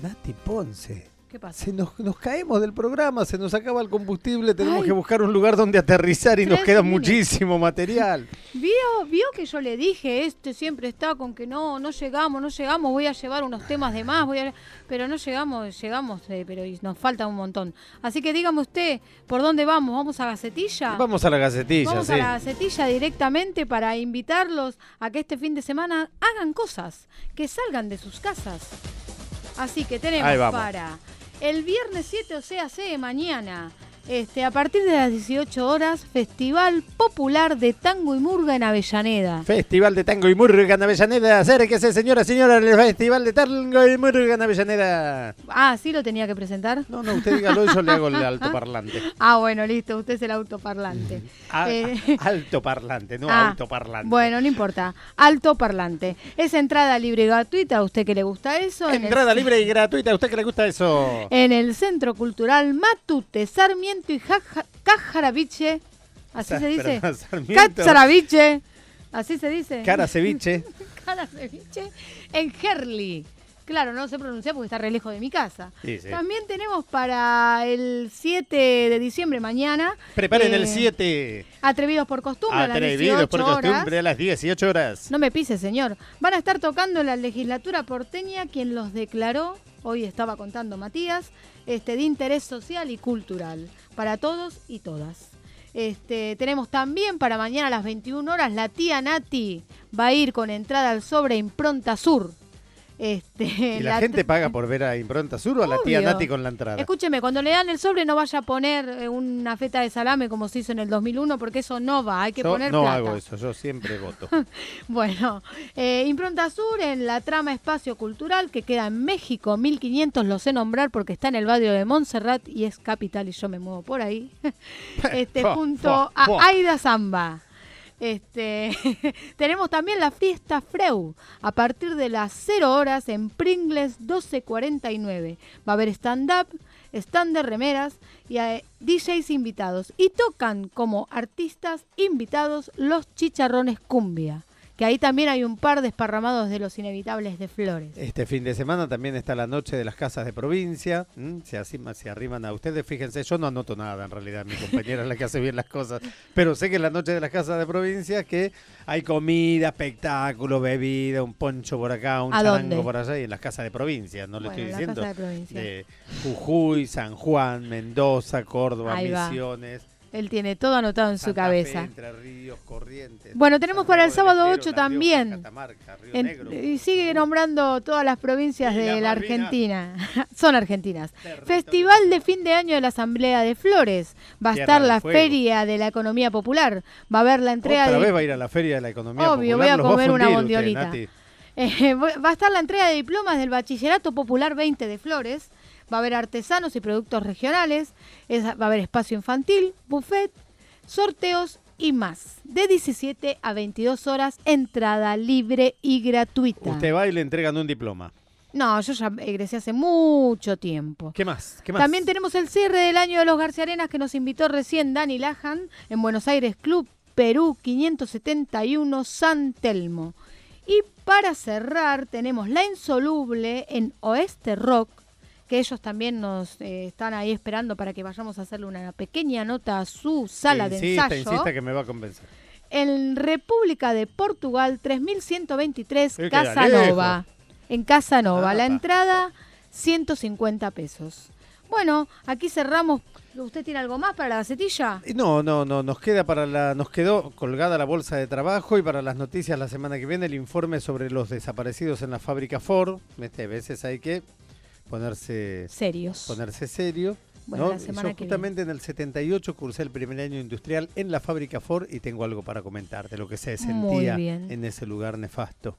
Nati Ponce.
¿Qué pasa?
Se nos, nos caemos del programa, se nos acaba el combustible, tenemos
Ay.
que buscar un lugar donde aterrizar y nos queda muchísimo material. [LAUGHS]
¿Vio, vio que yo le dije, este siempre está con que no, no llegamos, no llegamos, voy a llevar unos temas de más, voy a... pero no llegamos, llegamos, eh, pero nos falta un montón. Así que dígame usted, ¿por dónde vamos? ¿Vamos a Gacetilla?
Vamos a la gacetilla,
Vamos
sí.
a la Gacetilla directamente para invitarlos a que este fin de semana hagan cosas, que salgan de sus casas. Así que tenemos para el viernes 7, o sea, se mañana, este, a partir de las 18 horas, Festival Popular de Tango y Murga en Avellaneda.
Festival de Tango y Murga en Avellaneda. Acérquese, señora, señora, el Festival de Tango y Murga en Avellaneda.
Ah, sí lo tenía que presentar.
No, no, usted dígalo yo le hago el [LAUGHS] altoparlante.
Ah, bueno, listo, usted es el autoparlante.
A-
Eh, [LAUGHS]
Altoparlante, no
Ah,
autoparlante.
Bueno, no importa. Alto parlante. Es entrada libre y gratuita. ¿A usted que le gusta eso? En el-
Entrada libre y gratuita. ¿A usted que le gusta eso?
En el Centro Cultural Matute, Sarmiento y Jaja- Cajaraviche. Así
Sa-
se dice. [LAUGHS]
Sarmiento.
Cajaraviche. Así se dice.
Cara ceviche. [LAUGHS]
Cajaraviche. En Herli. Claro, no sé pronunciar porque está re lejos de mi casa.
Sí, sí.
También tenemos para el 7 de diciembre, mañana.
Preparen
eh,
el 7.
Atrevidos por costumbre, a las
Atrevidos
18
por
horas.
costumbre a las 18 horas.
No me pise, señor. Van a estar tocando la legislatura porteña quien los declaró, hoy estaba contando Matías, este, de interés social y cultural para todos y todas. Este, tenemos también para mañana a las 21 horas la tía Nati va a ir con entrada al sobre Impronta Sur. Este,
¿Y la, gente paga por ver a Impronta Sur o a la tía. Nati con la entrada?
Escúcheme, cuando le dan el sobre no vaya a poner eh, una feta de salame como se hizo en el 2001 porque eso no va, hay que
yo
poner
no
plata.
hago eso, yo siempre [LAUGHS] voto.
Bueno, eh, Impronta Sur en la trama Espacio Cultural que queda en México, 1500 lo sé nombrar porque está en el barrio de Montserrat y es capital y yo me muevo por ahí, [LAUGHS] [LAUGHS] este, junto a Aida Zamba. Este, [LAUGHS] tenemos también la fiesta Freu a partir de las 0 horas en Pringles 1249. Va a haber stand-up, stand de remeras y eh, DJs invitados. Y tocan como artistas invitados los chicharrones cumbia. Que ahí también hay un par desparramados de los inevitables de flores.
Este fin de semana también está la noche de las casas de provincia. ¿m? Se, asima- se arriman a ustedes. Fíjense, yo no anoto nada en realidad. Mi compañera es la que hace bien las cosas. Pero sé que en la noche de las casas de provincia que hay comida, espectáculo, bebida, un poncho por acá, un
¿A
charango
dónde?
por allá y en las casas de provincia. No le estoy diciendo.
de provincia.
de Jujuy, San Juan, Mendoza, Córdoba. Misiones.
Él tiene todo anotado en su
Fe,
cabeza.
Entre Ríos, Corrientes.
Bueno, tenemos para el sábado
Estero,
8
La Rioja,
también. En- y sigue nombrando todas las provincias de la. Argentina. [LAUGHS] Son argentinas. Festival de fin de año de la Asamblea de Flores. Va a
Tierra
estar la
Fuego.
Feria de la Economía Popular. Va a haber la entrega
Otra
de...
vez va a ir a la Feria de la Economía
Obvio,
Popular.
voy a comer una
usted,
bondiolita. [LAUGHS] Eh, va a estar la entrega de diplomas del Bachillerato Popular 20 de Flores. Va a haber artesanos y productos regionales. Es- va a haber espacio infantil, buffet, sorteos y más. De 17 a 22 horas, entrada libre y gratuita.
Usted va y le entregan un diploma.
No, yo ya egresé hace mucho tiempo.
¿Qué más? ¿Qué más?
También tenemos el cierre del año de los García Arenas que nos invitó recién Dani Lajan en Buenos Aires Club Perú 571 San Telmo. Y para cerrar tenemos La Insoluble en Oeste Rock, que ellos también nos eh, están ahí esperando para que vayamos a hacerle una pequeña nota a su sala de ensayo.
insista que me va a convencer.
En República de Portugal 3123
Sí, queda
Casanova. En Casanova.
Ah,
la entrada
150 pesos. Bueno, aquí cerramos. ¿Usted tiene algo más para la gacetilla?
No, no, no, nos queda para la, nos quedó colgada la bolsa de trabajo y para las noticias la semana que viene el informe sobre los desaparecidos en la fábrica Ford. Este, veces hay que ponerse
Serios.
ponerse serio.
Bueno,
Yo justamente en el 78 cursé el primer año industrial en la fábrica Ford y tengo algo para comentar de lo que se sentía en ese lugar nefasto.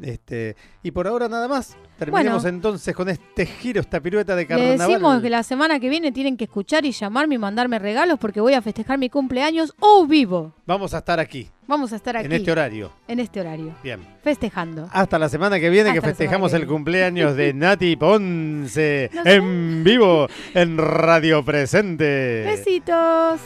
Este, y por ahora nada más. Terminemos
Bueno.
entonces con este giro, esta pirueta de
Le
carnaval.
decimos que la semana que viene tienen que escuchar y llamarme y mandarme regalos porque voy a festejar mi cumpleaños o vivo.
Vamos a estar aquí,
Vamos a estar aquí.
en este horario.
En este horario.
Bien.
Festejando.
Hasta la semana que viene
Hasta
que festejamos
que
el cumpleaños de [LAUGHS] Nati Ponce en vivo en Radio Presente.
Besitos.